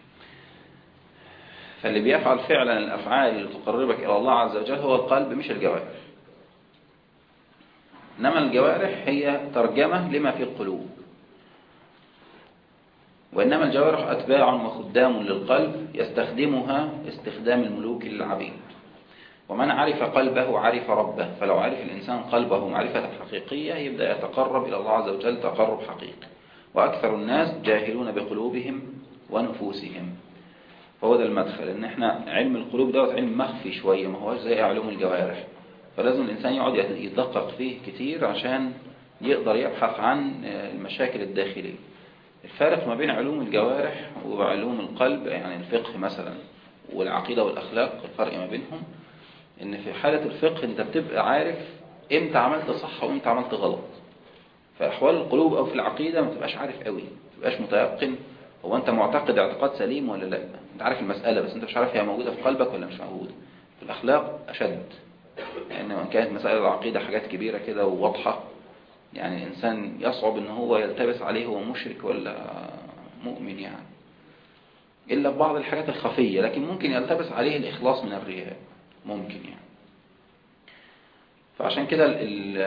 فاللي بيفعل فعلا الأفعال اللي تقربك إلى الله عز وجل هو القلب مش الجوارح. إنما الجوارح هي ترجمة لما في القلوب. وإنما الجوارح أتباع وخدام للقلب يستخدمها استخدام الملوك للعبيد ومن عرف قلبه عرف ربه فلو عرف الإنسان قلبه معرفة حقيقية يبدأ يتقرب إلى الله عز وجل تقرب حقيقي. وأكثر الناس جاهلون بقلوبهم ونفوسهم. فهو ده المدخل إن إحنا علم القلوب دوت علم مخفي شوية ما هوش زي علوم الجوارح. فلازم الإنسان يقعد يدقق فيه كتير عشان يقدر يبحث عن المشاكل الداخلية. الفارق ما بين علوم الجوارح وعلوم القلب يعني الفقه مثلا والعقيدة والأخلاق الفرق ما بينهم. إن في حالة الفقه أنت بتبقى عارف إمتى عملت صح وإمتى عملت غلط. في أحوال القلوب أو في العقيدة ما تبقاش عارف قوي ما تبقاش متيقن هو أنت معتقد اعتقاد سليم ولا لأ. أنت عارف المسألة بس أنت مش عارف هي موجودة في قلبك ولا مش موجودة. في الأخلاق أشد لأن يعني كانت مسائل العقيدة حاجات كبيرة كده وواضحة يعني الإنسان يصعب إن هو يلتبس عليه هو مشرك ولا مؤمن يعني. إلا ببعض الحاجات الخفية لكن ممكن يلتبس عليه الإخلاص من الرياء. ممكن يعني. فعشان كده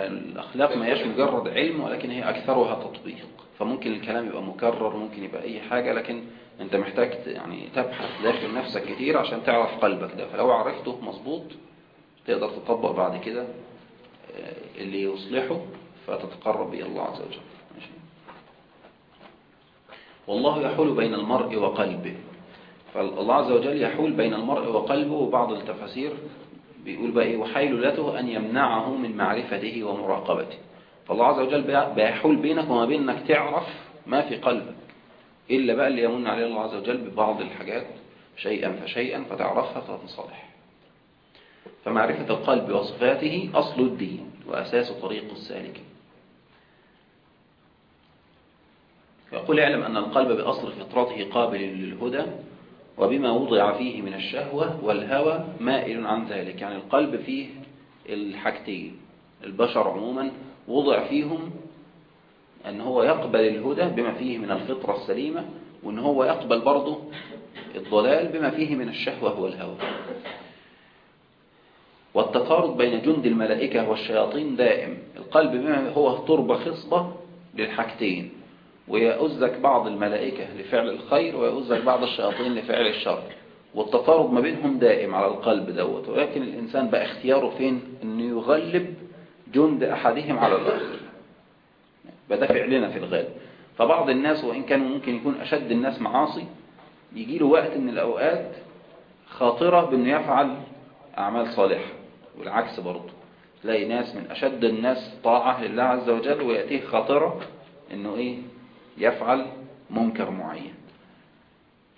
الأخلاق ما هيش مجرد علم ولكن هي أكثرها تطبيق. فممكن الكلام يبقى مكرر ممكن يبقى أي حاجة لكن أنت محتاج يعني تبحث داخل نفسك كتير عشان تعرف قلبك ده. فلو عرفته مظبوط تقدر تطبق بعد كده اللي يصلحه فتتقرب إلى الله عز وجل. ماشي. والله يحول بين المرء وقلبه. فالله عز وجل يحول بين المرء وقلبه وبعض التفاسير بيقول بقى وحيلولته أن يمنعه من معرفته ومراقبته. فالله عز وجل بي- بيحول بينك وما بين إنك تعرف ما في قلبك إلا بقى اللي يمن عليه الله عز وجل ببعض الحاجات شيئا فشيئا فتعرفها فتنصلح فمعرفة القلب وصفاته أصل الدين وأساس طريق السالكين يقول اعلم أن القلب بأصل فطرته قابل للهدى وبما وضع فيه من الشهوة والهوى مائل عن ذلك. يعني القلب فيه الحاجتين. البشر عموما وضع فيهم أن هو يقبل الهدى بما فيه من الفطرة السليمة وأن هو يقبل برضه الضلال بما فيه من الشهوة والهوى. والتطارد بين جند الملائكة والشياطين دائم. القلب بما هو تربة خصبة للحاجتين. ويؤزك بعض الملائكة لفعل الخير ويؤزك بعض الشياطين لفعل الشر. والتطارد ما بينهم دائم على القلب دوت. ولكن الإنسان بقى اختياره فين؟ إنه يغلب جند أحدهم على الآخر. ده فعلنا في الغالب. فبعض الناس وإن كان ممكن يكون أشد الناس معاصي يجي له وقت من الأوقات خاطرة بأنه يفعل أعمال صالحة. والعكس برضه. تلاقي ناس من أشد الناس طاعة لله عز وجل ويأتيه خاطرة أنه إيه؟ يفعل منكر معين.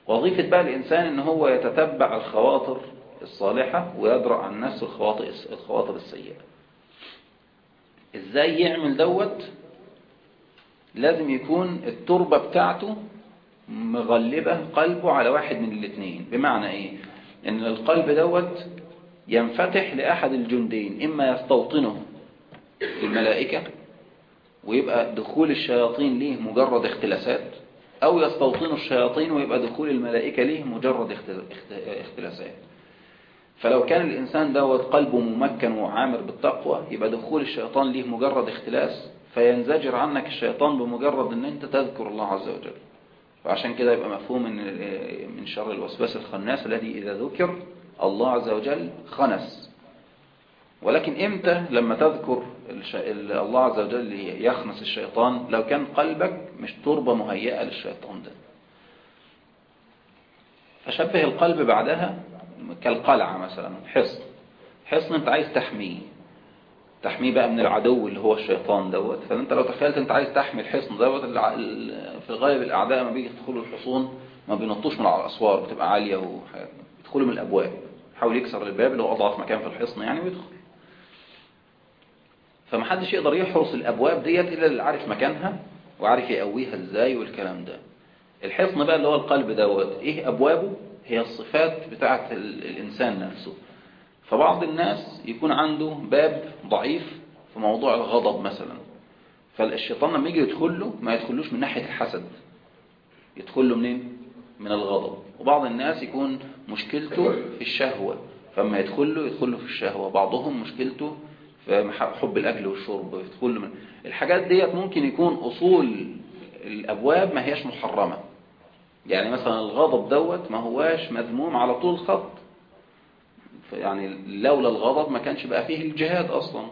وظيفة بقى الإنسان أنه هو يتتبع الخواطر الصالحة ويدرأ عن نفسه الخواطر الخواطر السيئة. إزاي يعمل دوت؟ لازم يكون التربة بتاعته مغلبة قلبه على واحد من الاثنين بمعنى إيه؟ إن القلب دوت ينفتح لأحد الجندين إما يستوطنه الملائكة ويبقى دخول الشياطين ليه مجرد اختلاسات؟ أو يستوطن الشياطين ويبقى دخول الملائكة ليه مجرد اختلاسات. فلو كان الإنسان دوت قلبه ممكن وعامر بالتقوى يبقى دخول الشيطان ليه مجرد اختلاس فينزجر عنك الشيطان بمجرد إن أنت تذكر الله عز وجل. وعشان كده يبقى مفهوم من من شر الوسواس الخناس الذي إذا ذكر الله عز وجل خنس. ولكن إمتى لما تذكر الله عز وجل يخنس الشيطان. لو كان قلبك مش تربة مهيئة للشيطان ده. فشبه القلب بعدها كالقلعة مثلا حصن. حصن أنت عايز تحميه. تحميه بقى من العدو اللي هو الشيطان دوت. فأنت لو تخيلت أنت عايز تحمي الحصن دوت في الغالب الأعداء ما بيجي يدخلوا الحصون ما بينطوش من على الأسوار بتبقى عالية وحاجات يدخلوا من الأبواب. يحاول يكسر الباب اللي هو أضعف مكان في الحصن يعني ويدخل. فمحدش يقدر يحرس الأبواب ديت إلا اللي عارف مكانها وعارف يقويها إزاي والكلام ده. الحصن بقى اللي هو القلب دوت إيه أبوابه؟ هي الصفات بتاعه الإنسان نفسه. فبعض الناس يكون عنده باب ضعيف في موضوع الغضب مثلا. فالشيطان لما يجي يدخل له ما يدخلوش من ناحية الحسد. يدخل له منين؟ من الغضب. وبعض الناس يكون مشكلته في الشهوة. فما يدخل له يدخل له في الشهوة. بعضهم مشكلته حب الأكل والشرب له من الحاجات ديت ممكن يكون أصول الأبواب ما هياش محرمة. يعني مثلا الغضب دوت ما هواش مذموم على طول خط. يعني لولا الغضب ما كانش بقى فيه الجهاد أصلا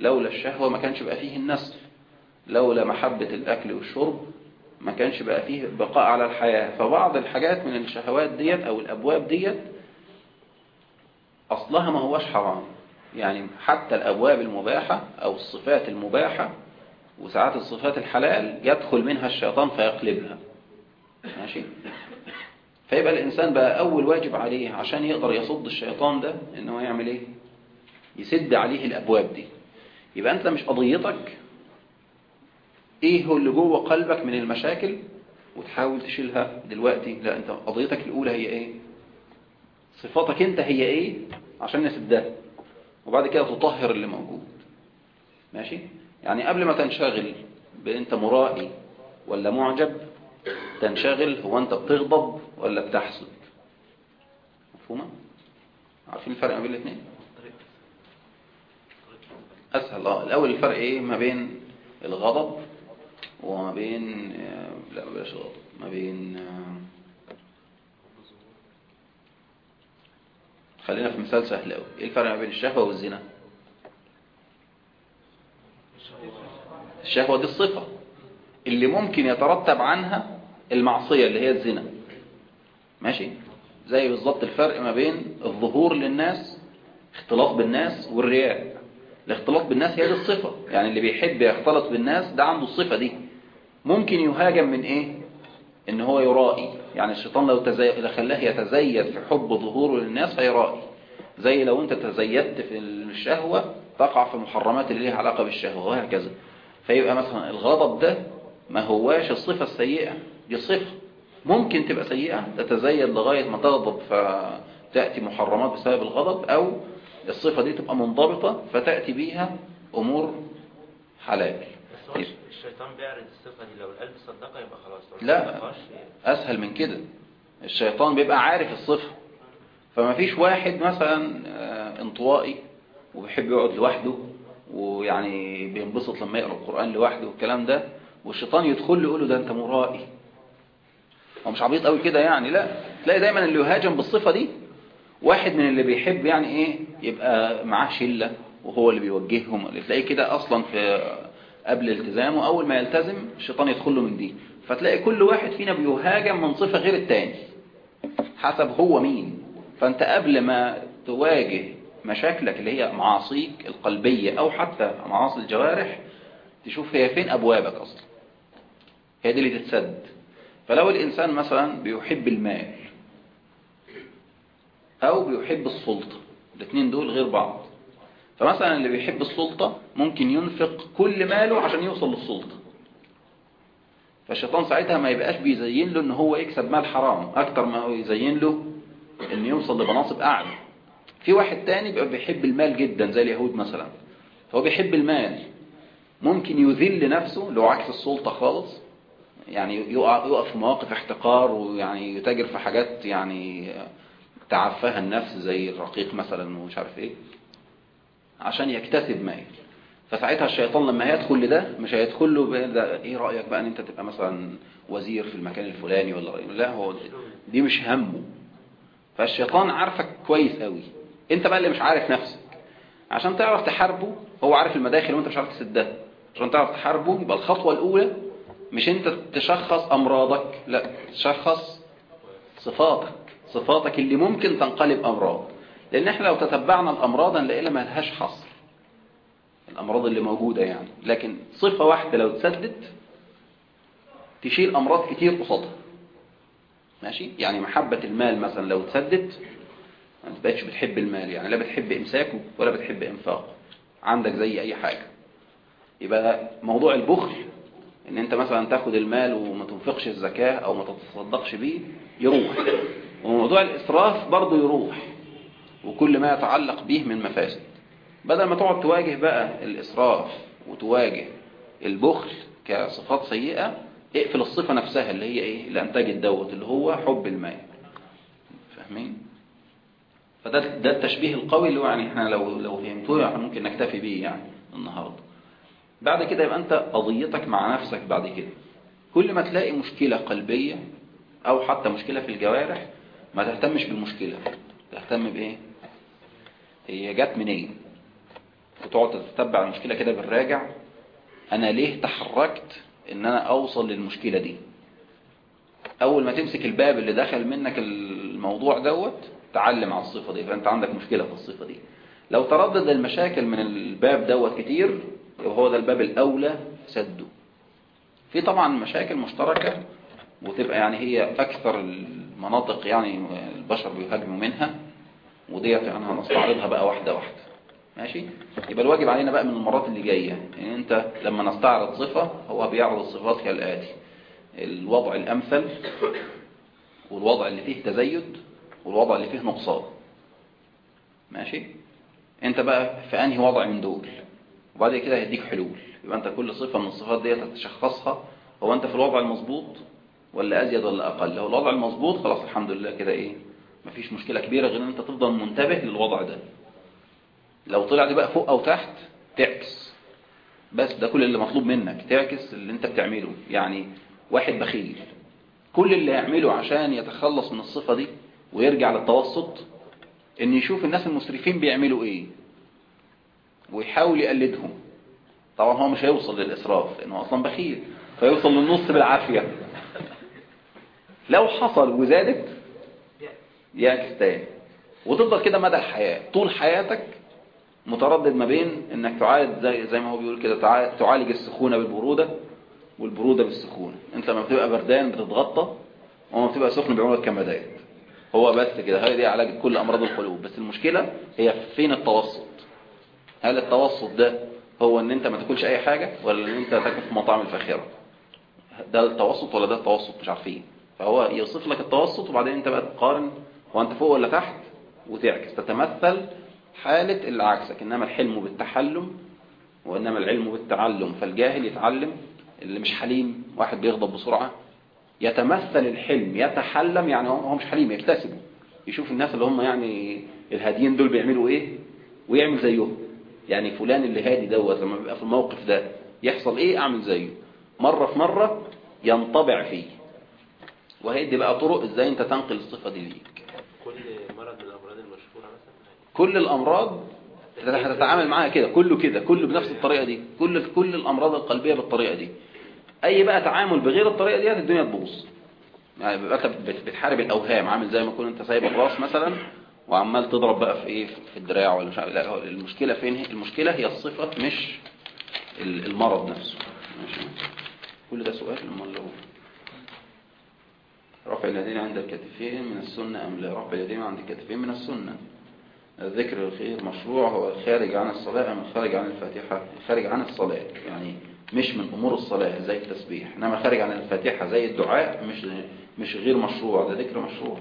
لولا الشهوة ما كانش بقى فيه النسل لولا محبة الأكل والشرب ما كانش بقى فيه بقاء على الحياة. فبعض الحاجات من الشهوات ديت أو الأبواب ديت أصلها ما هوش حرام. يعني حتى الأبواب المباحة أو الصفات المباحة وساعات الصفات الحلال يدخل منها الشيطان فيقلبها. ماشي؟ فيبقى الإنسان بقى أول واجب عليه عشان يقدر يصد الشيطان ده إن هو يعمل إيه؟ يسد عليه الأبواب دي. يبقى أنت مش قضيتك. إيه هو اللي جوه قلبك من المشاكل؟ وتحاول تشيلها دلوقتي. لا أنت قضيتك الأولى هي إيه؟ صفاتك أنت هي إيه؟ عشان نسدها. وبعد كده تطهر اللي موجود. ماشي؟ يعني قبل ما تنشغل بأنت مرائي ولا معجب تنشغل هو أنت بتغضب ولا بتحسد. مفهومة؟ عارفين الفرق ما بين الاثنين؟ أسهل. آه الأول الفرق إيه؟ ما بين الغضب وما بين لا بلاش غضب. ما بين خلينا في مثال سهل قوي إيه الفرق ما بين الشهوة والزنا؟ الشهوة دي الصفة. اللي ممكن يترتب عنها المعصية اللي هي الزنا. ماشي؟ زي بالظبط الفرق ما بين الظهور للناس اختلاط بالناس والرياء. الاختلاط بالناس هي دي الصفة. يعني اللي بيحب يختلط بالناس ده عنده الصفة دي. ممكن يهاجم من إيه؟ إن هو يرائي. يعني الشيطان لو تزي... خلاه يتزيد في حب ظهوره للناس فيرائي. زي لو أنت تزيدت في الشهوة تقع في محرمات اللي ليها علاقة بالشهوة وهكذا. فيبقى مثلا الغضب ده ما هواش الصفة السيئة. دي صفة. ممكن تبقى سيئة تتزيد لغاية ما تغضب فتأتي محرمات بسبب الغضب أو الصفة دي تبقى منضبطة فتأتي بيها أمور حلال. هو الشيطان بيعرض الصفة دي لو القلب صدقها يبقى خلاص. لا أسهل من كده. الشيطان بيبقى عارف الصفة. فما فيش واحد مثلا آه، انطوائي وبيحب يقعد لوحده ويعني بينبسط لما يقرأ القرآن لوحده والكلام ده والشيطان يدخل له يقول له ده أنت مرائي. هو مش عبيط قوي كده يعني؟ لا. تلاقي دايما اللي يهاجم بالصفة دي واحد من اللي بيحب يعني إيه يبقى معاه شلة وهو اللي بيوجههم. اللي تلاقيه كده أصلا في قبل التزامه اول ما يلتزم الشيطان يدخل له من دي. فتلاقي كل واحد فينا بيهاجم من صفة غير التاني حسب هو مين. فأنت قبل ما تواجه مشاكلك اللي هي معاصيك القلبية أو حتى معاصي الجوارح تشوف هي فين أبوابك أصلا. هي دي اللي تتسد. فلو الإنسان مثلا بيحب المال أو بيحب السلطة الاثنين دول غير بعض. فمثلا اللي بيحب السلطة ممكن ينفق كل ماله عشان يوصل للسلطة. فالشيطان ساعتها ما يبقاش بيزين له إن هو يكسب مال حرام أكتر ما هو يزين له إن يوصل لمناصب أعلى. في واحد تاني بيبقى بيحب المال جدا زي اليهود مثلا. فهو بيحب المال. ممكن يذل نفسه لو عكس السلطة خالص. يعني يقف في مواقف احتقار ويعني يتاجر في حاجات يعني تعفها النفس زي الرقيق مثلا ومش عارف إيه. عشان يكتسب مال. فساعتها الشيطان لما هيدخل لده مش هيدخل له ده إيه رأيك بقى إن أنت تبقى مثلا وزير في المكان الفلاني ولا رأيك لا هو دي مش همه. فالشيطان عارفك كويس قوي أنت بقى اللي مش عارف نفسك. عشان تعرف تحاربه هو عارف المداخل وأنت مش عارف تسدها. عشان تعرف تحاربه يبقى الخطوة الأولى مش أنت تشخص أمراضك لا تشخص صفاتك. صفاتك اللي ممكن تنقلب أمراض. لأن إحنا لو تتبعنا الأمراض هنلاقي لها ملهاش حصر. الأمراض اللي موجودة يعني. لكن صفة واحدة لو تسدت تشيل أمراض كتير قصادها. ماشي؟ يعني محبة المال مثلا لو تسدت ما بقتش بتحب المال يعني. لا بتحب إمساكه ولا بتحب إنفاقه. عندك زي أي حاجة. يبقى موضوع البخل إن أنت مثلا تاخد المال وما تنفقش الزكاة أو ما تتصدقش بيه يروح. وموضوع الإسراف برضه يروح. وكل ما يتعلق به من مفاسد. بدل ما تقعد تواجه بقى الإسراف وتواجه البخل كصفات سيئة اقفل الصفة نفسها اللي هي إيه؟ اللي انتجت دوت اللي هو حب المال فاهمين؟ فده ده التشبيه القوي اللي هو يعني إحنا لو لو فهمتوه يعني ممكن نكتفي بيه يعني النهارده. بعد كده يبقى أنت قضيتك مع نفسك بعد كده. كل ما تلاقي مشكلة قلبية أو حتى مشكلة في الجوارح ما تهتمش بالمشكلة. تهتم بإيه؟ هي جت منين؟ وتقعد تتبع المشكلة كده بالراجع. أنا ليه تحركت إن أنا أوصل للمشكلة دي؟ أول ما تمسك الباب اللي دخل منك الموضوع دوت تعلم على الصفة دي. فأنت عندك مشكلة في الصفة دي. لو تردد المشاكل من الباب دوت كتير يبقى هو ده الباب الأولى سده. في طبعا مشاكل مشتركة وتبقى يعني هي أكثر المناطق يعني البشر بيهاجموا منها. وديت يعني هنستعرضها بقى واحدة واحدة. ماشي؟ يبقى الواجب علينا بقى من المرات اللي جاية. ان انت لما نستعرض صفة هو بيعرض الصفات كالآتي. الوضع الأمثل والوضع اللي فيه تزيد والوضع اللي فيه نقصان. ماشي؟ انت بقى في أنهي وضع من دول؟ وبعد كده هيديك حلول. يبقى انت كل صفة من الصفات ديت هتشخصها. هو انت في الوضع المظبوط ولا أزيد ولا أقل؟ لو الوضع المظبوط خلاص الحمد لله كده إيه؟ مفيش مشكلة كبيرة غير إن أنت تفضل منتبه للوضع ده. لو طلع دي بقى فوق أو تحت تعكس. بس ده كل اللي مطلوب منك تعكس اللي أنت بتعمله. يعني واحد بخيل. كل اللي يعمله عشان يتخلص من الصفة دي ويرجع للتوسط إن يشوف الناس المسرفين بيعملوا إيه. ويحاول يقلدهم. طبعا هو مش هيوصل للإسراف لأنه أصلا بخيل. فيوصل للنص بالعافية. لو حصل وزادت يعكس تاني وتفضل كده مدى الحياة. طول حياتك متردد ما بين إنك تعالج زي, زي ما هو بيقول كده تع- تعالج السخونة بالبرودة والبرودة بالسخونة. أنت لما بتبقى بردان بتتغطى وما بتبقى سخن بيعملوا لك كمادات هو بس كده هي دي علاج كل أمراض القلوب. بس المشكلة هي فين التوسط؟ هل التوسط ده هو إن أنت ما تاكلش أي حاجة ولا إن أنت تاكل في مطاعم الفاخرة؟ ده التوسط ولا ده التوسط؟ مش عارفين. فهو يوصف لك التوسط وبعدين أنت بقى تقارن هو انت فوق ولا تحت وتعكس. تتمثل حالة اللي عكسك انما الحلم بالتحلم وإنما العلم بالتعلم. فالجاهل يتعلم اللي مش حليم واحد بيغضب بسرعة. يتمثل الحلم يتحلم يعني هو مش حليم يكتسبه يشوف الناس اللي هم يعني الهاديين دول بيعملوا إيه؟ ويعمل زيهم. يعني فلان اللي هادي دوت لما بيبقى في الموقف ده يحصل إيه؟ أعمل زيه. مرة في مرة ينطبع فيه. وهيدي بقى طرق إزاي أنت تنقل الصفة دي ليك. كل مرض من الأمراض المشهورة مثلا؟ كل الأمراض هتتعامل معاها كده كله كده كله بنفس الطريقة دي كل كل الأمراض القلبية بالطريقة دي. أي بقى تعامل بغير الطريقة دي الدنيا تبوظ. يعني بت- بتحارب الأوهام عامل زي ما يكون أنت سايب الراس مثلا وعمال تضرب بقى في إيه؟ في الدراع ولا مش عارف. لا المشكلة فين؟ المشكلة هي الصفة مش ال- المرض نفسه. ماشي؟ كل ده سؤال أمال لو رفع اليدين عند الكتفين من السنة أم لا؟ رفع اليدين عند الكتفين من السنة. الذكر الخير مشروع هو الخارج عن الصلاة أم الخارج عن الفاتحة؟ الخارج عن الصلاة يعني مش من أمور الصلاة زي التسبيح إنما خارج عن الفاتحة زي الدعاء مش مش غير مشروع ده ذكر مشروع.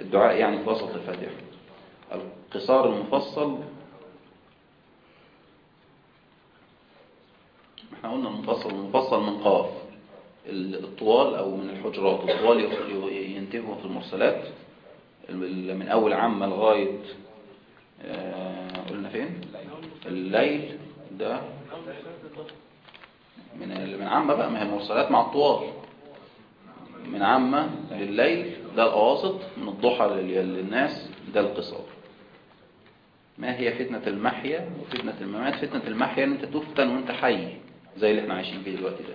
الدعاء يعني في وسط الفاتحة. القصار المفصل إحنا قلنا المفصل المفصل من قاف. الطوال أو من الحجرات الطوال ينتهوا في المرسلات. ال- من أول عامة لغاية آه، قلنا فين؟ الليل. ده من من عامة بقى ما هي المرسلات مع الطوال. من عامة لليل ده الأواسط من الضحى لل- للناس ده القصار ما هي فتنة المحيا وفتنة الممات؟ فتنة المحيا إن أنت تفتن وأنت حي زي اللي إحنا عايشين فيه دلوقتي ده.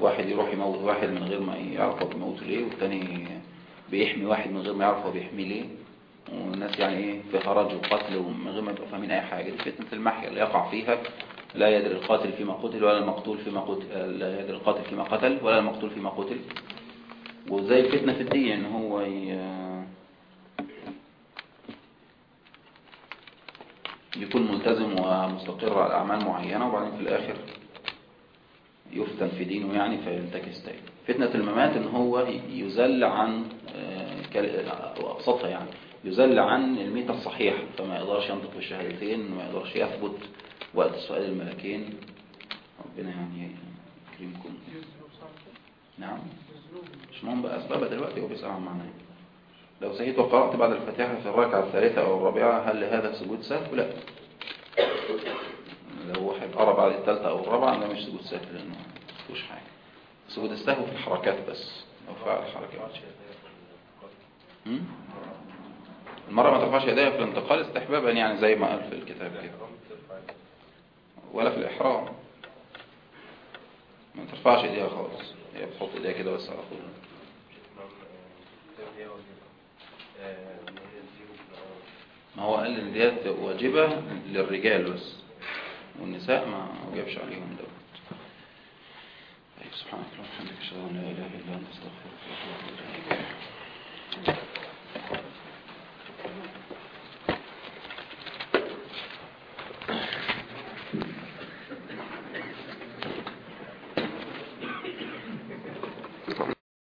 واحد يروح يموت واحد من غير ما يعرف هو بيموته ليه والتاني بيحمي واحد من غير ما يعرف هو بيحميه ليه. والناس يعني إيه في هرج وقتل ومن غير ما يبقوا فاهمين أي حاجة. دي فتنة المحيا اللي يقع فيها. لا يدري القاتل فيما قتل ولا المقتول فيما قتل لا يدري القاتل فيما قتل ولا المقتول فيما قتل. وزي الفتنة في الدين إن هو ي... يكون ملتزم ومستقر على أعمال معينة وبعدين في الآخر يفتن في دينه يعني فينتكس تاني. فتنة الممات إن هو يزل عن آه، كال- أبسطها يعني يزل عن الميتة الصحيح فما يقدرش ينطق بالشهادتين وما يقدرش يثبت وقت سؤال الملكين. ربنا يعني يكرمكم. نعم. مش مهم بقى؟ أسبابها دلوقتي هو بيسأل عن معناه لو سهيت وقرأت بعد الفاتحة في الركعة الثالثة أو الرابعة هل لهذا سجود سهو؟ لا. لو هو هيقرأ بعد الثالثة أو الرابعة ده مش سجود سهو لأنه مفيهوش حاجة. سجود السهو في الحركات بس أو فعل الحركات؟ المرة ما ترفعش يديها في الانتقال استحبابا يعني زي ما قال في الكتاب كده. ولا في الإحرام. ما ترفعش ايديها خالص. هي بتحط ايديها كده بس على طول. ما هو قال إن ديت واجبة للرجال بس. والنساء ما وجبش عليهم دوت. طيب سبحانك اللهم وبحمدك أشهد أن لا إله إلا أنت أستغفرك وأتوب إليك.